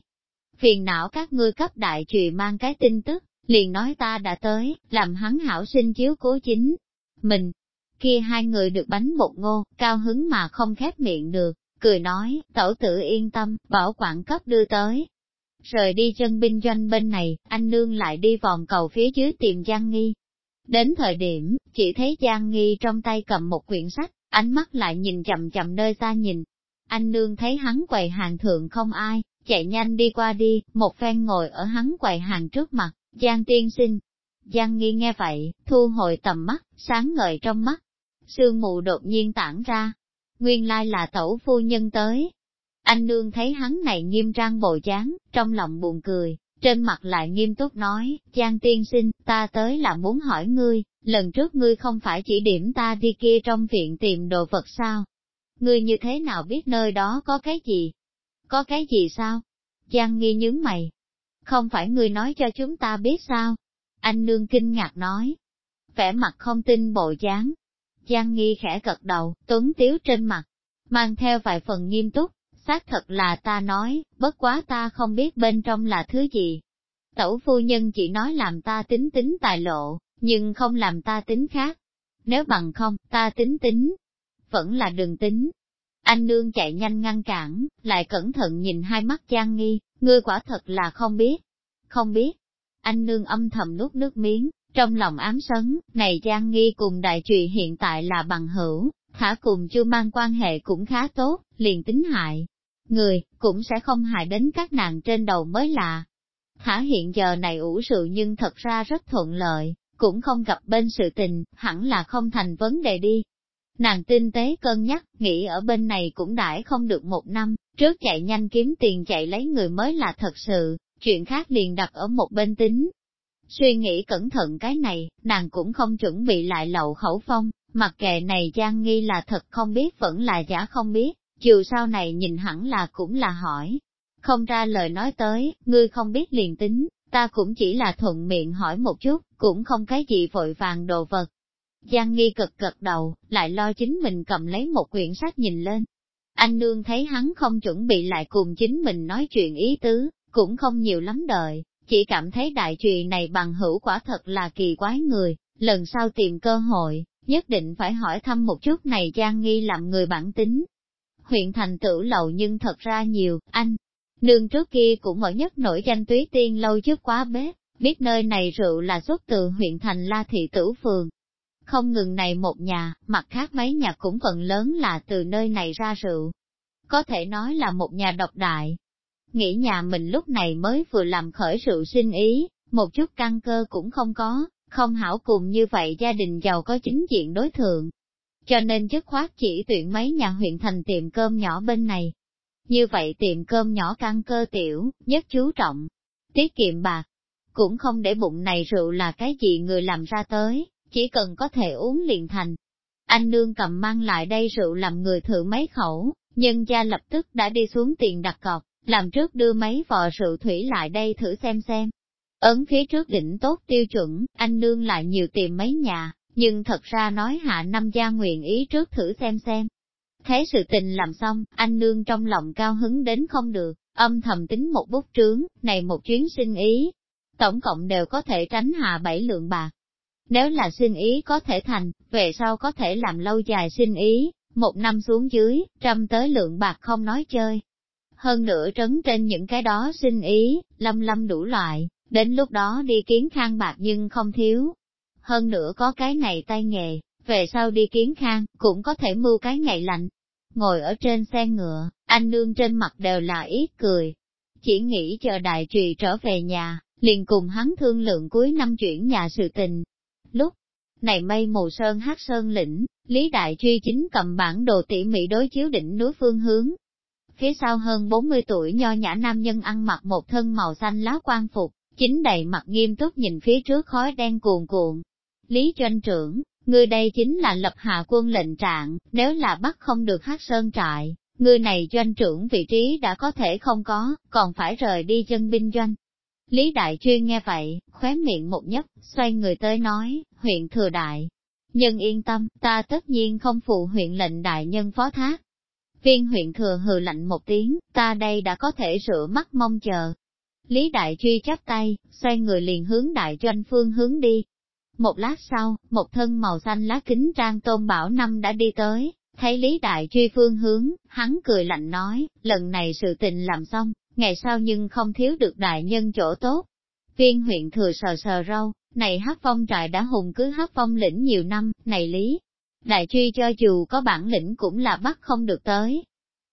Phiền não các ngươi cấp đại trùy mang cái tin tức, liền nói ta đã tới, làm hắn hảo sinh chiếu cố chính. Mình, kia hai người được bánh bột ngô, cao hứng mà không khép miệng được, cười nói, tẩu tử yên tâm, bảo quản cấp đưa tới. Rời đi chân binh doanh bên này, anh nương lại đi vòng cầu phía dưới tìm Giang Nghi. Đến thời điểm, chỉ thấy Giang Nghi trong tay cầm một quyển sách, ánh mắt lại nhìn chậm chậm nơi xa nhìn. Anh nương thấy hắn quầy hàng thượng không ai, chạy nhanh đi qua đi, một phen ngồi ở hắn quầy hàng trước mặt, Giang tiên sinh. Giang nghi nghe vậy, thu hồi tầm mắt, sáng ngời trong mắt. Sương mù đột nhiên tản ra. Nguyên lai là tẩu phu nhân tới. Anh nương thấy hắn này nghiêm trang bồi chán, trong lòng buồn cười, trên mặt lại nghiêm túc nói, Giang tiên sinh, ta tới là muốn hỏi ngươi, lần trước ngươi không phải chỉ điểm ta đi kia trong viện tìm đồ vật sao? Ngươi như thế nào biết nơi đó có cái gì? Có cái gì sao? Giang nghi nhướng mày. Không phải ngươi nói cho chúng ta biết sao? Anh nương kinh ngạc nói. Vẻ mặt không tin bộ dáng. Giang nghi khẽ gật đầu, tuấn tiếu trên mặt, mang theo vài phần nghiêm túc, xác thật là ta nói, bất quá ta không biết bên trong là thứ gì. Tẩu phu nhân chỉ nói làm ta tính tính tài lộ, nhưng không làm ta tính khác. Nếu bằng không, ta tính tính, vẫn là đừng tính. Anh nương chạy nhanh ngăn cản, lại cẩn thận nhìn hai mắt Giang Nghi, ngươi quả thật là không biết. Không biết. Anh nương âm thầm nuốt nước miếng, trong lòng ám sấn, này Giang Nghi cùng đại trùy hiện tại là bằng hữu, thả cùng chưa mang quan hệ cũng khá tốt, liền tính hại. Người, cũng sẽ không hại đến các nàng trên đầu mới lạ. Thả hiện giờ này ủ sự nhưng thật ra rất thuận lợi, cũng không gặp bên sự tình, hẳn là không thành vấn đề đi. Nàng tinh tế cân nhắc, nghĩ ở bên này cũng đãi không được một năm, trước chạy nhanh kiếm tiền chạy lấy người mới là thật sự, chuyện khác liền đặt ở một bên tính. Suy nghĩ cẩn thận cái này, nàng cũng không chuẩn bị lại lậu khẩu phong, mặc kệ này Giang Nghi là thật không biết vẫn là giả không biết, chiều sau này nhìn hẳn là cũng là hỏi. Không ra lời nói tới, ngươi không biết liền tính, ta cũng chỉ là thuận miệng hỏi một chút, cũng không cái gì vội vàng đồ vật. Giang nghi cực cực đầu, lại lo chính mình cầm lấy một quyển sách nhìn lên. Anh nương thấy hắn không chuẩn bị lại cùng chính mình nói chuyện ý tứ, cũng không nhiều lắm đợi, chỉ cảm thấy đại trùy này bằng hữu quả thật là kỳ quái người, lần sau tìm cơ hội, nhất định phải hỏi thăm một chút này Giang nghi làm người bản tính. Huyện thành tử lầu nhưng thật ra nhiều, anh, Nương trước kia cũng ở nhất nổi danh túy tiên lâu trước quá bếp, biết nơi này rượu là xuất từ huyện thành La Thị Tử Phường. Không ngừng này một nhà, mặt khác mấy nhà cũng phần lớn là từ nơi này ra rượu. Có thể nói là một nhà độc đại. Nghĩ nhà mình lúc này mới vừa làm khởi rượu sinh ý, một chút căn cơ cũng không có, không hảo cùng như vậy gia đình giàu có chính diện đối thượng. Cho nên dứt khoát chỉ tuyển mấy nhà huyện thành tiệm cơm nhỏ bên này, như vậy tiệm cơm nhỏ căn cơ tiểu, nhất chú trọng, tiết kiệm bạc, cũng không để bụng này rượu là cái gì người làm ra tới, chỉ cần có thể uống liền thành. Anh nương cầm mang lại đây rượu làm người thử mấy khẩu, nhân gia lập tức đã đi xuống tiền đặt cọc, làm trước đưa mấy vò rượu thủy lại đây thử xem xem. Ấn phía trước đỉnh tốt tiêu chuẩn, anh nương lại nhiều tìm mấy nhà, nhưng thật ra nói hạ năm gia nguyện ý trước thử xem xem, Thế sự tình làm xong, anh nương trong lòng cao hứng đến không được, âm thầm tính một bút trướng, này một chuyến sinh ý. Tổng cộng đều có thể tránh hạ bảy lượng bạc. Nếu là sinh ý có thể thành, về sau có thể làm lâu dài sinh ý, một năm xuống dưới, trăm tới lượng bạc không nói chơi. Hơn nữa trấn trên những cái đó sinh ý, lâm lâm đủ loại, đến lúc đó đi kiến khang bạc nhưng không thiếu. Hơn nữa có cái này tay nghề, về sau đi kiến khang, cũng có thể mưu cái ngày lạnh. Ngồi ở trên xe ngựa, anh nương trên mặt đều là ít cười. Chỉ nghĩ chờ đại trùy trở về nhà, liền cùng hắn thương lượng cuối năm chuyển nhà sự tình. Lúc này mây mù sơn hát sơn lĩnh, Lý Đại Truy chính cầm bản đồ tỉ mỉ đối chiếu đỉnh núi phương hướng. Phía sau hơn 40 tuổi nho nhã nam nhân ăn mặc một thân màu xanh lá quan phục, chính đầy mặt nghiêm túc nhìn phía trước khói đen cuồn cuộn. Lý doanh trưởng, Ngươi đây chính là lập hạ quân lệnh trạng, nếu là bắt không được hát sơn trại, ngươi này doanh trưởng vị trí đã có thể không có, còn phải rời đi chân binh doanh. Lý Đại Chuyên nghe vậy, khóe miệng một nhấp, xoay người tới nói, huyện thừa đại. Nhân yên tâm, ta tất nhiên không phụ huyện lệnh đại nhân phó thác. Viên huyện thừa hừ lạnh một tiếng, ta đây đã có thể rửa mắt mong chờ. Lý Đại Truy chắp tay, xoay người liền hướng đại doanh phương hướng đi, một lát sau, một thân màu xanh lá kính trang tôn bảo năm đã đi tới, thấy Lý Đại Truy phương hướng, hắn cười lạnh nói, lần này sự tình làm xong, ngày sau nhưng không thiếu được đại nhân chỗ tốt. Viên huyện thừa sờ sờ râu, này hát phong trại đã hùng cứ hát phong lĩnh nhiều năm, này Lý. Đại Truy cho dù có bản lĩnh cũng là bắt không được tới.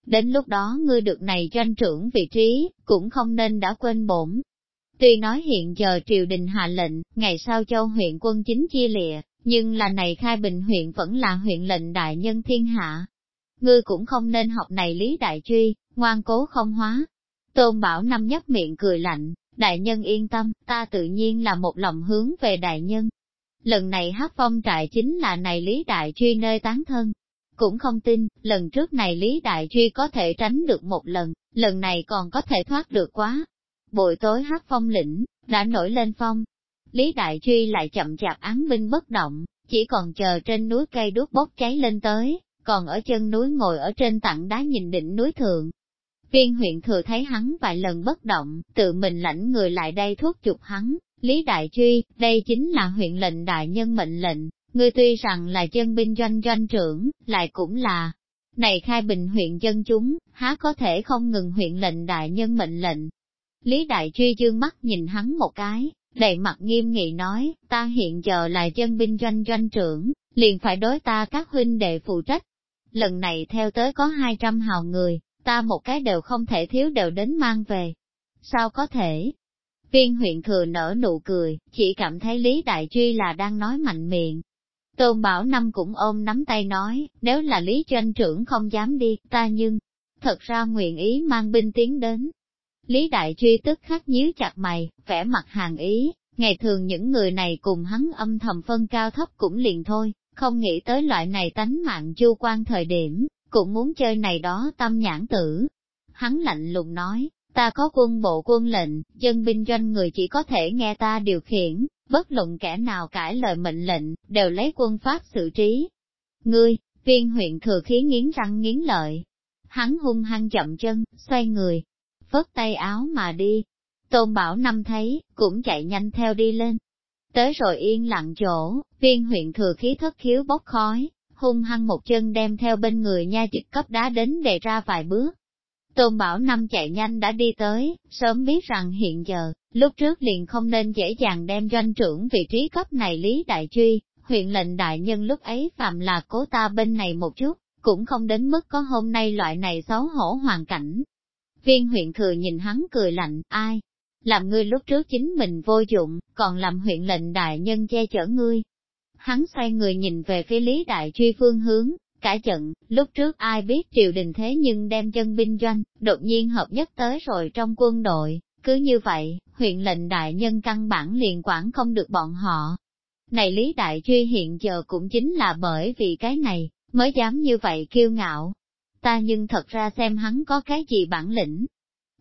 Đến lúc đó ngươi được này doanh trưởng vị trí, cũng không nên đã quên bổn, Tuy nói hiện giờ triều đình hạ lệnh, ngày sau châu huyện quân chính chia lìa, nhưng là này khai bình huyện vẫn là huyện lệnh đại nhân thiên hạ. Ngươi cũng không nên học này lý đại truy, ngoan cố không hóa. Tôn Bảo Năm nhấp miệng cười lạnh, Đại nhân yên tâm, ta tự nhiên là một lòng hướng về đại nhân. Lần này hát phong trại chính là này Lý Đại Truy nơi tán thân. Cũng không tin, lần trước này Lý Đại Truy có thể tránh được một lần, lần này còn có thể thoát được quá. Buổi tối hát phong lĩnh, đã nổi lên phong. Lý Đại Truy lại chậm chạp án binh bất động, chỉ còn chờ trên núi cây đuốc bốc cháy lên tới, còn ở chân núi ngồi ở trên tảng đá nhìn đỉnh núi thượng. Viên huyện thừa thấy hắn vài lần bất động, tự mình lãnh người lại đây thuốc chụp hắn, Lý Đại Truy, đây chính là huyện lệnh đại nhân mệnh lệnh, ngươi tuy rằng là chân binh doanh doanh trưởng, lại cũng là, này khai bình huyện dân chúng, há có thể không ngừng huyện lệnh đại nhân mệnh lệnh. Lý Đại Truy dương mắt nhìn hắn một cái, đầy mặt nghiêm nghị nói, ta hiện giờ là chân binh doanh doanh trưởng, liền phải đối ta các huynh đệ phụ trách. Lần này theo tới có 200 hào người, ta một cái đều không thể thiếu đều đến mang về. Sao có thể? Viên huyện thừa nở nụ cười, chỉ cảm thấy Lý Đại Truy là đang nói mạnh miệng. Tôn Bảo Năm cũng ôm nắm tay nói, nếu là Lý Doanh trưởng không dám đi, ta nhưng, thật ra nguyện ý mang binh tiến đến. Lý Đại Truy tức khắc nhíu chặt mày, vẻ mặt hàng ý, ngày thường những người này cùng hắn âm thầm phân cao thấp cũng liền thôi, không nghĩ tới loại này tánh mạng chu quan thời điểm, cũng muốn chơi này đó tâm nhãn tử. Hắn lạnh lùng nói, ta có quân bộ quân lệnh, dân binh doanh người chỉ có thể nghe ta điều khiển, bất luận kẻ nào cãi lời mệnh lệnh, đều lấy quân pháp xử trí. Ngươi, viên huyện thừa khí nghiến răng nghiến lợi. Hắn hung hăng chậm chân, xoay người, phất tay áo mà đi. Tôn Bảo Năm thấy, cũng chạy nhanh theo đi lên. Tới rồi yên lặng chỗ, viên huyện thừa khí thất khiếu bốc khói, hung hăng một chân đem theo bên người nha dịch cấp đá đến để ra vài bước. Tôn Bảo Năm chạy nhanh đã đi tới, sớm biết rằng hiện giờ, lúc trước liền không nên dễ dàng đem doanh trưởng vị trí cấp này Lý Đại Truy, huyện lệnh đại nhân lúc ấy phạm là cố ta bên này một chút, cũng không đến mức có hôm nay loại này xấu hổ hoàn cảnh. Viên huyện thừa nhìn hắn cười lạnh, ai? Làm ngươi lúc trước chính mình vô dụng, còn làm huyện lệnh đại nhân che chở ngươi, hắn xoay người nhìn về phía Lý Đại Truy phương hướng, cả trận, lúc trước ai biết triều đình thế nhưng đem chân binh doanh, đột nhiên hợp nhất tới rồi trong quân đội, cứ như vậy, huyện lệnh đại nhân căn bản liền quản không được bọn họ. Này Lý Đại Truy hiện giờ cũng chính là bởi vì cái này, mới dám như vậy kiêu ngạo. Ta nhưng thật ra xem hắn có cái gì bản lĩnh.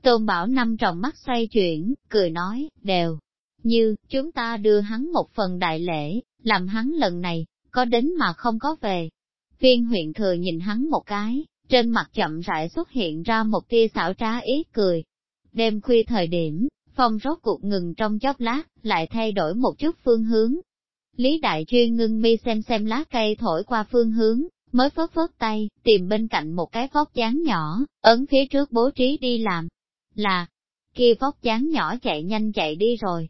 Tôn Bảo Năm tròng mắt xoay chuyển, cười nói, đều, như, chúng ta đưa hắn một phần đại lễ, làm hắn lần này, có đến mà không có về. Viên huyện thừa nhìn hắn một cái, trên mặt chậm rãi xuất hiện ra một tia xảo trá ý cười. Đêm khuya thời điểm, phong rốt cuộc ngừng trong chốc lát, lại thay đổi một chút phương hướng. Lý Đại Chuyên ngưng mi xem xem lá cây thổi qua phương hướng, mới phớt phớt tay, tìm bên cạnh một cái vóc dáng nhỏ, ấn phía trước bố trí đi làm. Là, kia vóc dáng nhỏ chạy nhanh chạy đi rồi,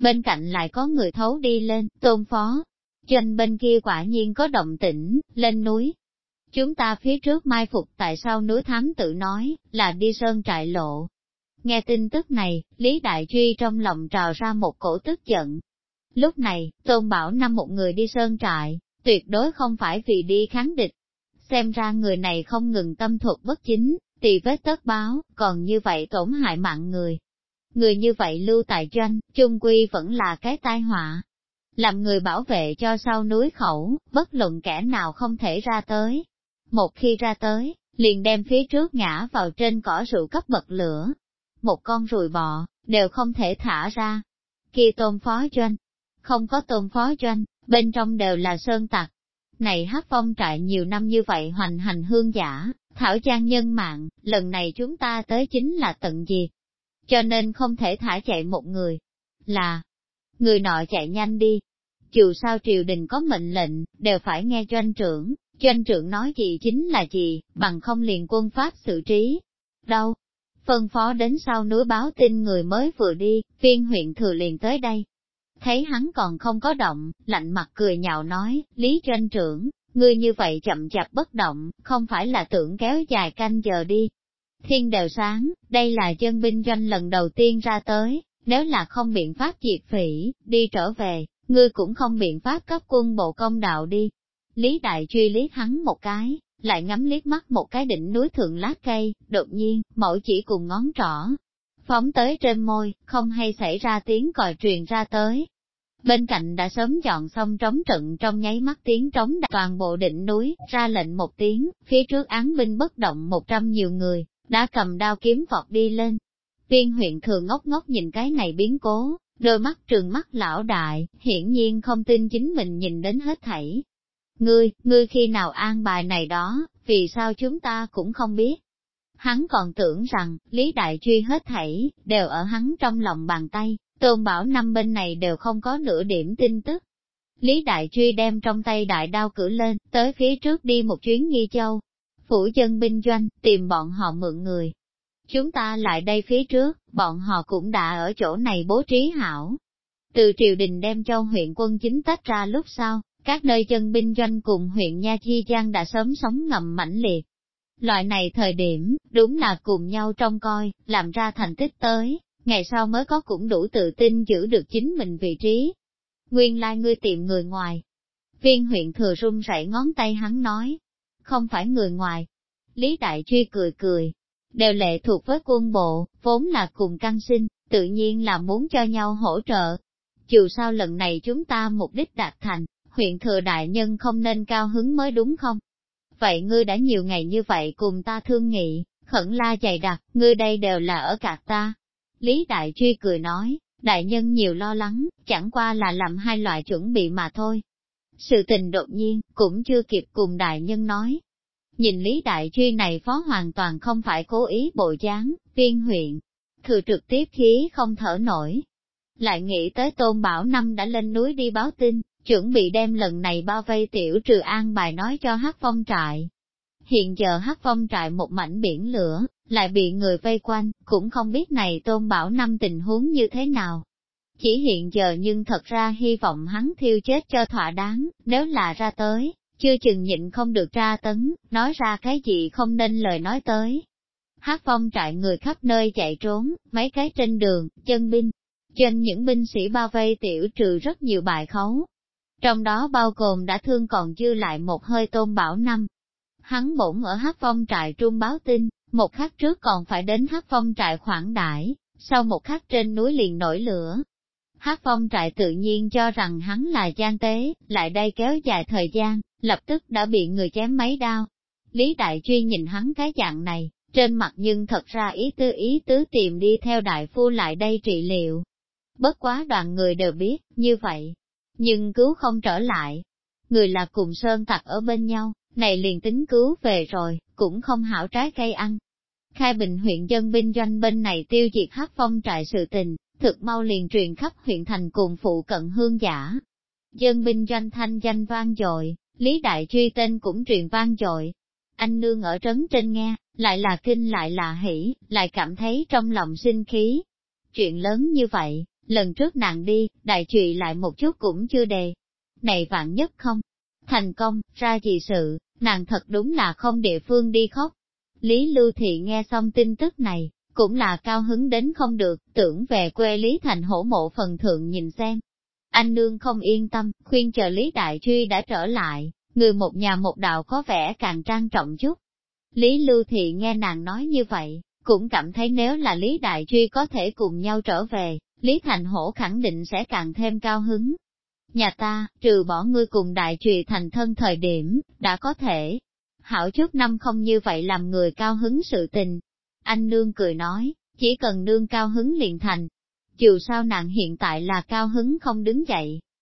bên cạnh lại có người thấu đi lên, tôn phó. Doanh bên kia quả nhiên có động tĩnh, lên núi. Chúng ta phía trước mai phục tại sao núi thám tự nói, là đi sơn trại lộ. Nghe tin tức này, Lý Đại Truy trong lòng trào ra một cổ tức giận. Lúc này, Tôn Bảo năm một người đi sơn trại, tuyệt đối không phải vì đi kháng địch. Xem ra người này không ngừng tâm thuật bất chính, tì vết tất báo, còn như vậy tổn hại mạng người, Người như vậy lưu tại doanh, chung quy vẫn là cái tai họa. Làm người bảo vệ cho sau núi khẩu, bất luận kẻ nào không thể ra tới. Một khi ra tới, liền đem phía trước ngã vào trên cỏ rượu cấp bật lửa. Một con rùi bọ, đều không thể thả ra. Khi tôn phó doanh, không có tôn phó doanh, bên trong đều là sơn tặc. Này hát phong trại nhiều năm như vậy hoành hành hương giả, thảo trang nhân mạng, lần này chúng ta tới chính là tận gì, cho nên không thể thả chạy một người. Là, người nọ chạy nhanh đi. Dù sao triều đình có mệnh lệnh, đều phải nghe doanh trưởng, doanh trưởng nói gì chính là gì, bằng không liền quân pháp xử trí. Đâu? Phân phó đến sau núi báo tin người mới vừa đi, viên huyện thừa liền tới đây. Thấy hắn còn không có động, lạnh mặt cười nhạo nói, Lý doanh trưởng, ngươi như vậy chậm chạp bất động, không phải là tưởng kéo dài canh giờ đi, Thiên đều sáng, đây là dân binh doanh lần đầu tiên ra tới, nếu là không biện pháp diệt phỉ, đi trở về, ngươi cũng không biện pháp cấp quân bộ công đạo đi. Lý Đại truy Lý hắn một cái, lại ngắm liếc mắt một cái đỉnh núi thượng lá cây, đột nhiên, mẫu chỉ cùng ngón trỏ. phóng tới trên môi, không hay xảy ra tiếng còi truyền ra tới. Bên cạnh đã sớm chọn xong trống trận trong nháy mắt tiếng trống đặt toàn bộ đỉnh núi, ra lệnh một tiếng, phía trước án binh bất động một trăm nhiều người, đã cầm đao kiếm vọt đi lên. Viên huyện thường ngốc ngốc nhìn cái này biến cố, đôi mắt trường mắt lão đại, hiển nhiên không tin chính mình nhìn đến hết thảy. Ngươi, ngươi khi nào an bài này đó, vì sao chúng ta cũng không biết. Hắn còn tưởng rằng, Lý Đại Truy hết thảy, đều ở hắn trong lòng bàn tay, tôn bảo năm bên này đều không có nửa điểm tin tức. Lý Đại Truy đem trong tay đại đao cử lên, tới phía trước đi một chuyến nghi châu. Phủ dân binh doanh, tìm bọn họ mượn người. Chúng ta lại đây phía trước, bọn họ cũng đã ở chỗ này bố trí hảo. Từ triều đình đem cho huyện quân chính tách ra lúc sau, các nơi chân binh doanh cùng huyện Nha Chi Giang đã sớm sống ngầm mãnh liệt. Loại này thời điểm, đúng là cùng nhau trông coi, làm ra thành tích tới, ngày sau mới có cũng đủ tự tin giữ được chính mình vị trí. Nguyên lai like ngươi tìm người ngoài. Viên huyện thừa run rẩy ngón tay hắn nói, không phải người ngoài. Lý Đại Truy cười cười, đều lệ thuộc với quân bộ, vốn là cùng căn sinh, tự nhiên là muốn cho nhau hỗ trợ. Dù sao lần này chúng ta mục đích đạt thành, huyện thừa đại nhân không nên cao hứng mới đúng không? Vậy ngươi đã nhiều ngày như vậy cùng ta thương nghị, khẩn la dày đặc, ngươi đây đều là ở cạc ta. Lý Đại Truy cười nói, đại nhân nhiều lo lắng, chẳng qua là làm hai loại chuẩn bị mà thôi. Sự tình đột nhiên, cũng chưa kịp cùng đại nhân nói. Nhìn Lý Đại Truy này phó hoàn toàn không phải cố ý bộ dáng, viên huyện, thừa trực tiếp khí không thở nổi. Lại nghĩ tới Tôn Bảo Năm đã lên núi đi báo tin, chuẩn bị đem lần này bao vây tiểu trừ an bài nói cho hát phong trại. Hiện giờ hát phong trại một mảnh biển lửa, lại bị người vây quanh, cũng không biết này tôn bảo năm tình huống như thế nào. Chỉ hiện giờ nhưng thật ra hy vọng hắn thiêu chết cho thỏa đáng, nếu là ra tới, chưa chừng nhịn không được ra tấn, nói ra cái gì không nên lời nói tới. Hát phong trại người khắp nơi chạy trốn, mấy cái trên đường, chân binh, trên những binh sĩ bao vây tiểu trừ rất nhiều bài khấu, trong đó bao gồm đã thương còn dư lại một hơi tôn bảo năm. Hắn bổn ở hát phong trại trung báo tin, một khắc trước còn phải đến hát phong trại khoản đãi, sau một khắc trên núi liền nổi lửa. Hát phong trại tự nhiên cho rằng hắn là gian tế, lại đây kéo dài thời gian, lập tức đã bị người chém mấy đao. Lý Đại Truy nhìn hắn cái dạng này, trên mặt nhưng thật ra ý tư ý tứ tìm đi theo đại phu lại đây trị liệu. Bất quá đoàn người đều biết, như vậy, nhưng cứu không trở lại. Người là cùng sơn tặc ở bên nhau, này liền tính cứu về rồi, cũng không hảo trái cây ăn. Khai Bình huyện dân binh doanh bên này tiêu diệt hát phong trại sự tình, thực mau liền truyền khắp huyện thành cùng phụ cận hương giả. Dân binh doanh thanh danh vang dội, Lý Đại Truy tên cũng truyền vang dội. Anh nương ở trấn trên nghe, lại là kinh lại là hỉ, lại cảm thấy trong lòng sinh khí. Chuyện lớn như vậy, lần trước nàng đi, đại trụy lại một chút cũng chưa đề. Này vạn nhất không, thành công, ra gì sự, nàng thật đúng là không địa phương đi khóc. Lý Lưu Thị nghe xong tin tức này, cũng là cao hứng đến không được, tưởng về quê Lý Thành hổ mộ phần thượng nhìn xem. Anh nương không yên tâm, khuyên chờ Lý Đại Truy đã trở lại, người một nhà một đạo có vẻ càng trang trọng chút. Lý Lưu Thị nghe nàng nói như vậy, cũng cảm thấy nếu là Lý Đại Truy có thể cùng nhau trở về, Lý Thành Hổ khẳng định sẽ càng thêm cao hứng. Nhà ta, trừ bỏ ngươi cùng đại trùy thành thân thời điểm, đã có thể. Hảo trước năm không như vậy làm người cao hứng sự tình. Anh nương cười nói, chỉ cần nương cao hứng liền thành. Dù sao nàng hiện tại là cao hứng không đứng dậy,